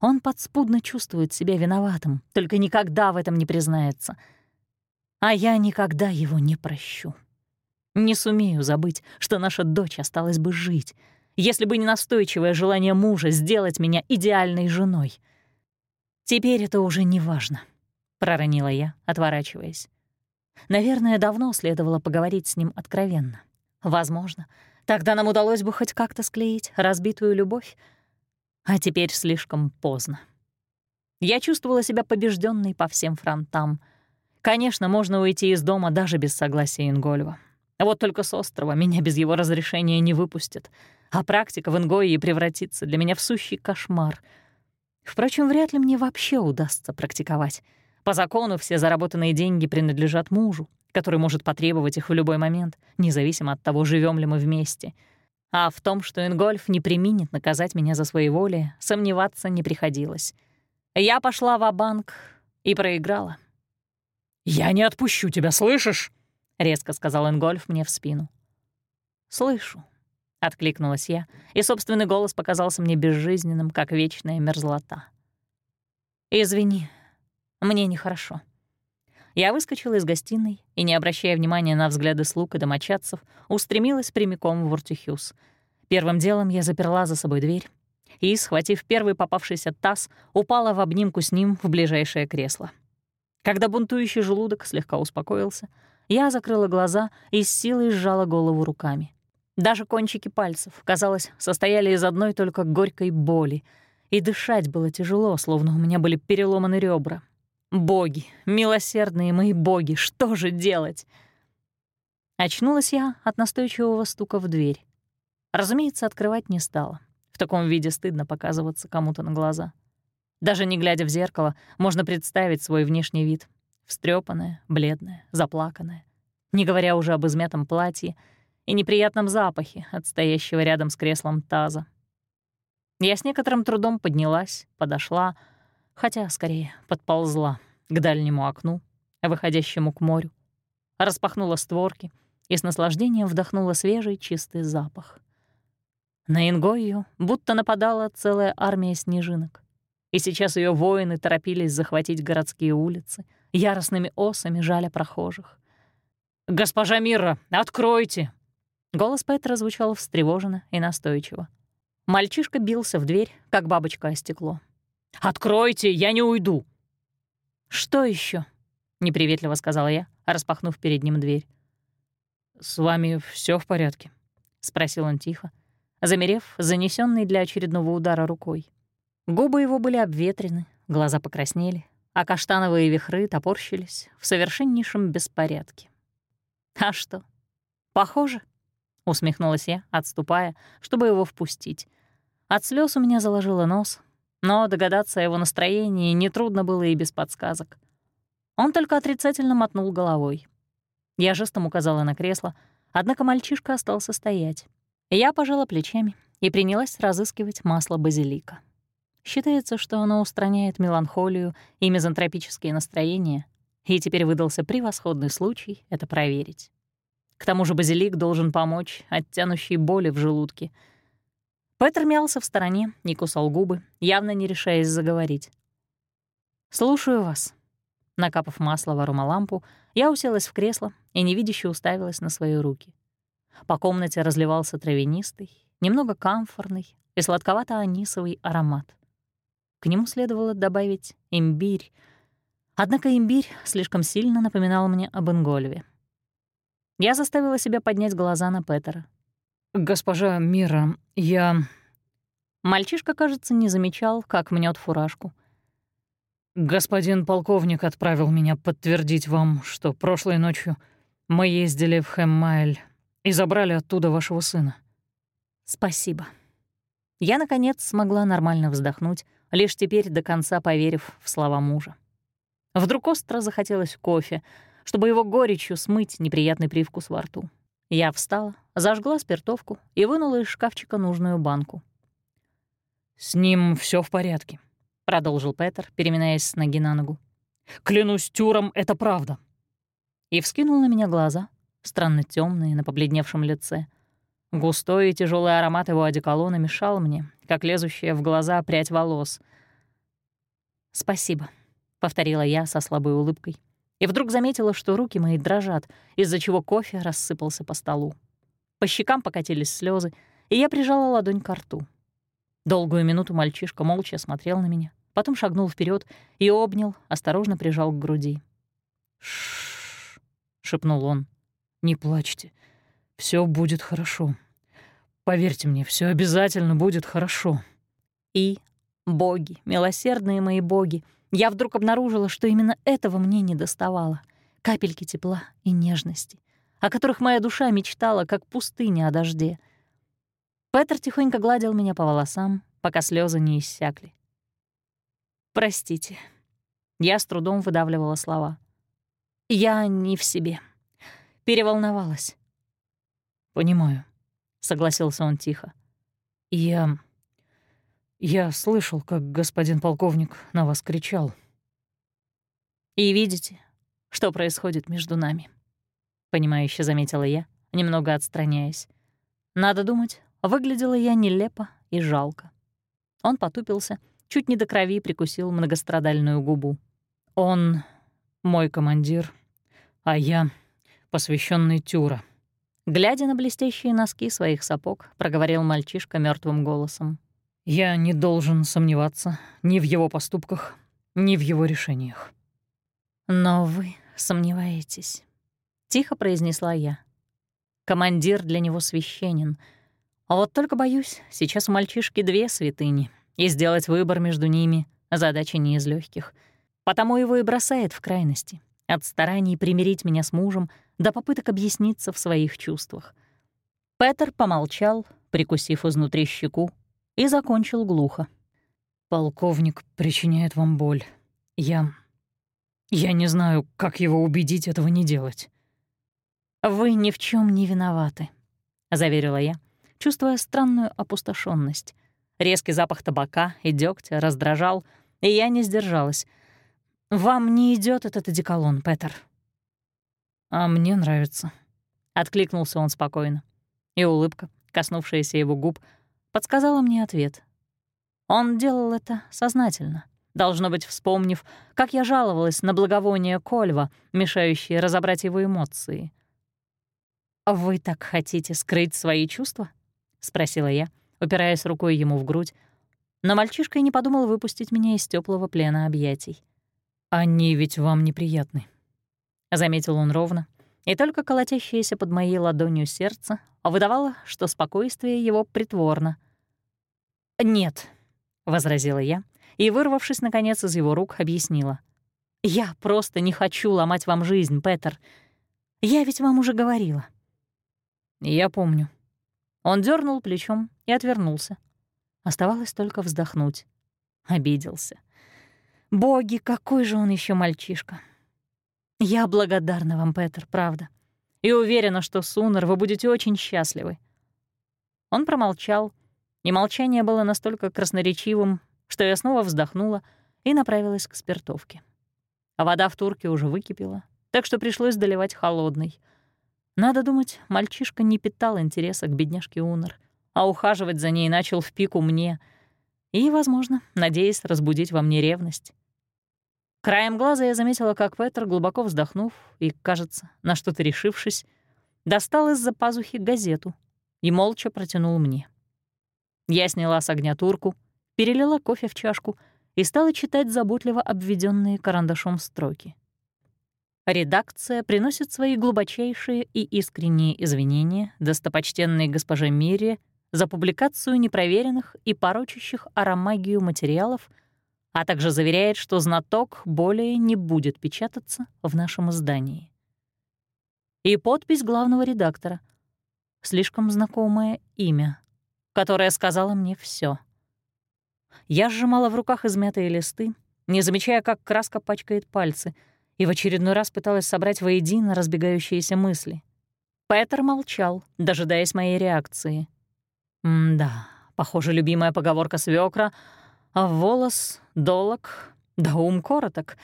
он подспудно чувствует себя виноватым, только никогда в этом не признается. А я никогда его не прощу. Не сумею забыть, что наша дочь осталась бы жить, если бы не настойчивое желание мужа сделать меня идеальной женой. Теперь это уже не важно, — проронила я, отворачиваясь. Наверное, давно следовало поговорить с ним откровенно. Возможно, тогда нам удалось бы хоть как-то склеить разбитую любовь, а теперь слишком поздно. Я чувствовала себя побежденной по всем фронтам. Конечно, можно уйти из дома даже без согласия Ингольва. Вот только с острова меня без его разрешения не выпустят, а практика в Ингойе превратится для меня в сущий кошмар. Впрочем, вряд ли мне вообще удастся практиковать. По закону все заработанные деньги принадлежат мужу, который может потребовать их в любой момент, независимо от того, живем ли мы вместе — а в том, что Ингольф не применит наказать меня за своеволие, сомневаться не приходилось. Я пошла в банк и проиграла. «Я не отпущу тебя, слышишь?» — резко сказал Ингольф мне в спину. «Слышу», — откликнулась я, и собственный голос показался мне безжизненным, как вечная мерзлота. «Извини, мне нехорошо». Я выскочила из гостиной и, не обращая внимания на взгляды слуг и домочадцев, устремилась прямиком в Вортихюс. Первым делом я заперла за собой дверь и, схватив первый попавшийся таз, упала в обнимку с ним в ближайшее кресло. Когда бунтующий желудок слегка успокоился, я закрыла глаза и с силой сжала голову руками. Даже кончики пальцев, казалось, состояли из одной только горькой боли, и дышать было тяжело, словно у меня были переломаны ребра, Боги, милосердные мои боги, что же делать? Очнулась я от настойчивого стука в дверь. Разумеется, открывать не стала. В таком виде стыдно показываться кому-то на глаза. Даже не глядя в зеркало, можно представить свой внешний вид. Встрепанная, бледная, заплаканная. Не говоря уже об измятом платье и неприятном запахе от стоящего рядом с креслом таза. Я с некоторым трудом поднялась, подошла, хотя, скорее, подползла к дальнему окну, выходящему к морю, распахнула створки и с наслаждением вдохнула свежий чистый запах. На Ингою будто нападала целая армия снежинок, и сейчас ее воины торопились захватить городские улицы, яростными осами жаля прохожих. «Госпожа Мира, откройте!» Голос Петра звучал встревоженно и настойчиво. Мальчишка бился в дверь, как бабочка о стекло. «Откройте, я не уйду!» «Что еще? неприветливо сказала я, распахнув перед ним дверь. «С вами все в порядке?» — спросил он тихо, замерев, занесенный для очередного удара рукой. Губы его были обветрены, глаза покраснели, а каштановые вихры топорщились в совершеннейшем беспорядке. «А что, похоже?» — усмехнулась я, отступая, чтобы его впустить. От слез у меня заложило нос, но догадаться о его настроении нетрудно было и без подсказок. Он только отрицательно мотнул головой. Я жестом указала на кресло, однако мальчишка остался стоять. Я пожала плечами и принялась разыскивать масло базилика. Считается, что оно устраняет меланхолию и мизантропические настроения, и теперь выдался превосходный случай это проверить. К тому же базилик должен помочь от боли в желудке. Петр мялся в стороне и кусал губы, явно не решаясь заговорить. «Слушаю вас». Накапав масло в аромалампу, я уселась в кресло и невидяще уставилась на свои руки. По комнате разливался травянистый, немного камфорный и сладковато-анисовый аромат. К нему следовало добавить имбирь, однако имбирь слишком сильно напоминал мне об Ингольве. Я заставила себя поднять глаза на Петера. «Госпожа Мира, я...» Мальчишка, кажется, не замечал, как мнет фуражку. «Господин полковник отправил меня подтвердить вам, что прошлой ночью мы ездили в Хэммайль и забрали оттуда вашего сына». «Спасибо». Я, наконец, смогла нормально вздохнуть, лишь теперь до конца поверив в слова мужа. Вдруг остро захотелось кофе, чтобы его горечью смыть неприятный привкус во рту. Я встала, зажгла спиртовку и вынула из шкафчика нужную банку. «С ним все в порядке», — продолжил Петер, переминаясь с ноги на ногу. «Клянусь тюром, это правда». И вскинул на меня глаза, странно темные на побледневшем лице. Густой и тяжелый аромат его одеколона мешал мне, как лезущая в глаза прядь волос. «Спасибо», — повторила я со слабой улыбкой и вдруг заметила, что руки мои дрожат, из-за чего кофе рассыпался по столу. По щекам покатились слезы, и я прижала ладонь к рту. Долгую минуту мальчишка молча смотрел на меня, потом шагнул вперед и обнял, осторожно прижал к груди. «Ш-ш-ш», шепнул он. «Не плачьте. Все будет хорошо. Поверьте мне, все обязательно будет хорошо». И, боги, милосердные мои боги, — я вдруг обнаружила, что именно этого мне не доставало — капельки тепла и нежности, о которых моя душа мечтала, как пустыня о дожде. Петр тихонько гладил меня по волосам, пока слезы не иссякли. «Простите». Я с трудом выдавливала слова. «Я не в себе. Переволновалась». «Понимаю», — согласился он тихо. «Я я слышал, как господин полковник на вас кричал. И видите, что происходит между нами. Понимающе заметила я, немного отстраняясь. Надо думать, выглядела я нелепо и жалко. Он потупился, чуть не до крови прикусил многострадальную губу. Он мой командир, а я посвященный Тюра. Глядя на блестящие носки своих сапог, проговорил мальчишка мертвым голосом. Я не должен сомневаться ни в его поступках, ни в его решениях. «Но вы сомневаетесь», — тихо произнесла я. «Командир для него священен. А вот только боюсь, сейчас у мальчишки две святыни, и сделать выбор между ними — задача не из легких. Потому его и бросает в крайности, от стараний примирить меня с мужем до попыток объясниться в своих чувствах». Петер помолчал, прикусив изнутри щеку, и закончил глухо. «Полковник причиняет вам боль. Я... я не знаю, как его убедить этого не делать». «Вы ни в чем не виноваты», — заверила я, чувствуя странную опустошенность. Резкий запах табака и дегтя раздражал, и я не сдержалась. «Вам не идет этот одеколон, Петер?» «А мне нравится», — откликнулся он спокойно. И улыбка, коснувшаяся его губ, подсказала мне ответ. Он делал это сознательно, должно быть, вспомнив, как я жаловалась на благовоние Кольва, мешающее разобрать его эмоции. «Вы так хотите скрыть свои чувства?» — спросила я, упираясь рукой ему в грудь, но мальчишка и не подумал выпустить меня из теплого плена объятий. «Они ведь вам неприятны», — заметил он ровно, и только колотящееся под моей ладонью сердце выдавало, что спокойствие его притворно. «Нет», — возразила я, и, вырвавшись, наконец, из его рук, объяснила. «Я просто не хочу ломать вам жизнь, Петер. Я ведь вам уже говорила». «Я помню». Он дернул плечом и отвернулся. Оставалось только вздохнуть. Обиделся. «Боги, какой же он еще мальчишка!» Я благодарна вам, Петер, правда. И уверена, что Сунер вы будете очень счастливы. Он промолчал, и молчание было настолько красноречивым, что я снова вздохнула и направилась к спиртовке. а вода в турке уже выкипела, так что пришлось доливать холодной. Надо думать, мальчишка не питал интереса к бедняжке Унор, а ухаживать за ней начал в пику мне и, возможно, надеясь разбудить во мне ревность. Краем глаза я заметила, как Петр, глубоко вздохнув и, кажется, на что-то решившись, достал из-за пазухи газету и молча протянул мне. Я сняла с огня турку, перелила кофе в чашку и стала читать заботливо обведенные карандашом строки. Редакция приносит свои глубочайшие и искренние извинения достопочтенной госпоже Мире за публикацию непроверенных и порочащих аромагию материалов — а также заверяет, что знаток более не будет печататься в нашем издании. И подпись главного редактора. Слишком знакомое имя, которое сказала мне все. Я сжимала в руках измятые листы, не замечая, как краска пачкает пальцы, и в очередной раз пыталась собрать воедино разбегающиеся мысли. Петер молчал, дожидаясь моей реакции. М-да, похоже, любимая поговорка свекра — а волос долог, да ум короток,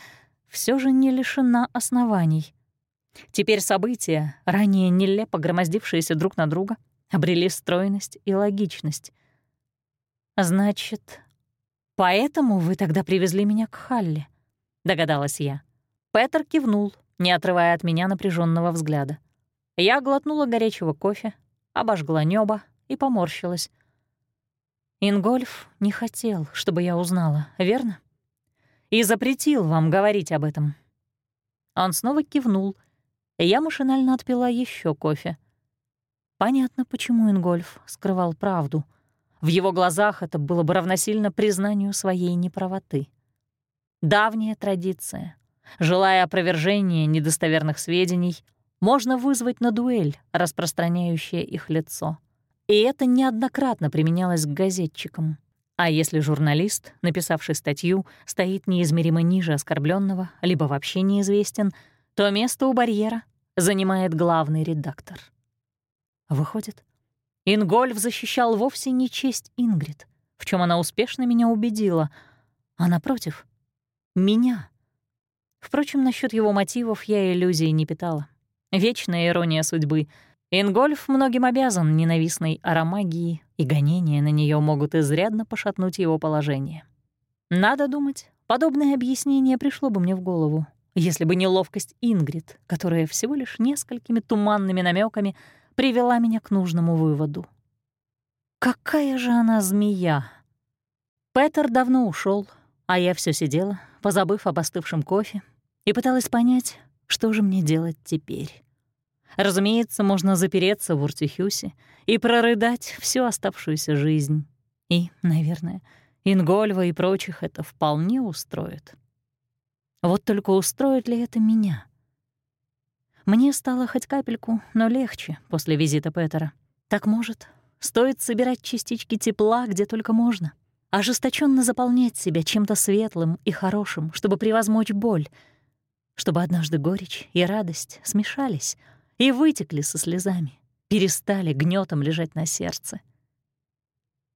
все же не лишена оснований. Теперь события, ранее нелепо громоздившиеся друг на друга, обрели стройность и логичность. «Значит, поэтому вы тогда привезли меня к Халле?» — догадалась я. Петер кивнул, не отрывая от меня напряженного взгляда. Я глотнула горячего кофе, обожгла небо и поморщилась. Ингольф не хотел, чтобы я узнала, верно? И запретил вам говорить об этом. Он снова кивнул, и я машинально отпила еще кофе. Понятно, почему Ингольф скрывал правду. В его глазах это было бы равносильно признанию своей неправоты. Давняя традиция. Желая опровержения недостоверных сведений, можно вызвать на дуэль, распространяющее их лицо. И это неоднократно применялось к газетчикам. А если журналист, написавший статью, стоит неизмеримо ниже оскорбленного, либо вообще неизвестен, то место у барьера занимает главный редактор. Выходит, Ингольф защищал вовсе не честь Ингрид, в чем она успешно меня убедила, а, напротив, меня. Впрочем, насчет его мотивов я иллюзий не питала. Вечная ирония судьбы — Ингольф многим обязан ненавистной аромагии, и гонения на нее могут изрядно пошатнуть его положение. Надо думать, подобное объяснение пришло бы мне в голову, если бы не ловкость Ингрид, которая всего лишь несколькими туманными намеками привела меня к нужному выводу. Какая же она змея! Петер давно ушел, а я все сидела, позабыв об остывшем кофе, и пыталась понять, что же мне делать теперь. Разумеется, можно запереться в Уртихюсе и прорыдать всю оставшуюся жизнь. И, наверное, Ингольва и прочих это вполне устроит. Вот только устроит ли это меня? Мне стало хоть капельку, но легче после визита Петера. Так может, стоит собирать частички тепла, где только можно, ожесточенно заполнять себя чем-то светлым и хорошим, чтобы превозмочь боль, чтобы однажды горечь и радость смешались — и вытекли со слезами, перестали гнетом лежать на сердце.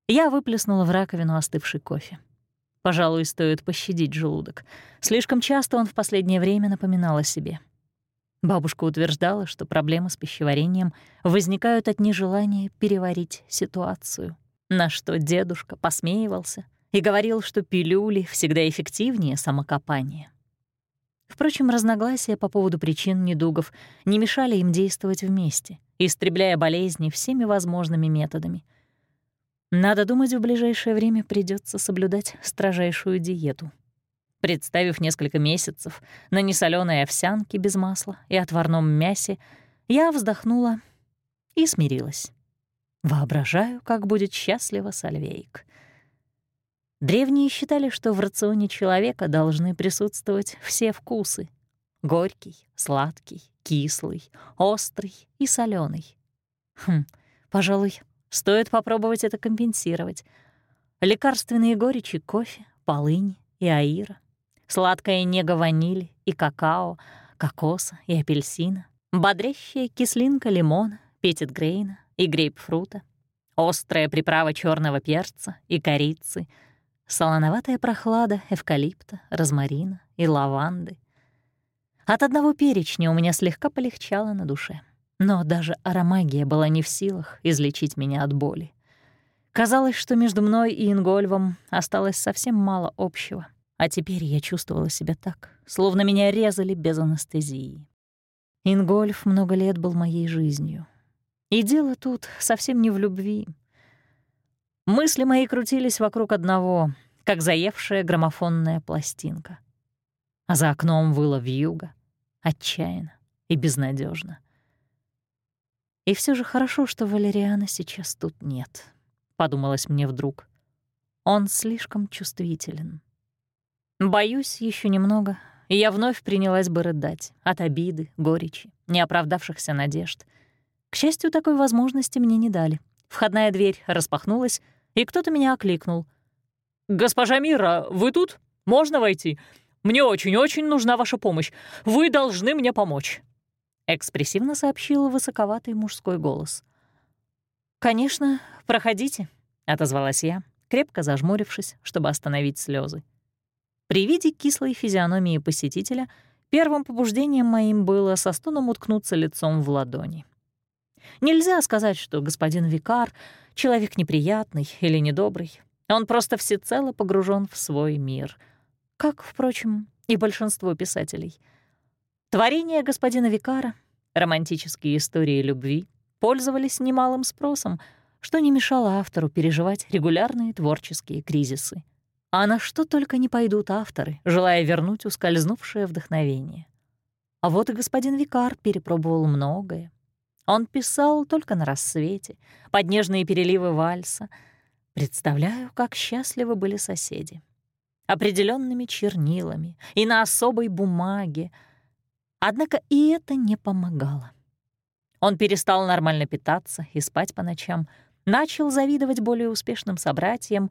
Я выплеснула в раковину остывший кофе. Пожалуй, стоит пощадить желудок. Слишком часто он в последнее время напоминал о себе. Бабушка утверждала, что проблемы с пищеварением возникают от нежелания переварить ситуацию, на что дедушка посмеивался и говорил, что пилюли всегда эффективнее самокопания. Впрочем, разногласия по поводу причин недугов не мешали им действовать вместе, истребляя болезни всеми возможными методами. Надо думать, в ближайшее время придется соблюдать строжайшую диету. Представив несколько месяцев на несолёной овсянке без масла и отварном мясе, я вздохнула и смирилась. Воображаю, как будет счастлива Сальвейк. Древние считали, что в рационе человека должны присутствовать все вкусы — горький, сладкий, кислый, острый и соленый. Хм, пожалуй, стоит попробовать это компенсировать. Лекарственные горечи кофе, полынь и аира, сладкая нега ванили и какао, кокоса и апельсина, бодрящая кислинка лимона, петитгрейна и грейпфрута, острая приправа черного перца и корицы — солоноватая прохлада эвкалипта, розмарина и лаванды, От одного перечня у меня слегка полегчало на душе. Но даже аромагия была не в силах излечить меня от боли. Казалось, что между мной и Ингольвом осталось совсем мало общего, а теперь я чувствовала себя так, словно меня резали без анестезии. Ингольф много лет был моей жизнью. И дело тут совсем не в любви. Мысли мои крутились вокруг одного, как заевшая граммофонная пластинка. А за окном выла вьюга, отчаянно и безнадежно. И все же хорошо, что Валериана сейчас тут нет, подумалось мне вдруг. Он слишком чувствителен. Боюсь, еще немного, и я вновь принялась бы рыдать от обиды, горечи, неоправдавшихся надежд. К счастью, такой возможности мне не дали. Входная дверь распахнулась, и кто-то меня окликнул. «Госпожа Мира, вы тут? Можно войти? Мне очень-очень нужна ваша помощь. Вы должны мне помочь» экспрессивно сообщил высоковатый мужской голос. «Конечно, проходите», — отозвалась я, крепко зажмурившись, чтобы остановить слезы. При виде кислой физиономии посетителя первым побуждением моим было со стоном уткнуться лицом в ладони. Нельзя сказать, что господин Викар — человек неприятный или недобрый. Он просто всецело погружен в свой мир. Как, впрочем, и большинство писателей — Творения господина Викара, романтические истории любви, пользовались немалым спросом, что не мешало автору переживать регулярные творческие кризисы. А на что только не пойдут авторы, желая вернуть ускользнувшее вдохновение. А вот и господин Викар перепробовал многое. Он писал только на рассвете, под нежные переливы вальса. Представляю, как счастливы были соседи. Определенными чернилами и на особой бумаге — Однако и это не помогало. Он перестал нормально питаться и спать по ночам, начал завидовать более успешным собратьям.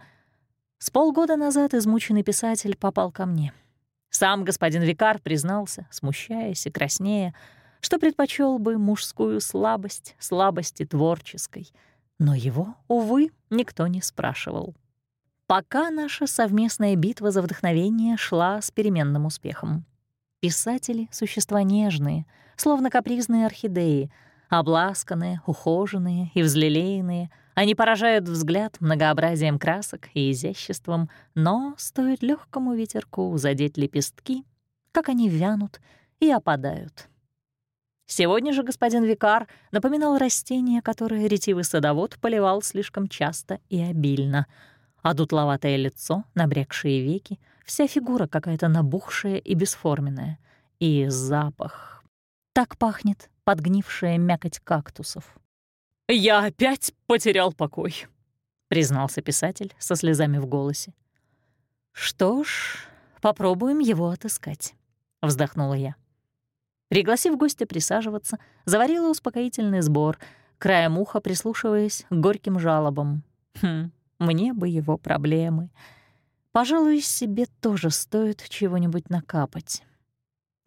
С полгода назад измученный писатель попал ко мне. Сам господин Викар признался, смущаясь и краснея, что предпочел бы мужскую слабость слабости творческой. Но его, увы, никто не спрашивал. Пока наша совместная битва за вдохновение шла с переменным успехом. Писатели — существа нежные, словно капризные орхидеи, обласканные, ухоженные и взлелеянные. Они поражают взгляд многообразием красок и изяществом, но стоит легкому ветерку задеть лепестки, как они вянут и опадают. Сегодня же господин Викар напоминал растение, которое ретивый садовод поливал слишком часто и обильно, а дутловатое лицо, набрякшие веки — Вся фигура какая-то набухшая и бесформенная. И запах. Так пахнет подгнившая мякоть кактусов. «Я опять потерял покой», — признался писатель со слезами в голосе. «Что ж, попробуем его отыскать», — вздохнула я. Пригласив гостя присаживаться, заварила успокоительный сбор, краем уха прислушиваясь к горьким жалобам. Хм, мне бы его проблемы — Пожалуй, себе тоже стоит чего-нибудь накапать.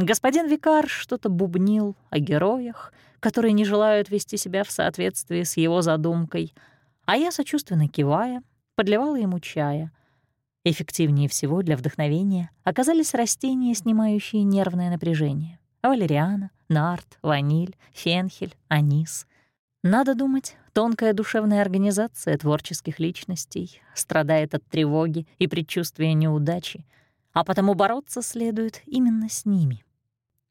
Господин Викар что-то бубнил о героях, которые не желают вести себя в соответствии с его задумкой, а я, сочувственно кивая, подливала ему чая. Эффективнее всего для вдохновения оказались растения, снимающие нервное напряжение. Валериана, нарт, ваниль, фенхель, анис. Надо думать, тонкая душевная организация творческих личностей страдает от тревоги и предчувствия неудачи, а потому бороться следует именно с ними.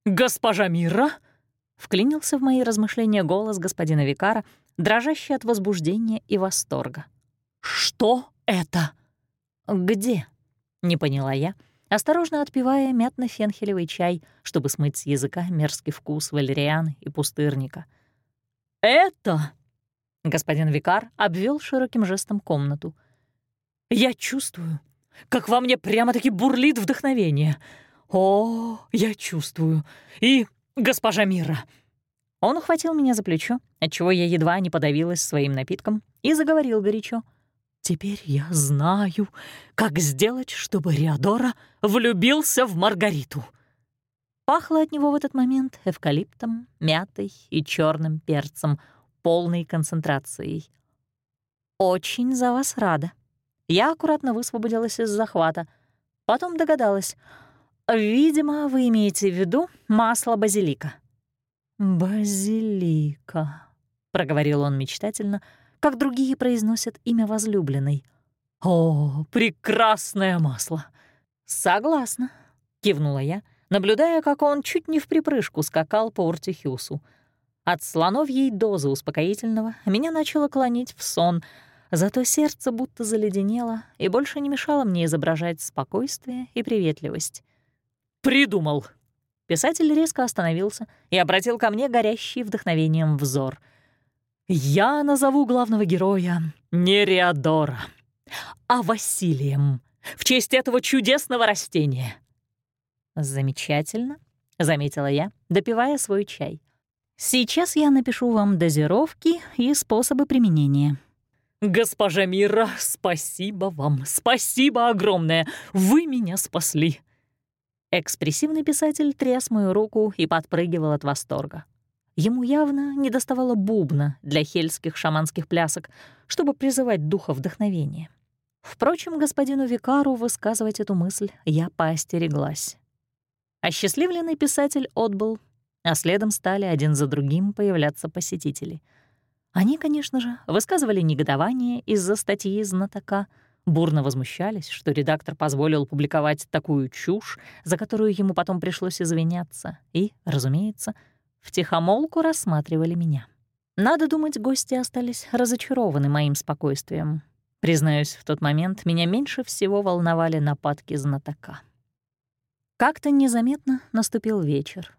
«Госпожа Мира!» — вклинился в мои размышления голос господина Викара, дрожащий от возбуждения и восторга. «Что это?» «Где?» — не поняла я, осторожно отпивая мятно-фенхелевый чай, чтобы смыть с языка мерзкий вкус валерианы и пустырника — «Это...» — господин Викар обвел широким жестом комнату. «Я чувствую, как во мне прямо-таки бурлит вдохновение. О, я чувствую. И госпожа Мира...» Он ухватил меня за плечо, отчего я едва не подавилась своим напитком, и заговорил горячо. «Теперь я знаю, как сделать, чтобы Риадора влюбился в Маргариту». Пахло от него в этот момент эвкалиптом, мятой и черным перцем, полной концентрацией. «Очень за вас рада». Я аккуратно высвободилась из захвата. Потом догадалась. Видимо, вы имеете в виду масло базилика». «Базилика», — проговорил он мечтательно, как другие произносят имя возлюбленной. «О, прекрасное масло!» «Согласна», — кивнула я, наблюдая, как он чуть не в припрыжку скакал по Ортихюсу. От слоновьей дозы успокоительного меня начало клонить в сон, зато сердце будто заледенело и больше не мешало мне изображать спокойствие и приветливость. «Придумал!» Писатель резко остановился и обратил ко мне горящий вдохновением взор. «Я назову главного героя не Реодора, а Василием, в честь этого чудесного растения». «Замечательно», — заметила я, допивая свой чай. «Сейчас я напишу вам дозировки и способы применения». «Госпожа Мира, спасибо вам, спасибо огромное! Вы меня спасли!» Экспрессивный писатель тряс мою руку и подпрыгивал от восторга. Ему явно недоставало бубна для хельских шаманских плясок, чтобы призывать духа вдохновения. Впрочем, господину Викару высказывать эту мысль я поостереглась. Осчастливленный писатель отбыл, а следом стали один за другим появляться посетители. Они, конечно же, высказывали негодование из-за статьи знатока — бурно возмущались, что редактор позволил публиковать такую чушь, за которую ему потом пришлось извиняться, и, разумеется, втихомолку рассматривали меня. Надо думать, гости остались разочарованы моим спокойствием. Признаюсь, в тот момент меня меньше всего волновали нападки знатока. Как-то незаметно наступил вечер.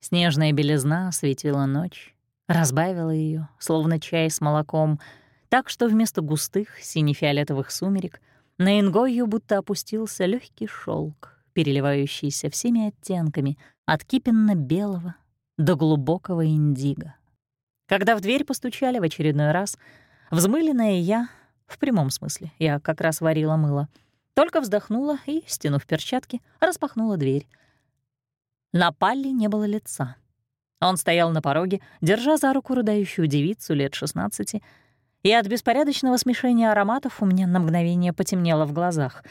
Снежная белизна осветила ночь, разбавила ее, словно чай с молоком — так что вместо густых сине-фиолетовых сумерек на Ингою будто опустился легкий шелк, переливающийся всеми оттенками от кипенно-белого до глубокого индиго. Когда в дверь постучали в очередной раз, взмыленная я, в прямом смысле, я как раз варила мыло, только вздохнула и, стянув перчатки, распахнула дверь. На Палли не было лица. Он стоял на пороге, держа за руку рыдающую девицу лет шестнадцати, и от беспорядочного смешения ароматов у меня на мгновение потемнело в глазах.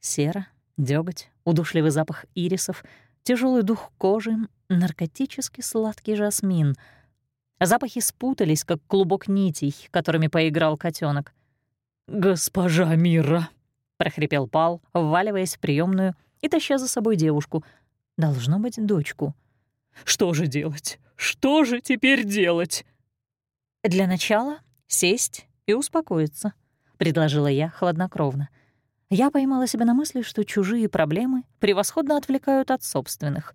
Сера, дёготь, удушливый запах ирисов, тяжелый дух кожи, наркотически сладкий жасмин. Запахи спутались, как клубок нитей, которыми поиграл котенок. «Госпожа Мира!» — прохрипел Пал, вваливаясь в приемную и таща за собой девушку. Должно быть, дочку. «Что же делать? Что же теперь делать?» «Для начала сесть и успокоиться», — предложила я хладнокровно. Я поймала себя на мысли, что чужие проблемы превосходно отвлекают от собственных.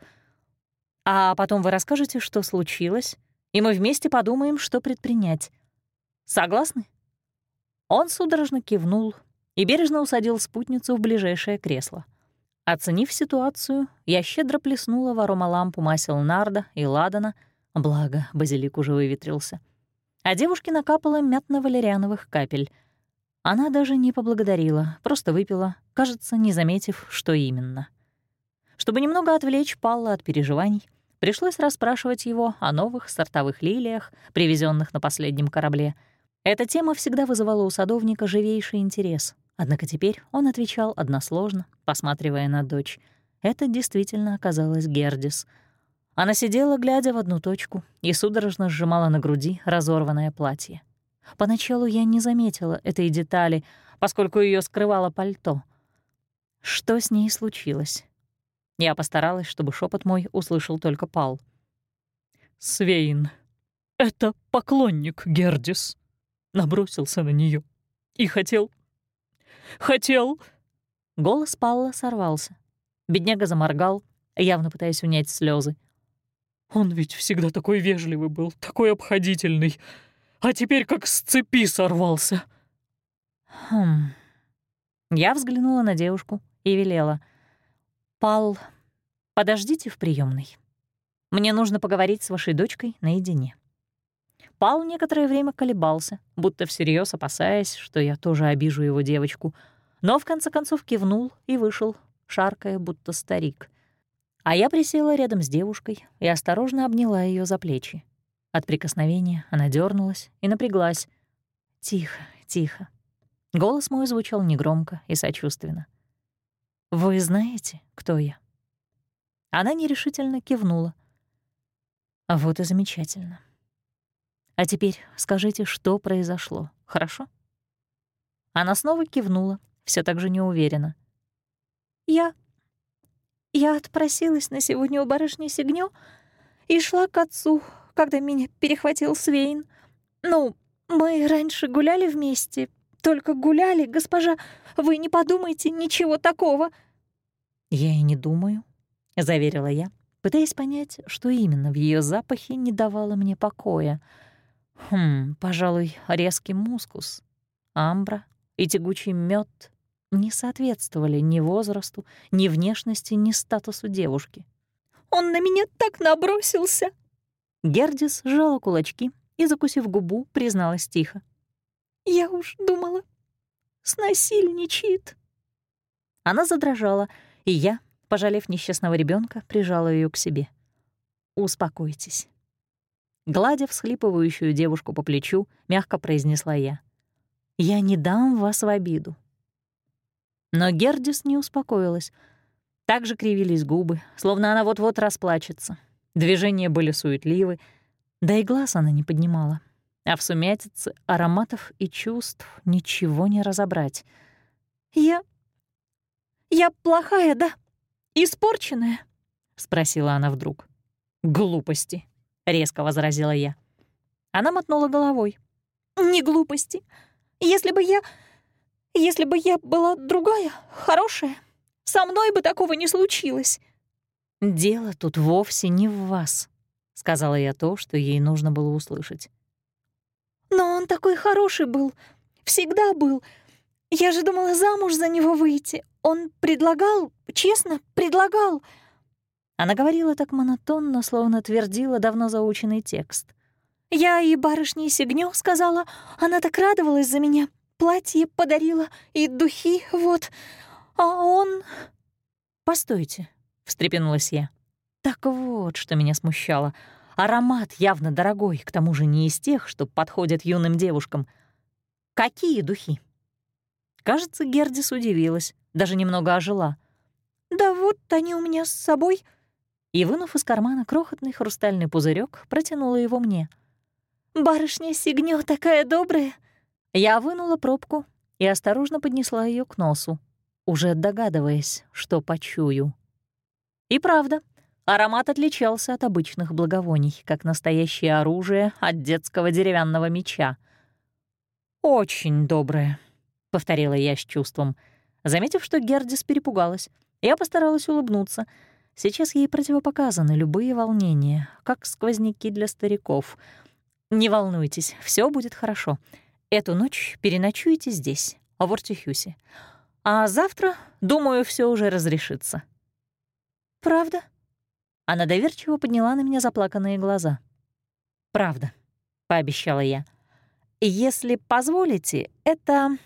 А потом вы расскажете, что случилось, и мы вместе подумаем, что предпринять. Согласны? Он судорожно кивнул и бережно усадил спутницу в ближайшее кресло. Оценив ситуацию, я щедро плеснула в аромалампу масел нарда и ладана, благо базилик уже выветрился — а девушке накапала мятно-валериановых капель. Она даже не поблагодарила, просто выпила, кажется, не заметив, что именно. Чтобы немного отвлечь Палла от переживаний, пришлось расспрашивать его о новых сортовых лилиях, привезенных на последнем корабле. Эта тема всегда вызывала у садовника живейший интерес, однако теперь он отвечал односложно, посматривая на дочь. Это действительно оказалась Гердис — она сидела, глядя в одну точку, и судорожно сжимала на груди разорванное платье. Поначалу я не заметила этой детали, поскольку ее скрывало пальто. Что с ней случилось? Я постаралась, чтобы шепот мой услышал только Пал. «Свейн, это поклонник Гердис», набросился на нее и хотел... хотел... Голос Палла сорвался. Бедняга заморгал, явно пытаясь унять слезы. Он ведь всегда такой вежливый был, такой обходительный. А теперь как с цепи сорвался. Хм. Я взглянула на девушку и велела. «Пал, подождите в приемной. Мне нужно поговорить с вашей дочкой наедине». Пал некоторое время колебался, будто всерьез опасаясь, что я тоже обижу его девочку, но в конце концов кивнул и вышел, шаркая, будто старик — а я присела рядом с девушкой и осторожно обняла ее за плечи. От прикосновения она дернулась и напряглась. «Тихо, тихо». Голос мой звучал негромко и сочувственно. «Вы знаете, кто я?» Она нерешительно кивнула. А вот и замечательно. А теперь скажите, что произошло, хорошо? Она снова кивнула, все так же неуверенно. Я... Я отпросилась на сегодня у барышни Сигнё и шла к отцу, когда меня перехватил Свейн. Ну, мы раньше гуляли вместе, только гуляли, госпожа. Вы не подумайте, ничего такого. Я и не думаю, — заверила я, пытаясь понять, что именно в ее запахе не давало мне покоя. Хм, пожалуй, резкий мускус, амбра и тягучий мед не соответствовали ни возрасту, ни внешности, ни статусу девушки. «Он на меня так набросился!» Гердис сжала кулачки и, закусив губу, призналась тихо. «Я уж думала, снасильничает». Она задрожала, и я, пожалев несчастного ребенка, прижала ее к себе. «Успокойтесь». Гладя всхлипывающую девушку по плечу, мягко произнесла я. «Я не дам вас в обиду». Но Гердис не успокоилась. Так же кривились губы, словно она вот-вот расплачется. Движения были суетливы, да и глаз она не поднимала. А в сумятице ароматов и чувств ничего не разобрать. «Я... я плохая, да? Испорченная?» — спросила она вдруг. «Глупости», — резко возразила я. Она мотнула головой. «Не глупости. Если бы я... если бы я была другая, хорошая, со мной бы такого не случилось». «Дело тут вовсе не в вас», — сказала я то, что ей нужно было услышать. «Но он такой хороший был, всегда был. Я же думала замуж за него выйти. Он предлагал, честно, предлагал». Она говорила так монотонно, словно твердила давно заученный текст. «Я и барышне Сигнё сказала, она так радовалась за меня, платье подарила и духи, вот. А он...» «Постойте», — встрепенулась я. «Так вот, что меня смущало. Аромат явно дорогой, к тому же не из тех, что подходят юным девушкам. Какие духи?» Кажется, Гердис удивилась, даже немного ожила. «Да вот они у меня с собой», и, вынув из кармана крохотный хрустальный пузырек, протянула его мне. «Барышня Сигнё такая добрая!» Я вынула пробку и осторожно поднесла ее к носу, уже догадываясь, что почую. И правда, аромат отличался от обычных благовоний, как настоящее оружие от детского деревянного меча. «Очень доброе», — повторила я с чувством. Заметив, что Гердис перепугалась, я постаралась улыбнуться — Сейчас ей противопоказаны любые волнения, как сквозняки для стариков. Не волнуйтесь, все будет хорошо. Эту ночь переночуете здесь, в Ортихюсе. А завтра, думаю, все уже разрешится. «Правда?» Она доверчиво подняла на меня заплаканные глаза. «Правда», — пообещала я. «Если позволите, это...»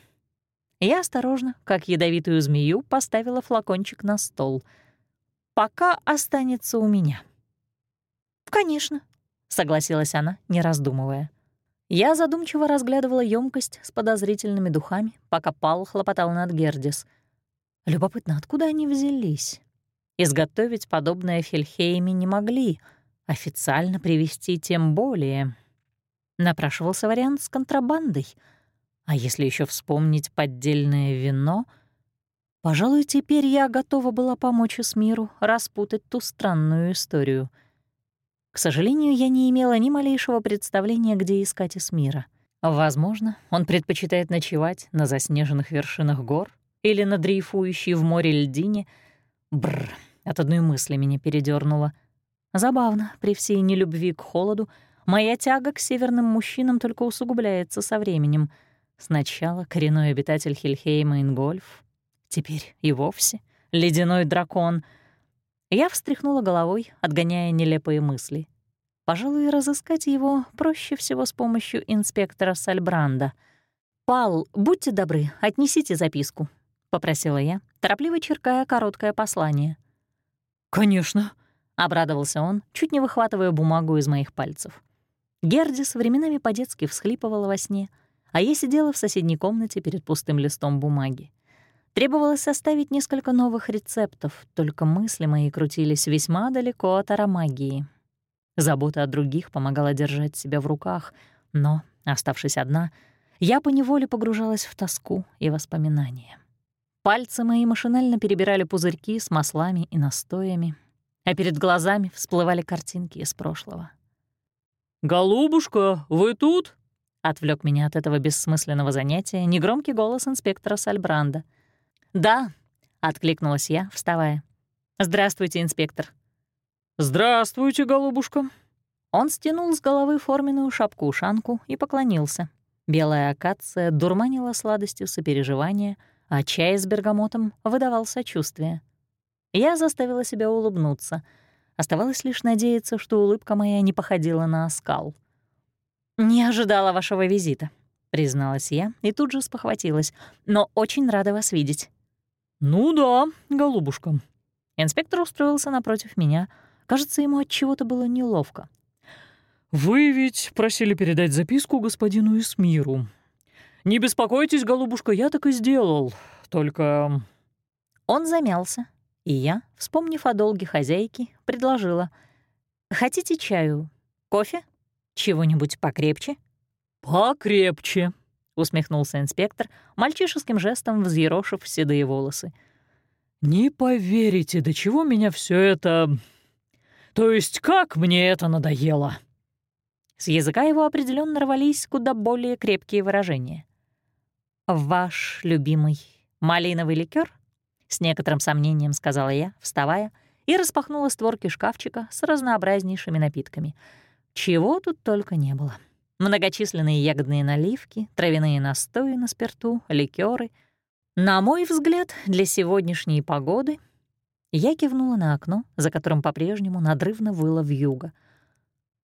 Я осторожно, как ядовитую змею, поставила флакончик на стол — пока останется у меня». «Конечно», — согласилась она, не раздумывая. Я задумчиво разглядывала емкость с подозрительными духами, пока Пал хлопотал над Гердис. Любопытно, откуда они взялись? Изготовить подобное в Хельхейме не могли, официально привезти тем более. Напрашивался вариант с контрабандой. А если еще вспомнить поддельное вино — Пожалуй, теперь я готова была помочь Эсмиру распутать ту странную историю. К сожалению, я не имела ни малейшего представления, где искать Эсмира. Возможно, он предпочитает ночевать на заснеженных вершинах гор или на дрейфующей в море льдине. Бррр, от одной мысли меня передернуло. Забавно, при всей нелюбви к холоду, моя тяга к северным мужчинам только усугубляется со временем. Сначала коренной обитатель Хельхейма Ингольф, Теперь и вовсе ледяной дракон. Я встряхнула головой, отгоняя нелепые мысли. Пожалуй, разыскать его проще всего с помощью инспектора Сальбранда. «Пал, будьте добры, отнесите записку», — попросила я, торопливо черкая короткое послание. «Конечно», — обрадовался он, чуть не выхватывая бумагу из моих пальцев. Гердис временами по-детски всхлипывала во сне, а я сидела в соседней комнате перед пустым листом бумаги. Требовалось составить несколько новых рецептов, только мысли мои крутились весьма далеко от аромагии. Забота о других помогала держать себя в руках, но, оставшись одна, я поневоле погружалась в тоску и воспоминания. Пальцы мои машинально перебирали пузырьки с маслами и настоями, а перед глазами всплывали картинки из прошлого. «Голубушка, вы тут?» — отвлек меня от этого бессмысленного занятия негромкий голос инспектора Сальбранда. «Да», — откликнулась я, вставая. «Здравствуйте, инспектор». «Здравствуйте, голубушка». Он стянул с головы форменную шапку-ушанку и поклонился. Белая акация дурманила сладостью сопереживания, а чай с бергамотом выдавал сочувствие. Я заставила себя улыбнуться. Оставалось лишь надеяться, что улыбка моя не походила на оскал. «Не ожидала вашего визита», — призналась я и тут же спохватилась, «но очень рада вас видеть». «Ну да, голубушка». Инспектор устроился напротив меня. Кажется, ему от чего-то было неловко. «Вы ведь просили передать записку господину Исмиру. Не беспокойтесь, голубушка, я так и сделал. Только...» Он замялся, и я, вспомнив о долге хозяйки, предложила. «Хотите чаю? Кофе? Чего-нибудь покрепче?» «Покрепче», — усмехнулся инспектор, мальчишеским жестом взъерошив седые волосы. «Не поверите, до чего меня все это... То есть как мне это надоело!» С языка его определенно рвались куда более крепкие выражения. «Ваш любимый малиновый ликер? С некоторым сомнением сказала я, вставая, и распахнула створки шкафчика с разнообразнейшими напитками. Чего тут только не было. Многочисленные ягодные наливки, травяные настои на спирту, ликеры. На мой взгляд, для сегодняшней погоды я кивнула на окно, за которым по-прежнему надрывно выла вьюга.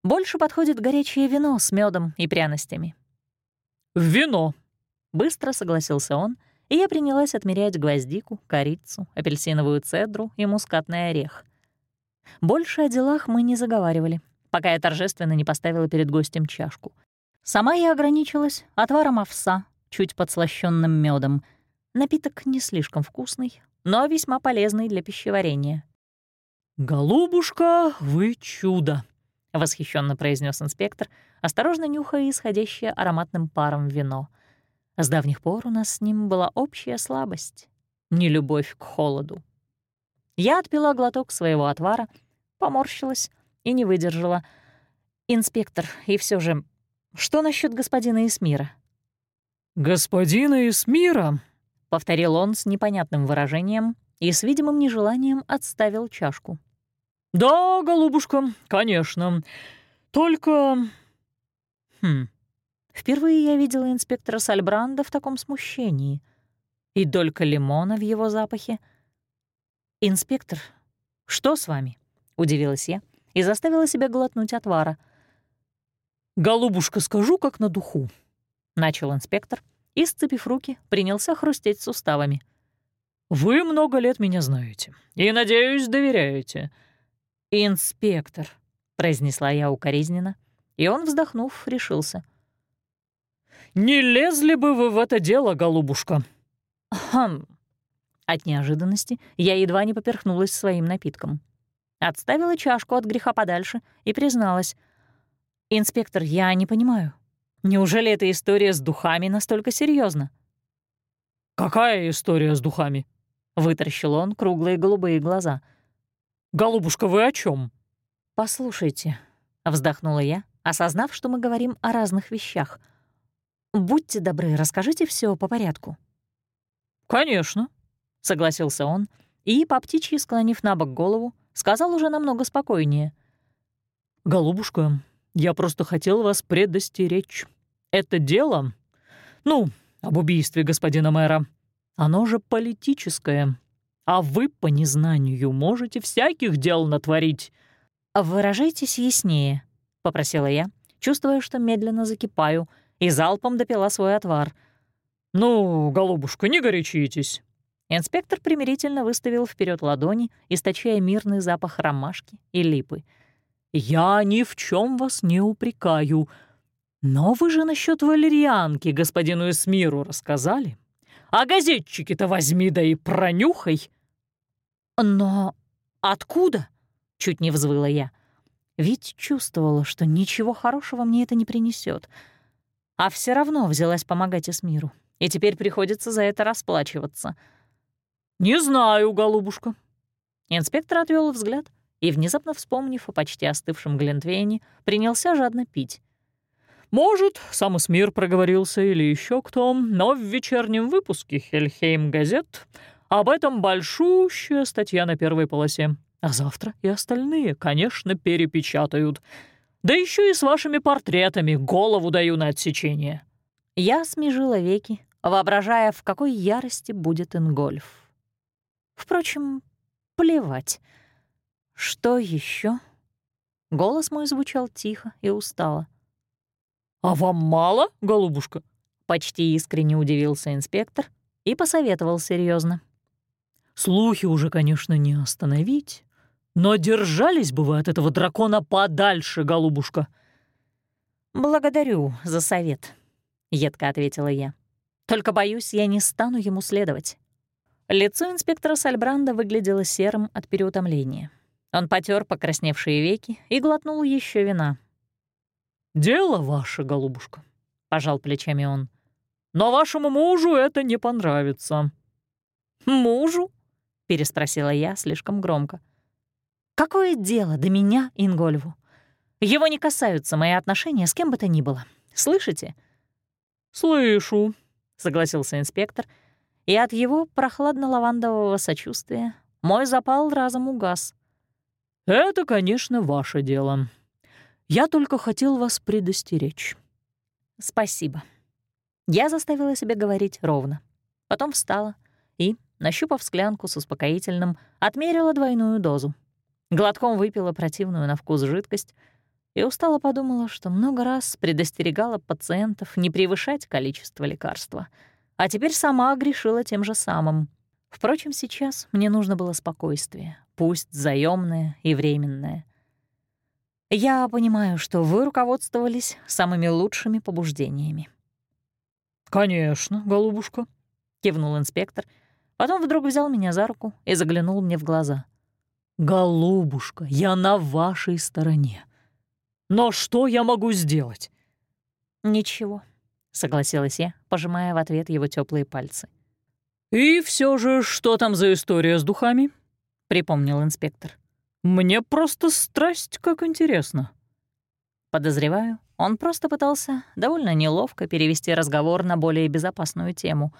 Больше подходит горячее вино с медом и пряностями. «Вино!» — быстро согласился он — и я принялась отмерять гвоздику, корицу, апельсиновую цедру и мускатный орех. Больше о делах мы не заговаривали, пока я торжественно не поставила перед гостем чашку. Сама я ограничилась отваром овса, чуть подслащённым медом. Напиток не слишком вкусный, но весьма полезный для пищеварения. «Голубушка, вы чудо!» — восхищенно произнес инспектор, осторожно нюхая исходящее ароматным паром вино — с давних пор у нас с ним была общая слабость — нелюбовь к холоду. Я отпила глоток своего отвара, поморщилась и не выдержала. «Инспектор, и все же, что насчет господина Исмира?» «Господина Исмира?» — повторил он с непонятным выражением и с видимым нежеланием отставил чашку. «Да, голубушка, конечно. Только...» «Хм, Впервые я видела инспектора Сальбранда в таком смущении. И долька лимона в его запахе. «Инспектор, что с вами?» — удивилась я и заставила себя глотнуть отвара. «Голубушка, скажу, как на духу», — начал инспектор и, сцепив руки, принялся хрустеть суставами. «Вы много лет меня знаете и, надеюсь, доверяете». «Инспектор», — произнесла я укоризненно, и он, вздохнув, решился — не лезли бы вы в это дело, голубушка?» «Хм...» От неожиданности я едва не поперхнулась своим напитком. Отставила чашку от греха подальше и призналась. «Инспектор, я не понимаю. Неужели эта история с духами настолько серьезна? «Какая история с духами?» — вытаращил он круглые голубые глаза. «Голубушка, вы о чем? «Послушайте», — вздохнула я, осознав, что мы говорим о разных вещах. «Будьте добры, расскажите все по порядку». «Конечно», — согласился он, и, по птичьи склонив на бок голову, сказал уже намного спокойнее. «Голубушка, я просто хотел вас предостеречь. Это дело, ну, об убийстве господина мэра, оно же политическое, а вы по незнанию можете всяких дел натворить». «Выражайтесь яснее», — попросила я, чувствуя, что медленно закипаю — и залпом допила свой отвар. «Ну, голубушка, не горячитесь». Инспектор примирительно выставил вперед ладони, источая мирный запах ромашки и липы. «Я ни в чем вас не упрекаю. Но вы же насчет валерьянки господину Эсмиру рассказали. А газетчики-то возьми да и пронюхай». «Но откуда?» — чуть не взвыла я. Ведь чувствовала, что ничего хорошего мне это не принесет, а все равно взялась помогать Эсмиру, и теперь приходится за это расплачиваться. «Не знаю, голубушка». Инспектор отвел взгляд и, внезапно вспомнив о почти остывшем Глинтвейне, принялся жадно пить. Может, сам Эсмир проговорился или еще кто, но в вечернем выпуске «Хельхейм газет» об этом большущая статья на первой полосе. А завтра и остальные, конечно, перепечатают. Да еще и с вашими портретами голову даю на отсечение». Я смежила веки, воображая, в какой ярости будет Ингольф. Впрочем, плевать. Что еще? Голос мой звучал тихо и устало. «А вам мало, голубушка?» Почти искренне удивился инспектор и посоветовал серьезно. «Слухи уже, конечно, не остановить, но держались бы вы от этого дракона подальше, голубушка». «Благодарю за совет», — едко ответила я. «Только, боюсь, я не стану ему следовать». Лицо инспектора Сальбранда выглядело серым от переутомления. Он потер покрасневшие веки и глотнул еще вина. «Дело ваше, голубушка», — пожал плечами он. «Но вашему мужу это не понравится». «Мужу?» — переспросила я слишком громко. «Какое дело до меня, Ингольву? Его не касаются мои отношения с кем бы то ни было. Слышите?» «Слышу», — согласился инспектор, и от его прохладно-лавандового сочувствия мой запал разом угас. «Это, конечно, ваше дело. Я только хотел вас предостеречь». «Спасибо». Я заставила себя говорить ровно. Потом встала и, нащупав склянку с успокоительным, отмерила двойную дозу. Глотком выпила противную на вкус жидкость и устало подумала, что много раз предостерегала пациентов не превышать количество лекарства, а теперь сама грешила тем же самым. Впрочем, сейчас мне нужно было спокойствие, пусть заёмное и временное. Я понимаю, что вы руководствовались самыми лучшими побуждениями. «Конечно, голубушка», — кивнул инспектор. Потом вдруг взял меня за руку и заглянул мне в глаза. «Голубушка, я на вашей стороне. Но что я могу сделать?» «Ничего», — согласилась я, пожимая в ответ его теплые пальцы. «И все же, что там за история с духами?» — припомнил инспектор. Мне просто страсть как интересно. Подозреваю, он просто пытался довольно неловко перевести разговор на более безопасную тему.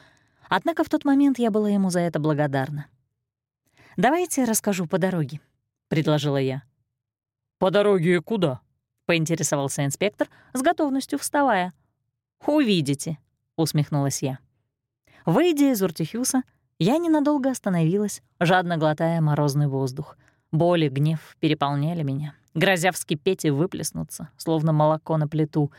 Однако в тот момент я была ему за это благодарна. «Давайте расскажу по дороге», — предложила я. «По дороге куда?» — поинтересовался инспектор, с готовностью вставая. «Увидите», — усмехнулась я. Выйдя из Уртихюса, я ненадолго остановилась, жадно глотая морозный воздух — Боль и гнев переполняли меня, грозя вскипеть и выплеснуться, словно молоко на плиту.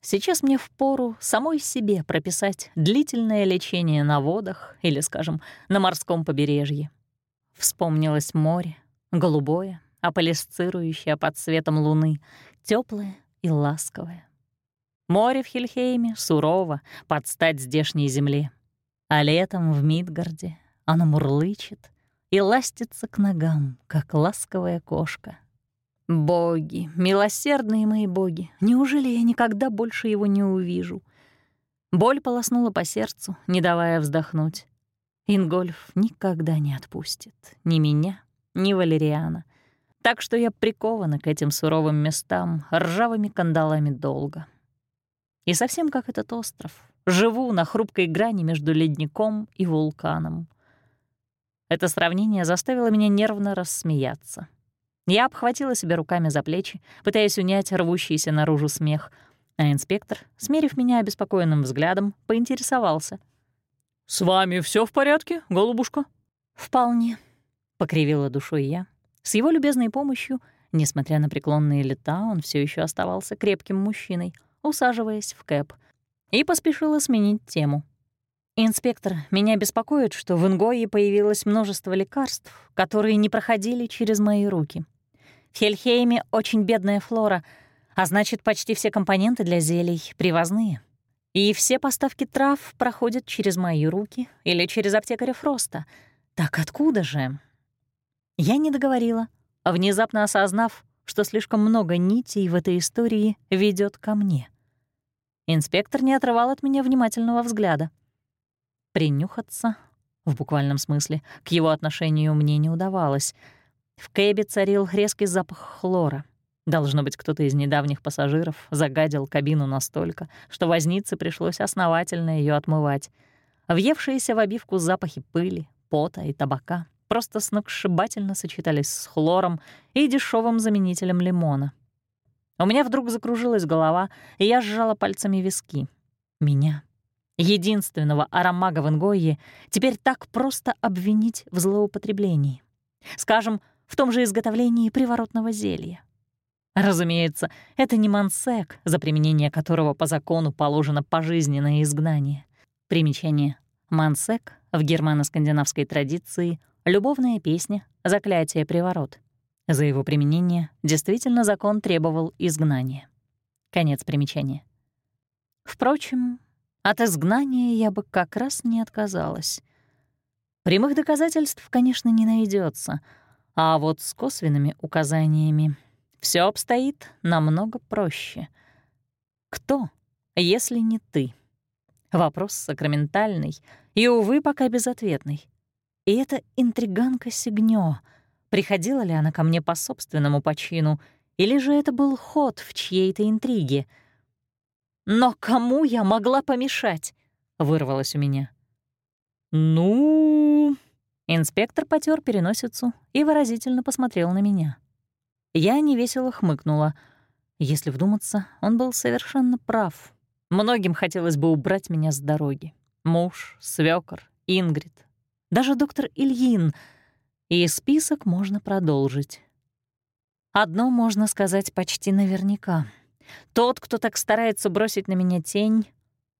Сейчас мне впору самой себе прописать длительное лечение на водах или, скажем, на морском побережье. Вспомнилось море, голубое, аполисцирующее под светом луны, теплое и ласковое. Море в Хельхейме сурово, под стать здешней земле. А летом в Мидгарде оно мурлычет, и ластится к ногам, как ласковая кошка. Боги, милосердные мои боги, неужели я никогда больше его не увижу? Боль полоснула по сердцу, не давая вздохнуть. Ингольф никогда не отпустит ни меня, ни Валериана. Так что я прикована к этим суровым местам ржавыми кандалами долго. И совсем как этот остров, живу на хрупкой грани между ледником и вулканом. Это сравнение заставило меня нервно рассмеяться. Я обхватила себя руками за плечи, пытаясь унять рвущийся наружу смех, а инспектор, смерив меня обеспокоенным взглядом, поинтересовался. «С вами все в порядке, голубушка?» «Вполне», — покривила душой я. С его любезной помощью, несмотря на преклонные лета, он все еще оставался крепким мужчиной, усаживаясь в кэп, и поспешила сменить тему. «Инспектор, меня беспокоит, что в Ингое появилось множество лекарств, которые не проходили через мои руки. В Хельхейме очень бедная флора, а значит, почти все компоненты для зелий привозные. И все поставки трав проходят через мои руки или через аптекаря Фроста. Так откуда же? Я не договорила, внезапно осознав, что слишком много нитей в этой истории ведет ко мне. Инспектор не отрывал от меня внимательного взгляда. Принюхаться, в буквальном смысле, к его отношению мне не удавалось. В кэбе царил резкий запах хлора. Должно быть, кто-то из недавних пассажиров загадил кабину настолько, что вознице пришлось основательно ее отмывать. Въевшиеся в обивку запахи пыли, пота и табака просто сногсшибательно сочетались с хлором и дешевым заменителем лимона. У меня вдруг закружилась голова, и я сжала пальцами виски. Меня, единственного аромага в Ингойе, теперь так просто обвинить в злоупотреблении. Скажем, в том же изготовлении приворотного зелья. Разумеется, это не мансек, за применение которого по закону положено пожизненное изгнание. Примечание. Мансек в германо-скандинавской традиции — любовная песня, заклятие приворот — за его применение действительно закон требовал изгнания. Конец примечания. Впрочем, от изгнания я бы как раз не отказалась. Прямых доказательств, конечно, не найдется, а вот с косвенными указаниями все обстоит намного проще. Кто, если не ты? Вопрос сакраментальный и, увы, пока безответный. И это интриганка Сигнё — Приходила ли она ко мне по собственному почину, или же это был ход в чьей-то интриге? «Но кому я могла помешать?» — вырвалось у меня. «Ну...» Инспектор потер переносицу и выразительно посмотрел на меня. Я невесело хмыкнула. Если вдуматься, он был совершенно прав. Многим хотелось бы убрать меня с дороги. Муж, свёкор, Ингрид. Даже доктор Ильин — и список можно продолжить. Одно можно сказать почти наверняка. Тот, кто так старается бросить на меня тень,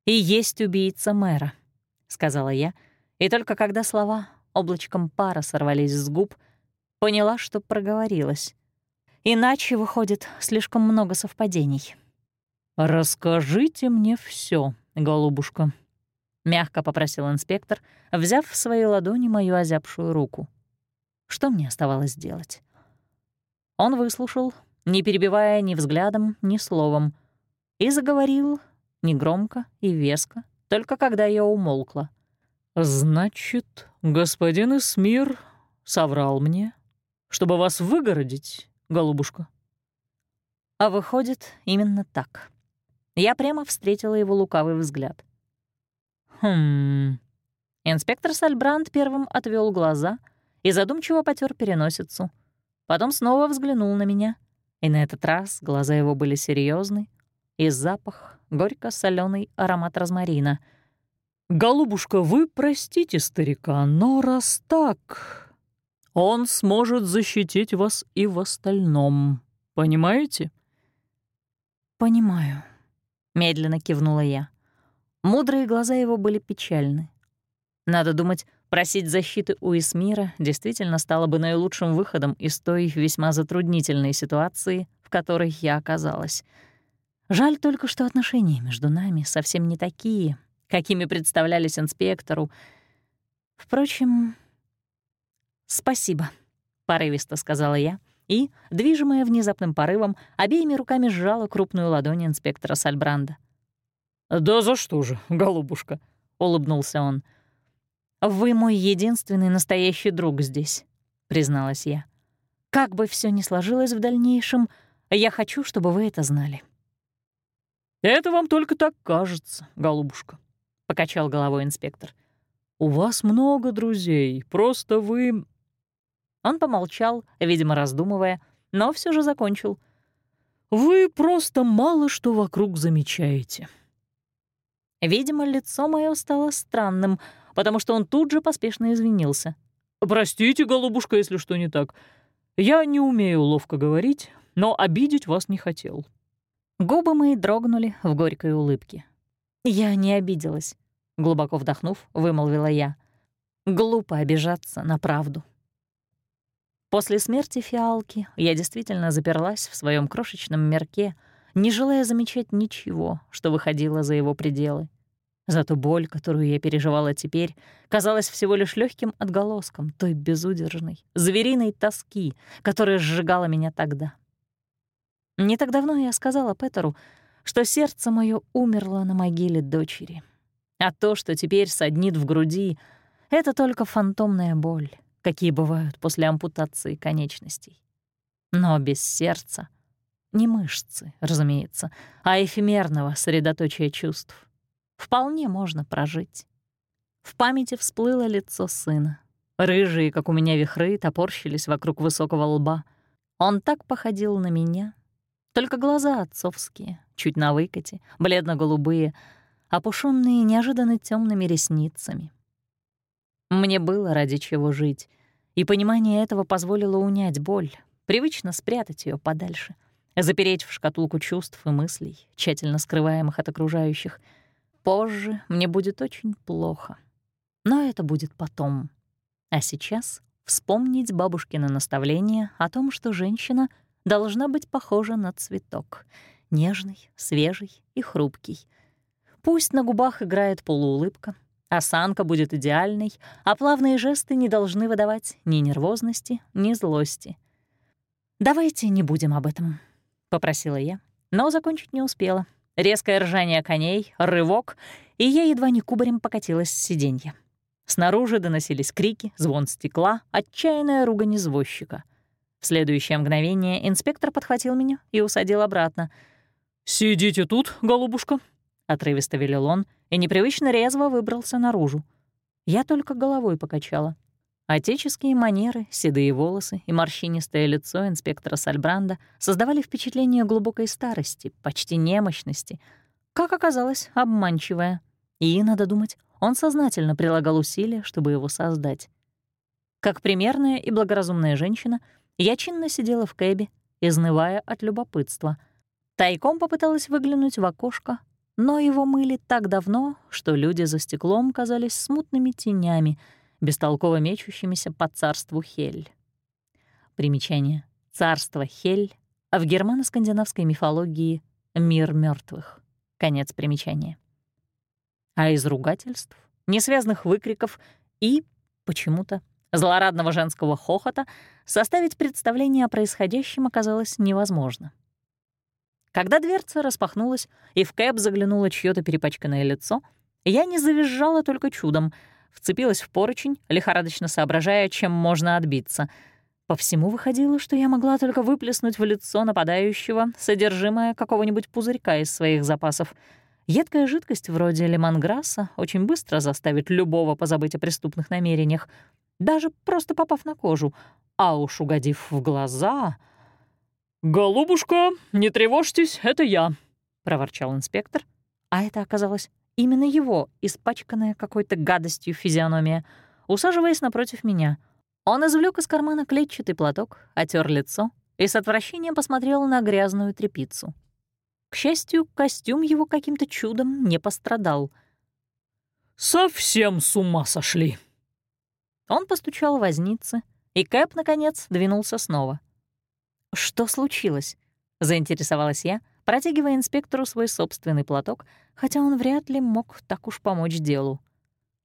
и есть убийца мэра, — сказала я, и только когда слова облачком пара сорвались с губ, поняла, что проговорилась. Иначе выходит слишком много совпадений. «Расскажите мне все, голубушка», — мягко попросил инспектор, взяв в свои ладони мою озябшую руку. Что мне оставалось делать? Он выслушал, не перебивая ни взглядом, ни словом, и заговорил негромко и веско, только когда я умолкла. «Значит, господин Исмир соврал мне, чтобы вас выгородить, голубушка?» А выходит, именно так. Я прямо встретила его лукавый взгляд. «Хм...» Инспектор Сальбранд первым отвел глаза — и задумчиво потер переносицу. Потом снова взглянул на меня, и на этот раз глаза его были серьезны, и запах — горько соленый аромат розмарина. «Голубушка, вы простите старика, но раз так, он сможет защитить вас и в остальном. Понимаете?» «Понимаю», — медленно кивнула я. Мудрые глаза его были печальны. Надо думать, Просить защиты у Исмира действительно стало бы наилучшим выходом из той весьма затруднительной ситуации, в которой я оказалась. Жаль только, что отношения между нами совсем не такие, какими представлялись инспектору. Впрочем, «Спасибо», — порывисто сказала я, и, движимая внезапным порывом, обеими руками сжала крупную ладонь инспектора Сальбранда. «Да за что же, голубушка?» — улыбнулся он. — «Вы мой единственный настоящий друг здесь», — призналась я. «Как бы все ни сложилось в дальнейшем, я хочу, чтобы вы это знали». «Это вам только так кажется, голубушка», — покачал головой инспектор. «У вас много друзей, просто вы...» Он помолчал, видимо, раздумывая, но все же закончил. «Вы просто мало что вокруг замечаете». Видимо, лицо мое стало странным — потому что он тут же поспешно извинился. «Простите, голубушка, если что не так. Я не умею ловко говорить, но обидеть вас не хотел». Губы мои дрогнули в горькой улыбке. «Я не обиделась», — глубоко вдохнув, вымолвила я. «Глупо обижаться на правду». После смерти фиалки я действительно заперлась в своем крошечном мерке, не желая замечать ничего, что выходило за его пределы. Зато боль, которую я переживала теперь, казалась всего лишь легким отголоском той безудержной, звериной тоски, которая сжигала меня тогда. Не так давно я сказала Петеру, что сердце мое умерло на могиле дочери, а то, что теперь саднит в груди, — это только фантомная боль, какие бывают после ампутации конечностей. Но без сердца — не мышцы, разумеется, а эфемерного средоточия чувств вполне можно прожить. В памяти всплыло лицо сына. Рыжие, как у меня вихры, топорщились вокруг высокого лба. Он так походил на меня. Только глаза отцовские, чуть на выкате, бледно-голубые, опушенные неожиданно темными ресницами. Мне было ради чего жить, и понимание этого позволило унять боль, привычно спрятать ее подальше, запереть в шкатулку чувств и мыслей, тщательно скрываемых от окружающих — Позже мне будет очень плохо. Но это будет потом. А сейчас вспомнить бабушкино наставление о том, что женщина должна быть похожа на цветок. Нежный, свежий и хрупкий. Пусть на губах играет полуулыбка, осанка будет идеальной, а плавные жесты не должны выдавать ни нервозности, ни злости. «Давайте не будем об этом», — попросила я, но закончить не успела. Резкое ржание коней, рывок, и я едва не кубарем покатилась с сиденья. Снаружи доносились крики, звон стекла, отчаянная ругань извозчика. В следующее мгновение инспектор подхватил меня и усадил обратно. «Сидите тут, голубушка», — отрывисто велел он и непривычно резво выбрался наружу. Я только головой покачала. Отеческие манеры, седые волосы и морщинистое лицо инспектора Сальбранда создавали впечатление глубокой старости, почти немощности, как оказалось, обманчивое. И, надо думать, он сознательно прилагал усилия, чтобы его создать. Как примерная и благоразумная женщина, я чинно сидела в кэбе, изнывая от любопытства. Тайком попыталась выглянуть в окошко, но его мыли так давно, что люди за стеклом казались смутными тенями — бестолково мечущимися по царству Хель. Примечание. Царство Хель, а в германо-скандинавской мифологии — мир мертвых. Конец примечания. А из ругательств, несвязных выкриков и, почему-то, злорадного женского хохота составить представление о происходящем оказалось невозможно. Когда дверца распахнулась и в кэб заглянуло чьё то перепачканное лицо, я не завизжала только чудом — вцепилась в поручень, лихорадочно соображая, чем можно отбиться. По всему выходило, что я могла только выплеснуть в лицо нападающего содержимое какого-нибудь пузырька из своих запасов. Едкая жидкость вроде лемонграсса очень быстро заставит любого позабыть о преступных намерениях, даже просто попав на кожу, а уж угодив в глаза... «Голубушка, не тревожьтесь, это я», — проворчал инспектор. А это оказалось Именно его, испачканная какой-то гадостью физиономия, усаживаясь напротив меня. Он извлек из кармана клетчатый платок, отер лицо и с отвращением посмотрел на грязную тряпицу. К счастью, костюм его каким-то чудом не пострадал. «Совсем с ума сошли!» Он постучал возницы, и Кэп, наконец, двинулся снова. «Что случилось?» — заинтересовалась я, протягивая инспектору свой собственный платок, хотя он вряд ли мог так уж помочь делу.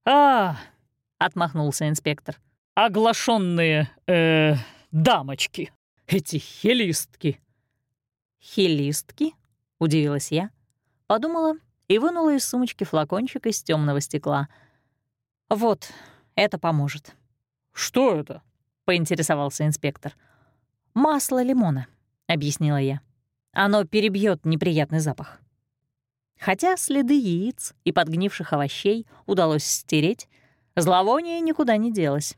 «А!» — отмахнулся инспектор. «Оглашенные, э, дамочки, эти хелистки». «Хелистки?» — удивилась я. Подумала и вынула из сумочки флакончик из темного стекла. «Вот, это поможет». «Что это?» — поинтересовался инспектор. «Масло лимона», — объяснила я. «Оно перебьет неприятный запах». Хотя следы яиц и подгнивших овощей удалось стереть, зловоние никуда не делось.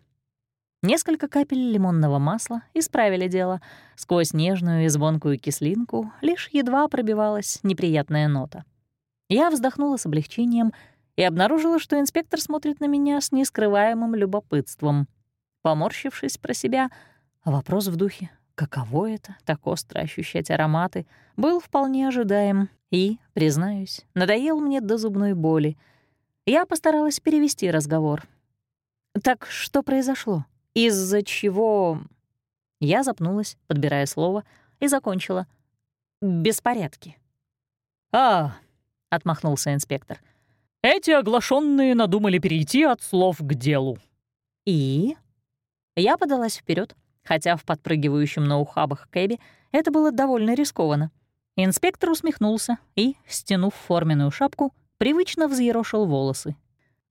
Несколько капель лимонного масла исправили дело. Сквозь нежную и звонкую кислинку лишь едва пробивалась неприятная нота. Я вздохнула с облегчением и обнаружила, что инспектор смотрит на меня с нескрываемым любопытством. Поморщившись про себя, вопрос в духе Каково это, так остро ощущать ароматы, был вполне ожидаем и, признаюсь, надоел мне до зубной боли. Я постаралась перевести разговор. «Так что произошло? Из-за чего...» Я запнулась, подбирая слово, и закончила. «Беспорядки. «А», — отмахнулся инспектор, — «эти оглашенные надумали перейти от слов к делу». «И?» Я подалась вперед, хотя в подпрыгивающем на ухабах кэбе это было довольно рискованно. Инспектор усмехнулся и, стянув форменную шапку, привычно взъерошил волосы.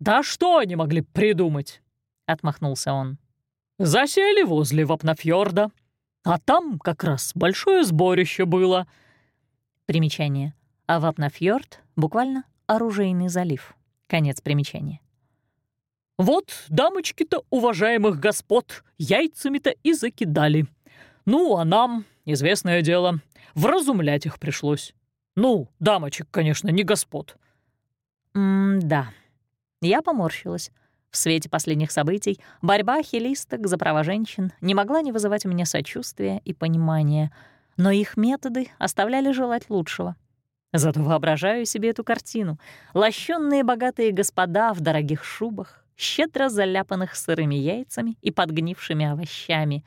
«Да что они могли придумать?» — отмахнулся он. «Засели возле Вапнафьорда, а там как раз большое сборище было». Примечание. А Вапнафьорд — буквально оружейный залив. Конец примечания. «Вот дамочки-то уважаемых господ яйцами-то и закидали. Ну, а нам, известное дело, вразумлять их пришлось. Ну, дамочек, конечно, не господ». «М-да». Я поморщилась. В свете последних событий борьба хилисток за права женщин не могла не вызывать у меня сочувствия и понимания, но их методы оставляли желать лучшего. Зато воображаю себе эту картину. Лощенные богатые господа в дорогих шубах, щедро заляпанных сырыми яйцами и подгнившими овощами.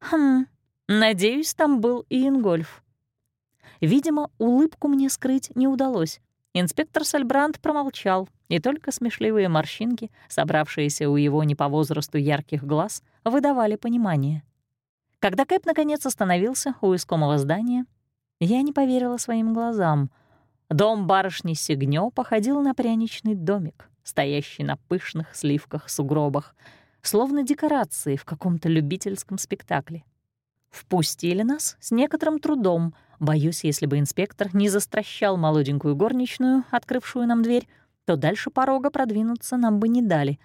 Хм, надеюсь, там был и Ингольф. Видимо, улыбку мне скрыть не удалось. Инспектор Сальбранд промолчал, и только смешливые морщинки, собравшиеся у его не по возрасту ярких глаз, выдавали понимание. Когда Кэп наконец остановился у искомого здания, я не поверила своим глазам. Дом барышни Сигнё походил на пряничный домик, стоящий на пышных сливках-сугробах, словно декорации в каком-то любительском спектакле. Впустили нас с некоторым трудом. Боюсь, если бы инспектор не застращал молоденькую горничную, открывшую нам дверь, то дальше порога продвинуться нам бы не дали.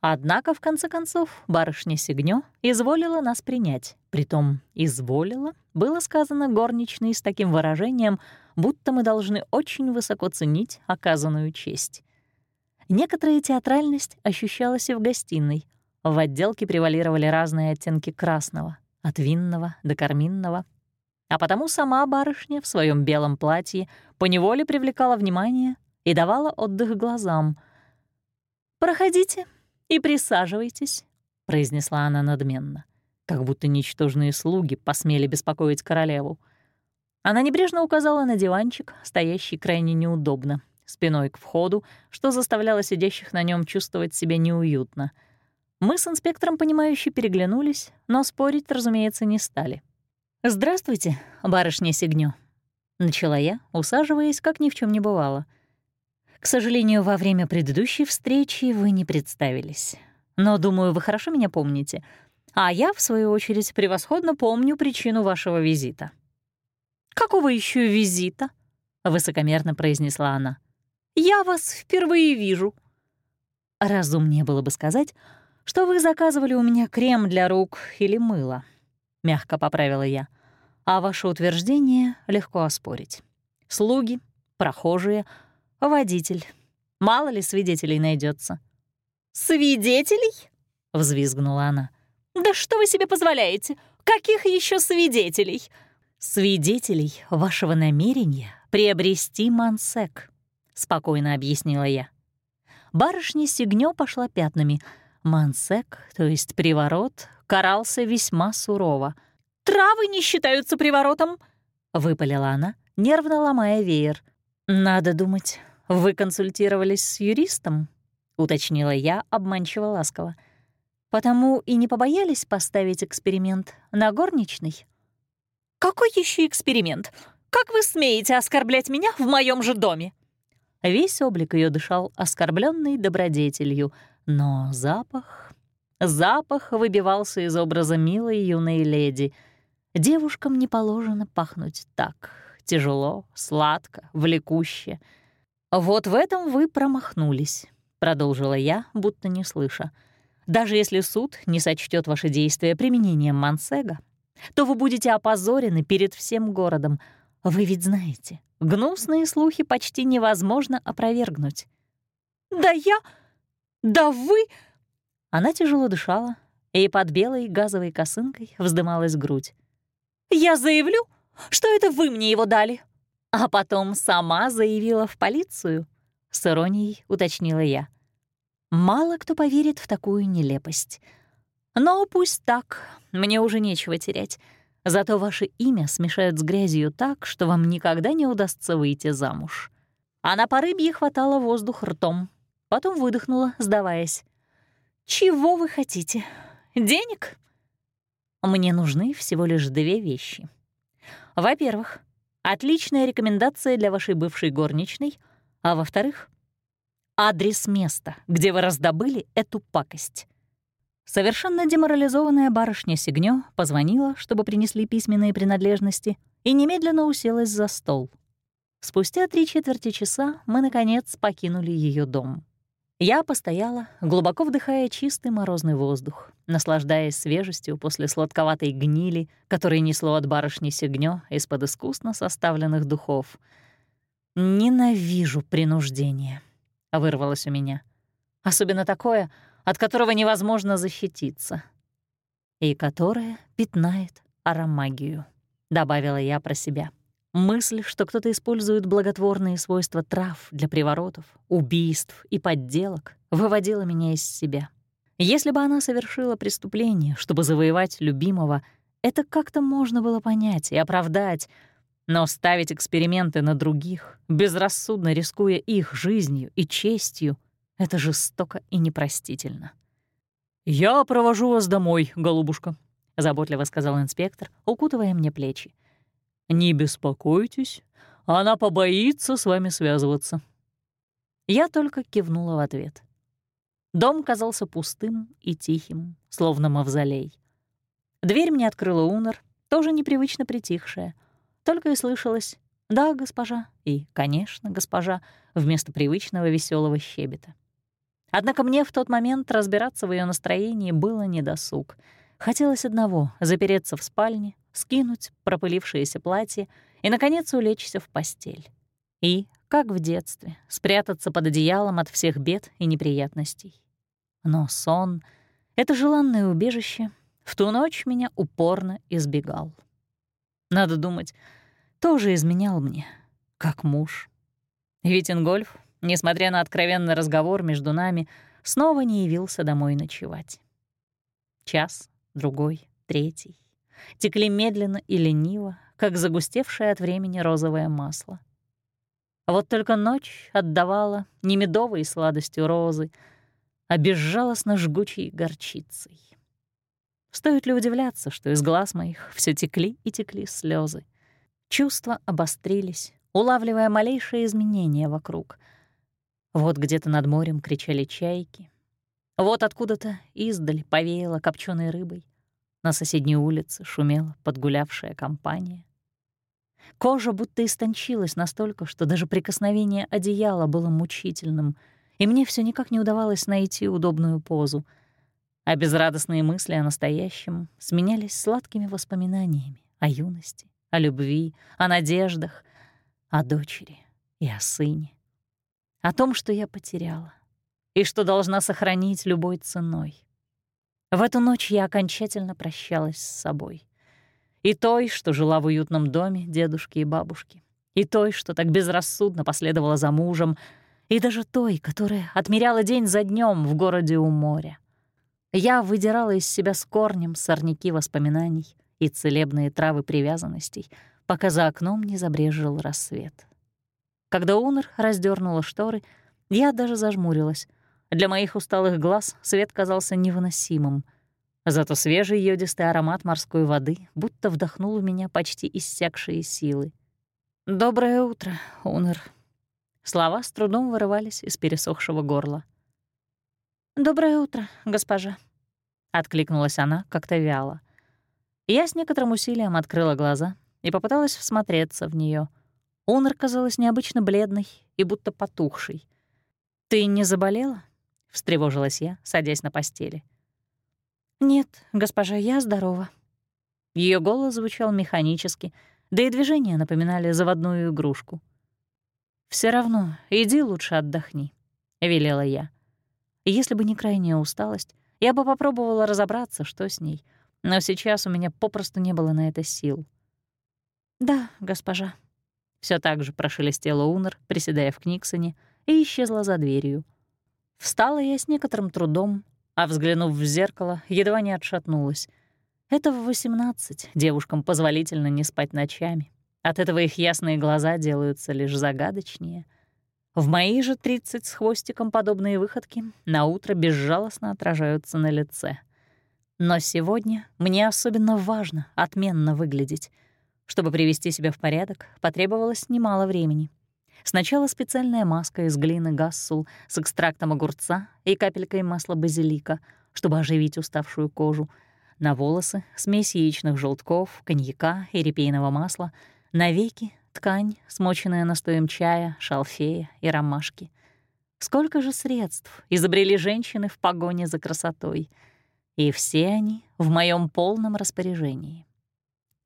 Однако, в конце концов, барышня Сигнё изволила нас принять. Притом «изволила» было сказано горничной с таким выражением, будто мы должны очень высоко ценить оказанную честь. Некоторая театральность ощущалась и в гостиной. В отделке превалировали разные оттенки красного от винного до карминного. А потому сама барышня в своем белом платье поневоле привлекала внимание и давала отдых глазам. «Проходите и присаживайтесь», — произнесла она надменно, как будто ничтожные слуги посмели беспокоить королеву. Она небрежно указала на диванчик, стоящий крайне неудобно, спиной к входу, что заставляло сидящих на нем чувствовать себя неуютно — мы с инспектором, понимающе переглянулись, но спорить, разумеется, не стали. «Здравствуйте, барышня Сигнё», — начала я, усаживаясь, как ни в чем не бывало. «К сожалению, во время предыдущей встречи вы не представились. Но, думаю, вы хорошо меня помните. А я, в свою очередь, превосходно помню причину вашего визита». «Какого еще визита?» — высокомерно произнесла она. «Я вас впервые вижу». Разумнее было бы сказать, что вы заказывали у меня крем для рук или мыло», — мягко поправила я. «А ваше утверждение легко оспорить. Слуги, прохожие, водитель. Мало ли свидетелей найдется. «Свидетелей?» — взвизгнула она. «Да что вы себе позволяете? Каких еще свидетелей?» «Свидетелей вашего намерения приобрести мансек», — спокойно объяснила я. Барышня Сигнё пошла пятнами — Мансек, то есть приворот, карался весьма сурово. «Травы не считаются приворотом!» — выпалила она, нервно ломая веер. «Надо думать, вы консультировались с юристом?» — уточнила я обманчиво ласково. «Потому и не побоялись поставить эксперимент на горничной?» «Какой еще эксперимент? Как вы смеете оскорблять меня в моем же доме?» Весь облик ее дышал оскорбленной добродетелью — но запах... Запах выбивался из образа милой юной леди. Девушкам не положено пахнуть так. Тяжело, сладко, влекуще. «Вот в этом вы промахнулись», — продолжила я, будто не слыша. «Даже если суд не сочтет ваши действия применением Мансега, то вы будете опозорены перед всем городом. Вы ведь знаете, гнусные слухи почти невозможно опровергнуть». «Да я...» «Да вы...» Она тяжело дышала, и под белой газовой косынкой вздымалась грудь. «Я заявлю, что это вы мне его дали!» А потом сама заявила в полицию, — с иронией уточнила я. Мало кто поверит в такую нелепость. Но пусть так, мне уже нечего терять. Зато ваше имя смешают с грязью так, что вам никогда не удастся выйти замуж». Она по рыбье хватала воздух ртом, потом выдохнула, сдаваясь. «Чего вы хотите? Денег?» Мне нужны всего лишь две вещи. Во-первых, отличная рекомендация для вашей бывшей горничной, а во-вторых, адрес места, где вы раздобыли эту пакость. Совершенно деморализованная барышня Сигнё позвонила, чтобы принесли письменные принадлежности, и немедленно уселась за стол. Спустя три четверти часа мы, наконец, покинули ее дом. Я постояла, глубоко вдыхая чистый морозный воздух, наслаждаясь свежестью после сладковатой гнили, которой несло от барышни Сигнё из-под искусно составленных духов. «Ненавижу принуждение», — вырвалось у меня. «Особенно такое, от которого невозможно защититься. И которое пятнает аромагию», — добавила я про себя. Мысль, что кто-то использует благотворные свойства трав для приворотов, убийств и подделок, выводила меня из себя. Если бы она совершила преступление, чтобы завоевать любимого, это как-то можно было понять и оправдать, но ставить эксперименты на других, безрассудно рискуя их жизнью и честью, это жестоко и непростительно. «Я провожу вас домой, голубушка», — заботливо сказал инспектор, укутывая мне плечи. «Не беспокойтесь, она побоится с вами связываться». Я только кивнула в ответ. Дом казался пустым и тихим, словно мавзолей. Дверь мне открыла Унор, тоже непривычно притихшая. Только и слышалось «да, госпожа» и «конечно, госпожа» вместо привычного веселого щебета. Однако мне в тот момент разбираться в ее настроении было недосуг. Хотелось одного — запереться в спальне, скинуть пропылившееся платье и, наконец, улечься в постель. И, как в детстве, спрятаться под одеялом от всех бед и неприятностей. Но сон — это желанное убежище, в ту ночь меня упорно избегал. Надо думать, тоже изменял мне, как муж. Ведь Ингольф, несмотря на откровенный разговор между нами, снова не явился домой ночевать. Час, другой, третий текли медленно и лениво, как загустевшее от времени розовое масло. Вот только ночь отдавала не медовой сладостью розы, а безжалостно жгучей горчицей. Стоит ли удивляться, что из глаз моих все текли и текли слезы? Чувства обострились, улавливая малейшие изменения вокруг. Вот где-то над морем кричали чайки. Вот откуда-то издаль повеяло копченой рыбой. На соседней улице шумела подгулявшая компания. Кожа будто истончилась настолько, что даже прикосновение одеяла было мучительным, и мне все никак не удавалось найти удобную позу. А безрадостные мысли о настоящем сменялись сладкими воспоминаниями о юности, о любви, о надеждах, о дочери и о сыне. О том, что я потеряла и что должна сохранить любой ценой. В эту ночь я окончательно прощалась с собой. И той, что жила в уютном доме дедушки и бабушки, и той, что так безрассудно последовала за мужем, и даже той, которая отмеряла день за днем в городе у моря. Я выдирала из себя с корнем сорняки воспоминаний и целебные травы привязанностей, пока за окном не забрежил рассвет. Когда Унер раздернула шторы, я даже зажмурилась — для моих усталых глаз свет казался невыносимым. Зато свежий йодистый аромат морской воды будто вдохнул у меня почти иссякшие силы. «Доброе утро, Унер». Слова с трудом вырывались из пересохшего горла. «Доброе утро, госпожа», — откликнулась она как-то вяло. Я с некоторым усилием открыла глаза и попыталась всмотреться в нее. Унер казалась необычно бледной и будто потухшей. «Ты не заболела?» — встревожилась я, садясь на постели. «Нет, госпожа, я здорова». Ее голос звучал механически, да и движения напоминали заводную игрушку. Все равно, иди лучше отдохни», — велела я. Если бы не крайняя усталость, я бы попробовала разобраться, что с ней, но сейчас у меня попросту не было на это сил. «Да, госпожа», — все так же прошелестела Унор, приседая в Книксоне, и исчезла за дверью. Встала я с некоторым трудом, а, взглянув в зеркало, едва не отшатнулась. Это в 18 девушкам позволительно не спать ночами. От этого их ясные глаза делаются лишь загадочнее. В мои же 30 с хвостиком подобные выходки на утро безжалостно отражаются на лице. Но сегодня мне особенно важно отменно выглядеть. Чтобы привести себя в порядок, потребовалось немало времени. Сначала специальная маска из глины гассул с экстрактом огурца и капелькой масла базилика, чтобы оживить уставшую кожу — на волосы — смесь яичных желтков, коньяка и репейного масла. На веки — ткань, смоченная настоем чая, шалфея и ромашки. Сколько же средств изобрели женщины в погоне за красотой. И все они в моем полном распоряжении.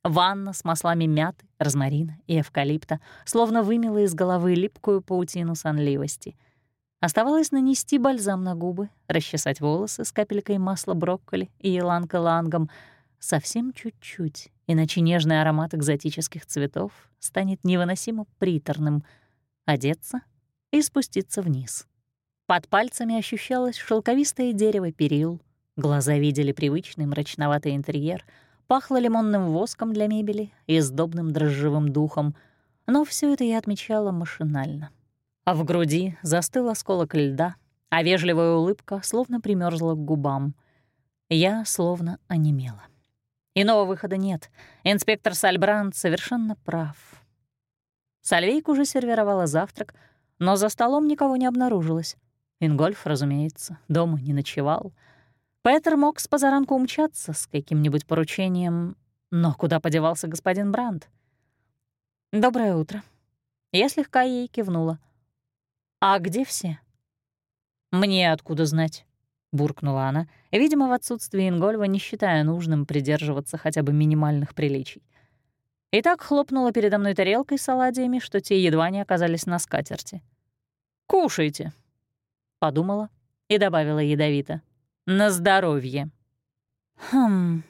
Ванна с маслами мяты, розмарина и эвкалипта словно вымела из головы липкую паутину сонливости — Оставалось нанести бальзам на губы, расчесать волосы с капелькой масла брокколи и еланка-лангом. Совсем чуть-чуть, иначе нежный аромат экзотических цветов станет невыносимо приторным. Одеться и спуститься вниз. Под пальцами ощущалось шелковистое дерево перил, глаза видели привычный мрачноватый интерьер, пахло лимонным воском для мебели и сдобным дрожжевым духом, но все это я отмечала машинально а в груди застыл осколок льда, а вежливая улыбка словно примерзла к губам. Я словно онемела. Иного выхода нет. Инспектор Сальбранд совершенно прав. Сальвейк уже сервировала завтрак, но за столом никого не обнаружилось. Ингольф, разумеется, дома не ночевал. Петер мог с позаранку умчаться с каким-нибудь поручением, но куда подевался господин Бранд? «Доброе утро». Я слегка ей кивнула. «А где все?» «Мне откуда знать?» — буркнула она, видимо, в отсутствие Ингольва, не считая нужным придерживаться хотя бы минимальных приличий. И так хлопнула передо мной тарелкой с оладьями, что те едва не оказались на скатерти. «Кушайте», — подумала и добавила ядовито. «На здоровье». «Хм...»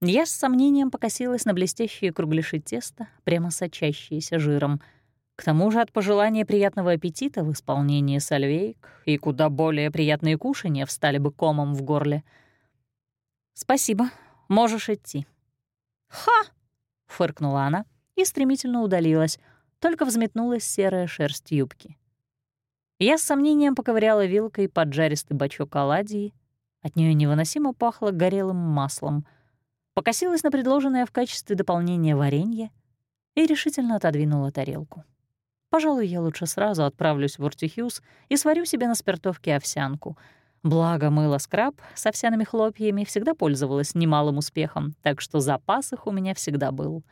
Я с сомнением покосилась на блестящие кругляши теста, прямо сочащиеся жиром — к тому же от пожелания приятного аппетита в исполнении сальвейк и куда более приятные кушания встали бы комом в горле. «Спасибо, можешь идти». «Ха!» — фыркнула она и стремительно удалилась, только взметнулась серая шерсть юбки. Я с сомнением поковыряла вилкой поджаристый бачок оладьи. От нее невыносимо пахло горелым маслом. Покосилась на предложенное в качестве дополнения варенье и решительно отодвинула тарелку. Пожалуй, я лучше сразу отправлюсь в Уртихюс и сварю себе на спиртовке овсянку. Благо, мыло скраб с овсяными хлопьями всегда пользовалась немалым успехом, так что запас их у меня всегда был.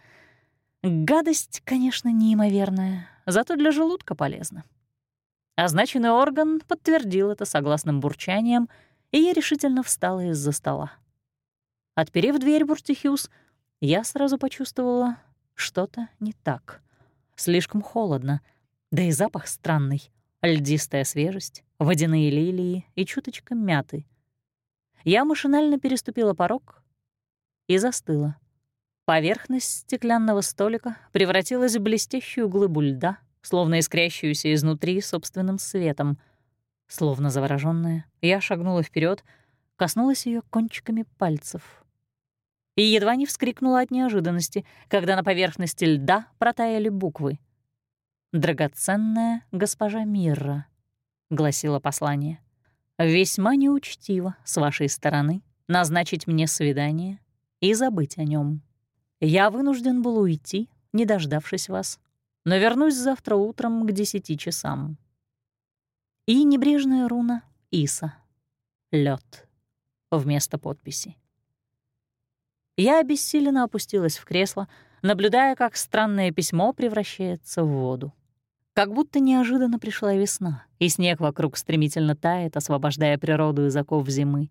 Гадость, конечно, неимоверная, зато для желудка полезна. Означенный орган подтвердил это согласным бурчанием, и я решительно встала из-за стола. Отперев дверь в Уртихюс, я сразу почувствовала, что-то не так — слишком холодно, да и запах странный. Льдистая свежесть, водяные лилии и чуточка мяты. Я машинально переступила порог и застыла. Поверхность стеклянного столика превратилась в блестящую глыбу льда, словно искрящуюся изнутри собственным светом. Словно заворожённая, я шагнула вперед, коснулась ее кончиками пальцев и едва не вскрикнула от неожиданности, когда на поверхности льда протаяли буквы. «Драгоценная госпожа Мирра», — гласило послание. «Весьма неучтиво с вашей стороны назначить мне свидание и забыть о нем. Я вынужден был уйти, не дождавшись вас, но вернусь завтра утром к десяти часам». И небрежная руна Иса. Лед вместо подписи. Я обессиленно опустилась в кресло, наблюдая, как странное письмо превращается в воду. Как будто неожиданно пришла весна, и снег вокруг стремительно тает, освобождая природу из оков зимы.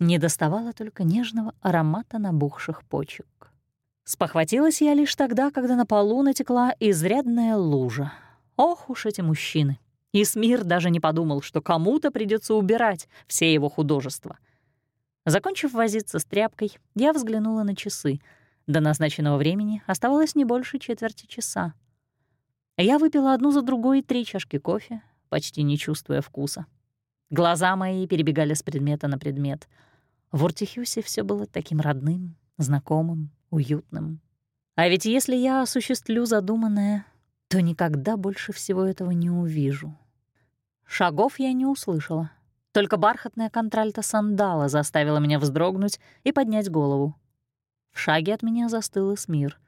Не доставало только нежного аромата набухших почек. Спохватилась я лишь тогда, когда на полу натекла изрядная лужа. Ох уж эти мужчины! И Смир даже не подумал, что кому-то придется убирать все его художества — Закончив возиться с тряпкой, я взглянула на часы. До назначенного времени оставалось не больше четверти часа. Я выпила одну за другой три чашки кофе, почти не чувствуя вкуса. Глаза мои перебегали с предмета на предмет. В Уртихюсе все было таким родным, знакомым, уютным. А ведь если я осуществлю задуманное, то никогда больше всего этого не увижу. Шагов я не услышала. Только бархатная контральта сандала заставила меня вздрогнуть и поднять голову. В шаге от меня застыл Эсмир,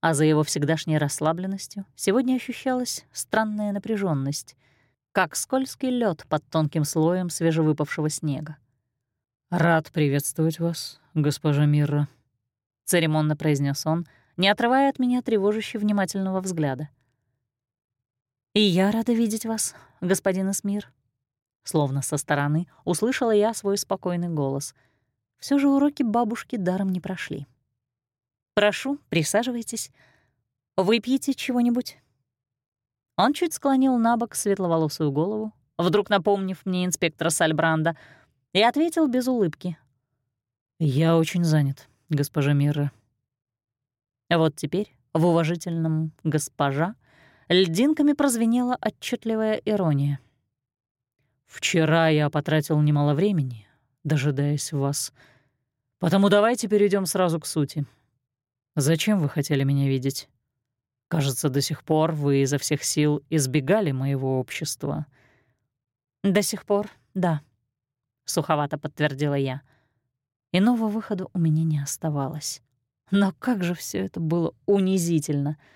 а за его всегдашней расслабленностью сегодня ощущалась странная напряженность, как скользкий лед под тонким слоем свежевыпавшего снега. «Рад приветствовать вас, госпожа Мирра», — церемонно произнес он, не отрывая от меня тревожащего внимательного взгляда. «И я рада видеть вас, господин Эсмир». Словно со стороны услышала я свой спокойный голос. Все же уроки бабушки даром не прошли. «Прошу, присаживайтесь. Выпьете чего-нибудь?» Он чуть склонил на бок светловолосую голову, вдруг напомнив мне инспектора Сальбранда, и ответил без улыбки. «Я очень занят, госпожа Мира». Вот теперь в уважительном «госпожа» льдинками прозвенела отчетливая ирония. «Вчера я потратил немало времени, дожидаясь вас. Потому давайте перейдем сразу к сути. Зачем вы хотели меня видеть? Кажется, до сих пор вы изо всех сил избегали моего общества». «До сих пор, да», — суховато подтвердила я. Иного выхода у меня не оставалось. Но как же все это было унизительно —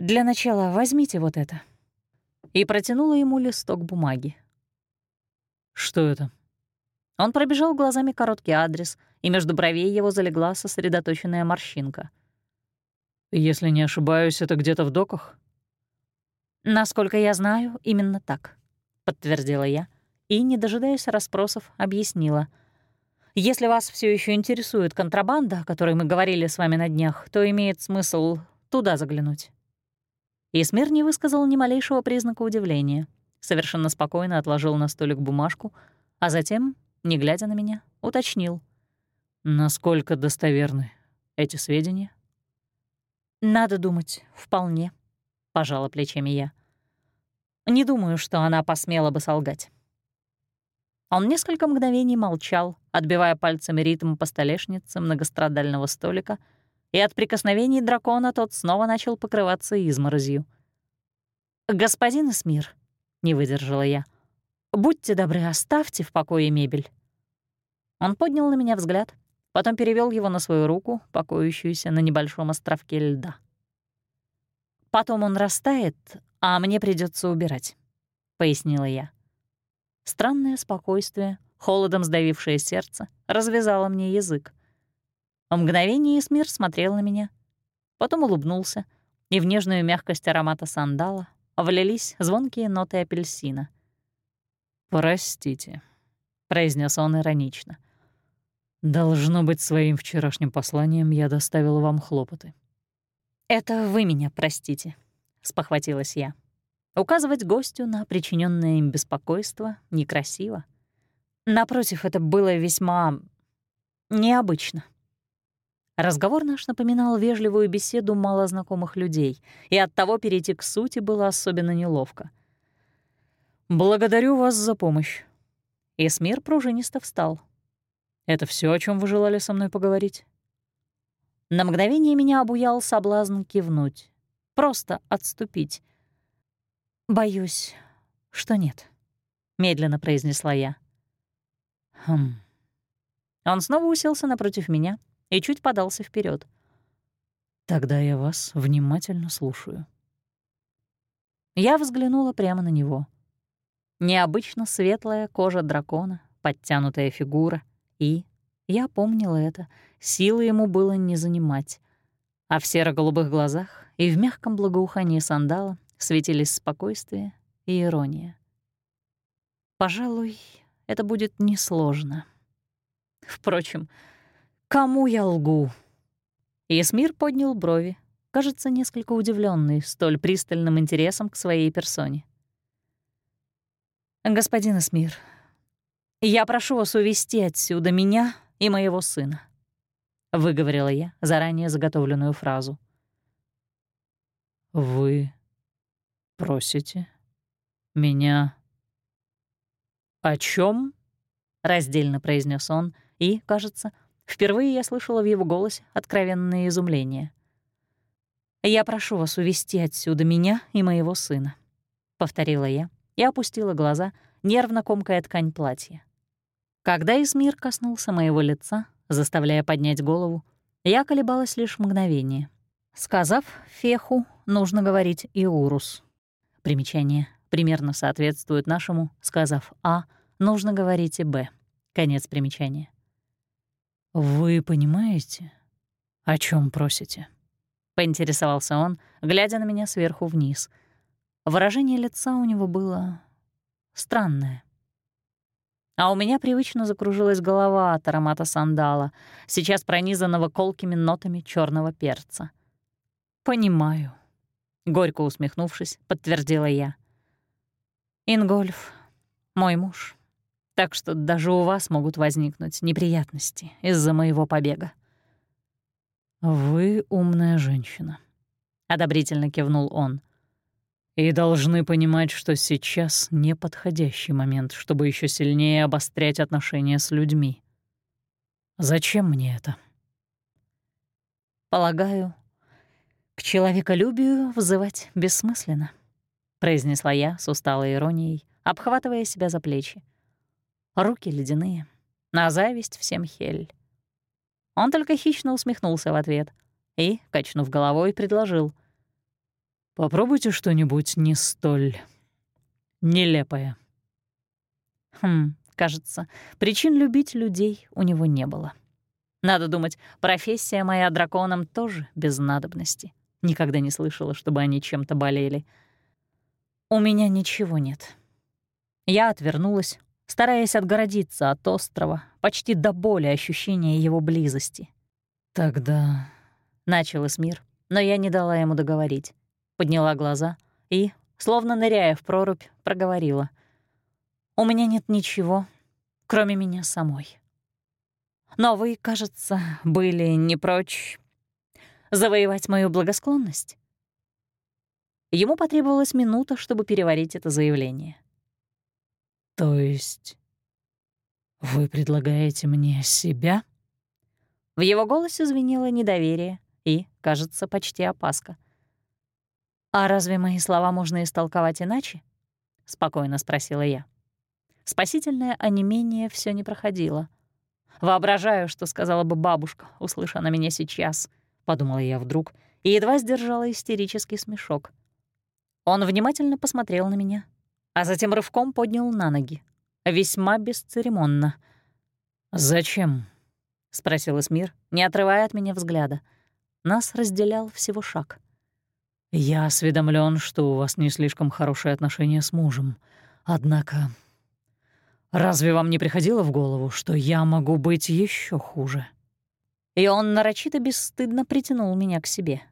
для начала возьмите вот это». И протянула ему листок бумаги. «Что это?» Он пробежал глазами короткий адрес, и между бровей его залегла сосредоточенная морщинка. «Если не ошибаюсь, это где-то в доках?» «Насколько я знаю, именно так», — подтвердила я и, не дожидаясь расспросов, объяснила. «Если вас все еще интересует контрабанда, о которой мы говорили с вами на днях, то имеет смысл туда заглянуть». Исмир не высказал ни малейшего признака удивления. Совершенно спокойно отложил на столик бумажку, а затем, не глядя на меня, уточнил. «Насколько достоверны эти сведения?» «Надо думать, вполне», — пожала плечами я. «Не думаю, что она посмела бы солгать». Он несколько мгновений молчал, отбивая пальцами ритм по столешнице многострадального столика — и от прикосновений дракона тот снова начал покрываться изморозью. «Господин Эсмир», — не выдержала я, — «будьте добры, оставьте в покое мебель». Он поднял на меня взгляд, потом перевел его на свою руку, покоящуюся на небольшом островке льда. «Потом он растает, а мне придется убирать», — пояснила я. Странное спокойствие, холодом сдавившее сердце, развязало мне язык. В мгновение Эсмир смотрел на меня, потом улыбнулся, и в нежную мягкость аромата сандала влились звонкие ноты апельсина. «Простите», — произнес он иронично. «Должно быть, своим вчерашним посланием я доставил вам хлопоты». «Это вы меня простите», — спохватилась я. Указывать гостю на причиненное им беспокойство некрасиво. Напротив, это было весьма необычно. Разговор наш напоминал вежливую беседу малознакомых людей, и оттого перейти к сути было особенно неловко. «Благодарю вас за помощь». Эсмир пружинисто встал. «Это все, о чем вы желали со мной поговорить?» На мгновение меня обуял соблазн кивнуть. Просто отступить. «Боюсь, что нет», — медленно произнесла я. «Хм». Он снова уселся напротив меня — и чуть подался вперед. «Тогда я вас внимательно слушаю». Я взглянула прямо на него. Необычно светлая кожа дракона, подтянутая фигура, и, я помнила это, силы ему было не занимать. А в серо-голубых глазах и в мягком благоухании сандала светились спокойствие и ирония. Пожалуй, это будет несложно. Впрочем, Кому я лгу? Есмир поднял брови, кажется, несколько удивленный столь пристальным интересом к своей персоне. «Господин Эсмир, я прошу вас увести отсюда меня и моего сына», — выговорила я заранее заготовленную фразу. «Вы просите меня о чем? — раздельно произнес он, и, кажется, впервые я слышала в его голосе откровенное изумление. «Я прошу вас увести отсюда меня и моего сына», — повторила я и опустила глаза, нервно комкая ткань платья. Когда Измир коснулся моего лица, заставляя поднять голову, я колебалась лишь мгновение. Сказав «феху», нужно говорить «иурус». Примечание примерно соответствует нашему, сказав «а», нужно говорить и «б». Конец примечания. «Вы понимаете, о чем просите?» — поинтересовался он, глядя на меня сверху вниз. Выражение лица у него было странное. А у меня привычно закружилась голова от аромата сандала, сейчас пронизанного колкими нотами черного перца. «Понимаю», — горько усмехнувшись, подтвердила я. «Ингольф — мой муж, так что даже у вас могут возникнуть неприятности из-за моего побега». «Вы умная женщина», — одобрительно кивнул он. «И должны понимать, что сейчас неподходящий момент, чтобы еще сильнее обострять отношения с людьми. Зачем мне это?» «Полагаю, к человеколюбию взывать бессмысленно», — произнесла я с усталой иронией, обхватывая себя за плечи. Руки ледяные, на зависть всем хель. Он только хищно усмехнулся в ответ и, качнув головой, предложил. «Попробуйте что-нибудь не столь нелепое». Хм, кажется, причин любить людей у него не было. Надо думать, профессия моя драконом тоже без надобности. Никогда не слышала, чтобы они чем-то болели. У меня ничего нет. Я отвернулась, стараясь отгородиться от острова, почти до боли ощущения его близости. «Тогда...» — начал Эсмир, но я не дала ему договорить. Подняла глаза и, словно ныряя в прорубь, проговорила. «У меня нет ничего, кроме меня самой. Но вы, кажется, были не прочь завоевать мою благосклонность?» Ему потребовалась минута, чтобы переварить это заявление. «То есть вы предлагаете мне себя?» В его голосе звенело недоверие и, кажется, почти опаска. «А разве мои слова можно истолковать иначе?» — спокойно спросила я. Спасительное онемение все не проходило. «Воображаю, что сказала бы бабушка, услыша она меня сейчас», — подумала я вдруг, и едва сдержала истерический смешок. Он внимательно посмотрел на меня, а затем рывком поднял на ноги. Весьма бесцеремонно. «Зачем?» — спросил Эсмир, не отрывая от меня взгляда. Нас разделял всего шаг. «Я осведомлен, что у вас не слишком хорошие отношения с мужем. Однако, разве вам не приходило в голову, что я могу быть еще хуже?» И он нарочито бесстыдно притянул меня к себе.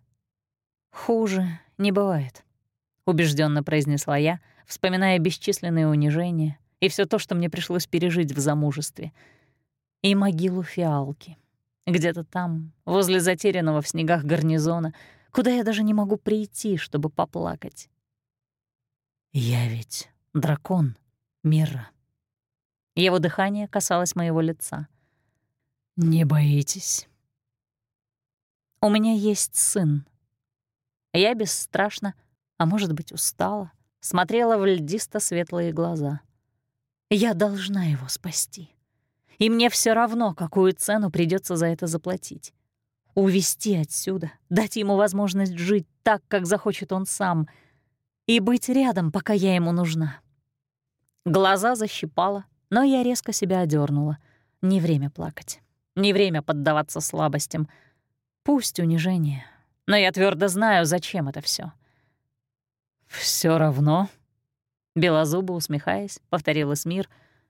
«Хуже не бывает», — убежденно произнесла я, — вспоминая бесчисленные унижения и все то, что мне пришлось пережить в замужестве. И могилу фиалки. Где-то там, возле затерянного в снегах гарнизона, куда я даже не могу прийти, чтобы поплакать. «Я ведь дракон, Мира». Его дыхание касалось моего лица. «Не боитесь?» «У меня есть сын. Я бесстрашна, а может быть, устала смотрела в льдисто-светлые глаза. «Я должна его спасти. И мне все равно, какую цену придется за это заплатить. Увести отсюда, дать ему возможность жить так, как захочет он сам, и быть рядом, пока я ему нужна». Глаза защипала, но я резко себя одернула. Не время плакать, не время поддаваться слабостям. Пусть унижение, но я твердо знаю, зачем это все. Все равно?» Белозубо усмехаясь, повторил Эсмир,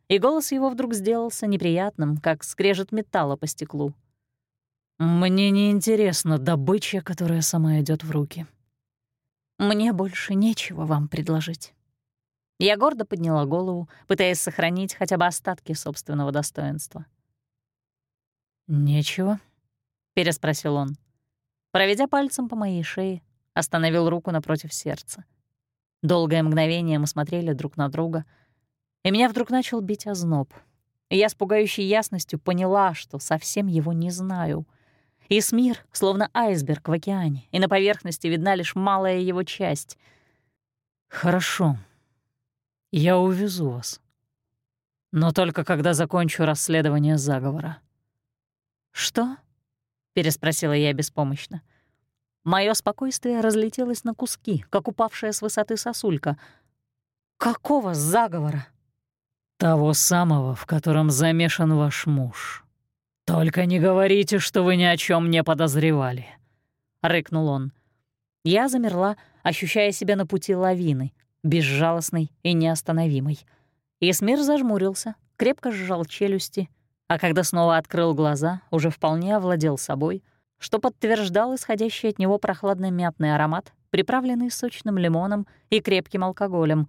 и голос его вдруг сделался неприятным, как скрежет металла по стеклу. «Мне не интересна добыча, которая сама идет в руки». «Мне больше нечего вам предложить». Я гордо подняла голову, пытаясь сохранить хотя бы остатки собственного достоинства. «Нечего?» — переспросил он. Проведя пальцем по моей шее, остановил руку напротив сердца. Долгое мгновение мы смотрели друг на друга, и меня вдруг начал бить озноб. Я с пугающей ясностью поняла, что совсем его не знаю. Исмир словно айсберг в океане, и на поверхности видна лишь малая его часть. «Хорошо, я увезу вас. Но только когда закончу расследование заговора». «Что?» — переспросила я беспомощно. Мое спокойствие разлетелось на куски, как упавшая с высоты сосулька. «Какого заговора?» «Того самого, в котором замешан ваш муж. Только не говорите, что вы ни о чем не подозревали», — рыкнул он. Я замерла, ощущая себя на пути лавины, безжалостной и неостановимой. Исмир зажмурился, крепко сжал челюсти, а когда снова открыл глаза, уже вполне овладел собой — что подтверждал исходящий от него прохладно-мятный аромат, приправленный сочным лимоном и крепким алкоголем.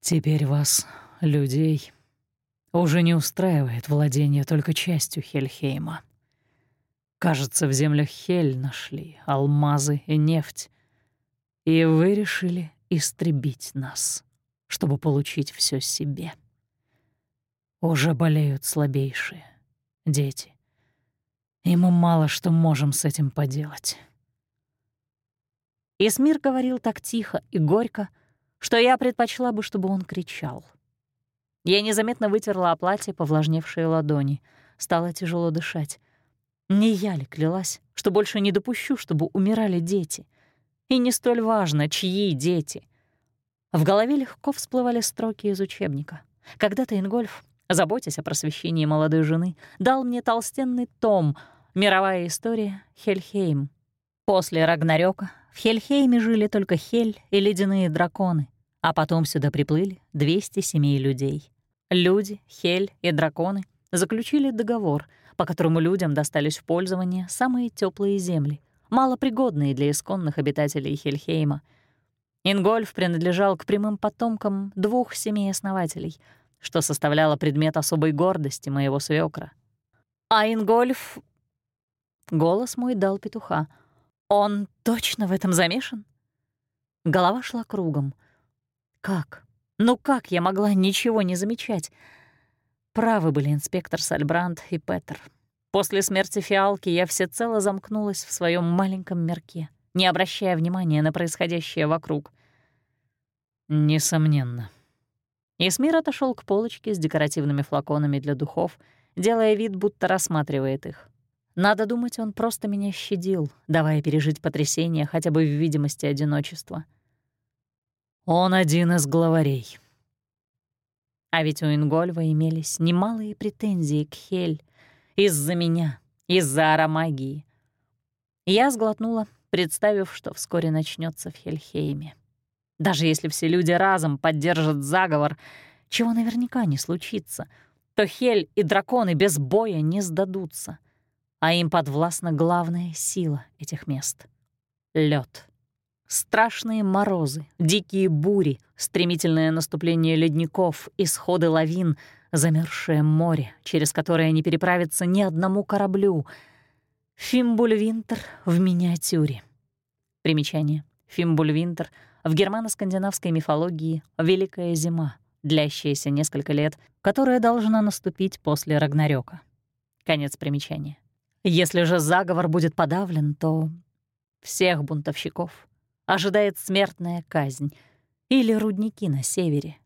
«Теперь вас, людей, уже не устраивает владение только частью Хельхейма. Кажется, в землях Хель нашли алмазы и нефть, и вы решили истребить нас, чтобы получить все себе. Уже болеют слабейшие, дети, и мы мало что можем с этим поделать. Исмир говорил так тихо и горько, что я предпочла бы, чтобы он кричал. Я незаметно вытерла о платье повлажневшие ладони. Стало тяжело дышать. Не я ли клялась, что больше не допущу, чтобы умирали дети? И не столь важно, чьи дети. В голове легко всплывали строки из учебника. Когда-то Ингольф, заботясь о просвещении молодой жены, дал мне толстенный том — Мировая история — Хельхейм. После Рагнарёка в Хельхейме жили только Хель и ледяные драконы, а потом сюда приплыли 200 семей людей. Люди, Хель и драконы заключили договор, по которому людям достались в пользование самые теплые земли, малопригодные для исконных обитателей Хельхейма. Ингольф принадлежал к прямым потомкам двух семей основателей, что составляло предмет особой гордости моего свекра. А Ингольф Голос мой дал петуха. «Он точно в этом замешан?» Голова шла кругом. «Как? Ну как я могла ничего не замечать?» Правы были инспектор Сальбранд и Петер. После смерти фиалки я всецело замкнулась в своем маленьком мирке, не обращая внимания на происходящее вокруг. «Несомненно». Исмир отошел к полочке с декоративными флаконами для духов, делая вид, будто рассматривает их. Надо думать, он просто меня щадил, давая пережить потрясение хотя бы в видимости одиночества. Он один из главарей. А ведь у Ингольва имелись немалые претензии к Хель из-за меня, из-за аромагии. Я сглотнула, представив, что вскоре начнется в Хельхейме. Даже если все люди разом поддержат заговор, чего наверняка не случится, то Хель и драконы без боя не сдадутся а им подвластна главная сила этих мест — лед. Страшные морозы, дикие бури, стремительное наступление ледников, исходы лавин, замерзшее море, через которое не переправиться ни одному кораблю. Фимбульвинтер в миниатюре. Примечание. Фимбульвинтер в германо-скандинавской мифологии — великая зима, длящаяся несколько лет, которая должна наступить после Рагнарёка. Конец примечания. Если же заговор будет подавлен, то всех бунтовщиков ожидает смертная казнь или рудники на севере.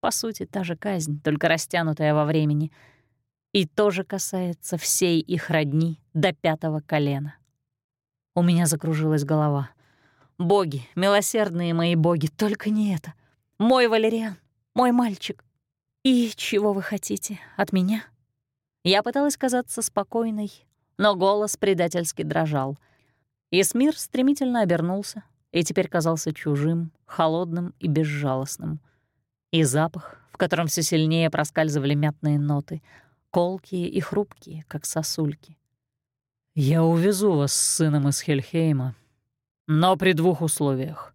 По сути, та же казнь, только растянутая во времени. И тоже касается всей их родни до пятого колена. У меня закружилась голова. Боги, милосердные мои боги, только не это. Мой Валериан, мой мальчик. И чего вы хотите от меня? Я пыталась казаться спокойной, но голос предательски дрожал. Исмир стремительно обернулся и теперь казался чужим, холодным и безжалостным. И запах, в котором все сильнее проскальзывали мятные ноты, колкие и хрупкие, как сосульки. «Я увезу вас с сыном из Хельхейма, но при двух условиях.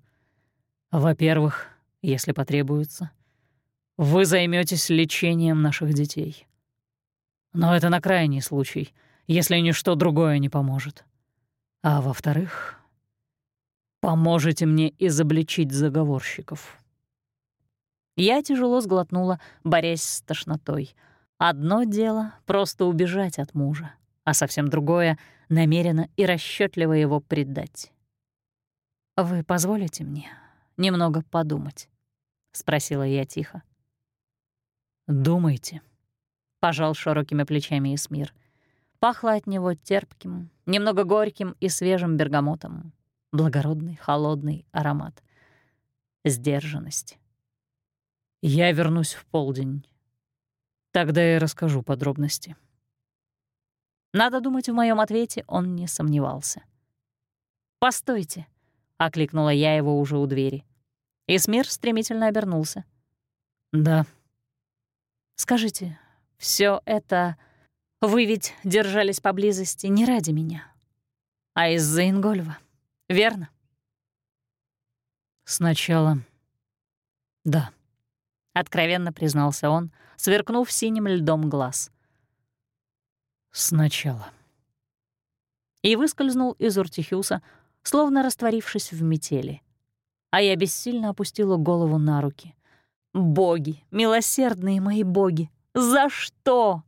Во-первых, если потребуется, вы займетесь лечением наших детей. Но это на крайний случай — если ничто другое не поможет. А во-вторых, поможете мне изобличить заговорщиков». Я тяжело сглотнула, борясь с тошнотой. Одно дело — просто убежать от мужа, а совсем другое — намеренно и расчетливо его предать. «Вы позволите мне немного подумать?» — спросила я тихо. «Думайте», — пожал широкими плечами Исмир. Пахло от него терпким, немного горьким и свежим бергамотом. Благородный, холодный аромат. Сдержанность. «Я вернусь в полдень. Тогда я расскажу подробности». Надо думать, в моем ответе он не сомневался. «Постойте», — окликнула я его уже у двери. Исмир стремительно обернулся. «Да». «Скажите, все это... Вы ведь держались поблизости не ради меня, а из-за Ингольва, верно?» «Сначала... да», — откровенно признался он, сверкнув синим льдом глаз. «Сначала». И выскользнул из Уртихюса, словно растворившись в метели. А я бессильно опустила голову на руки. «Боги, милосердные мои боги, за что?»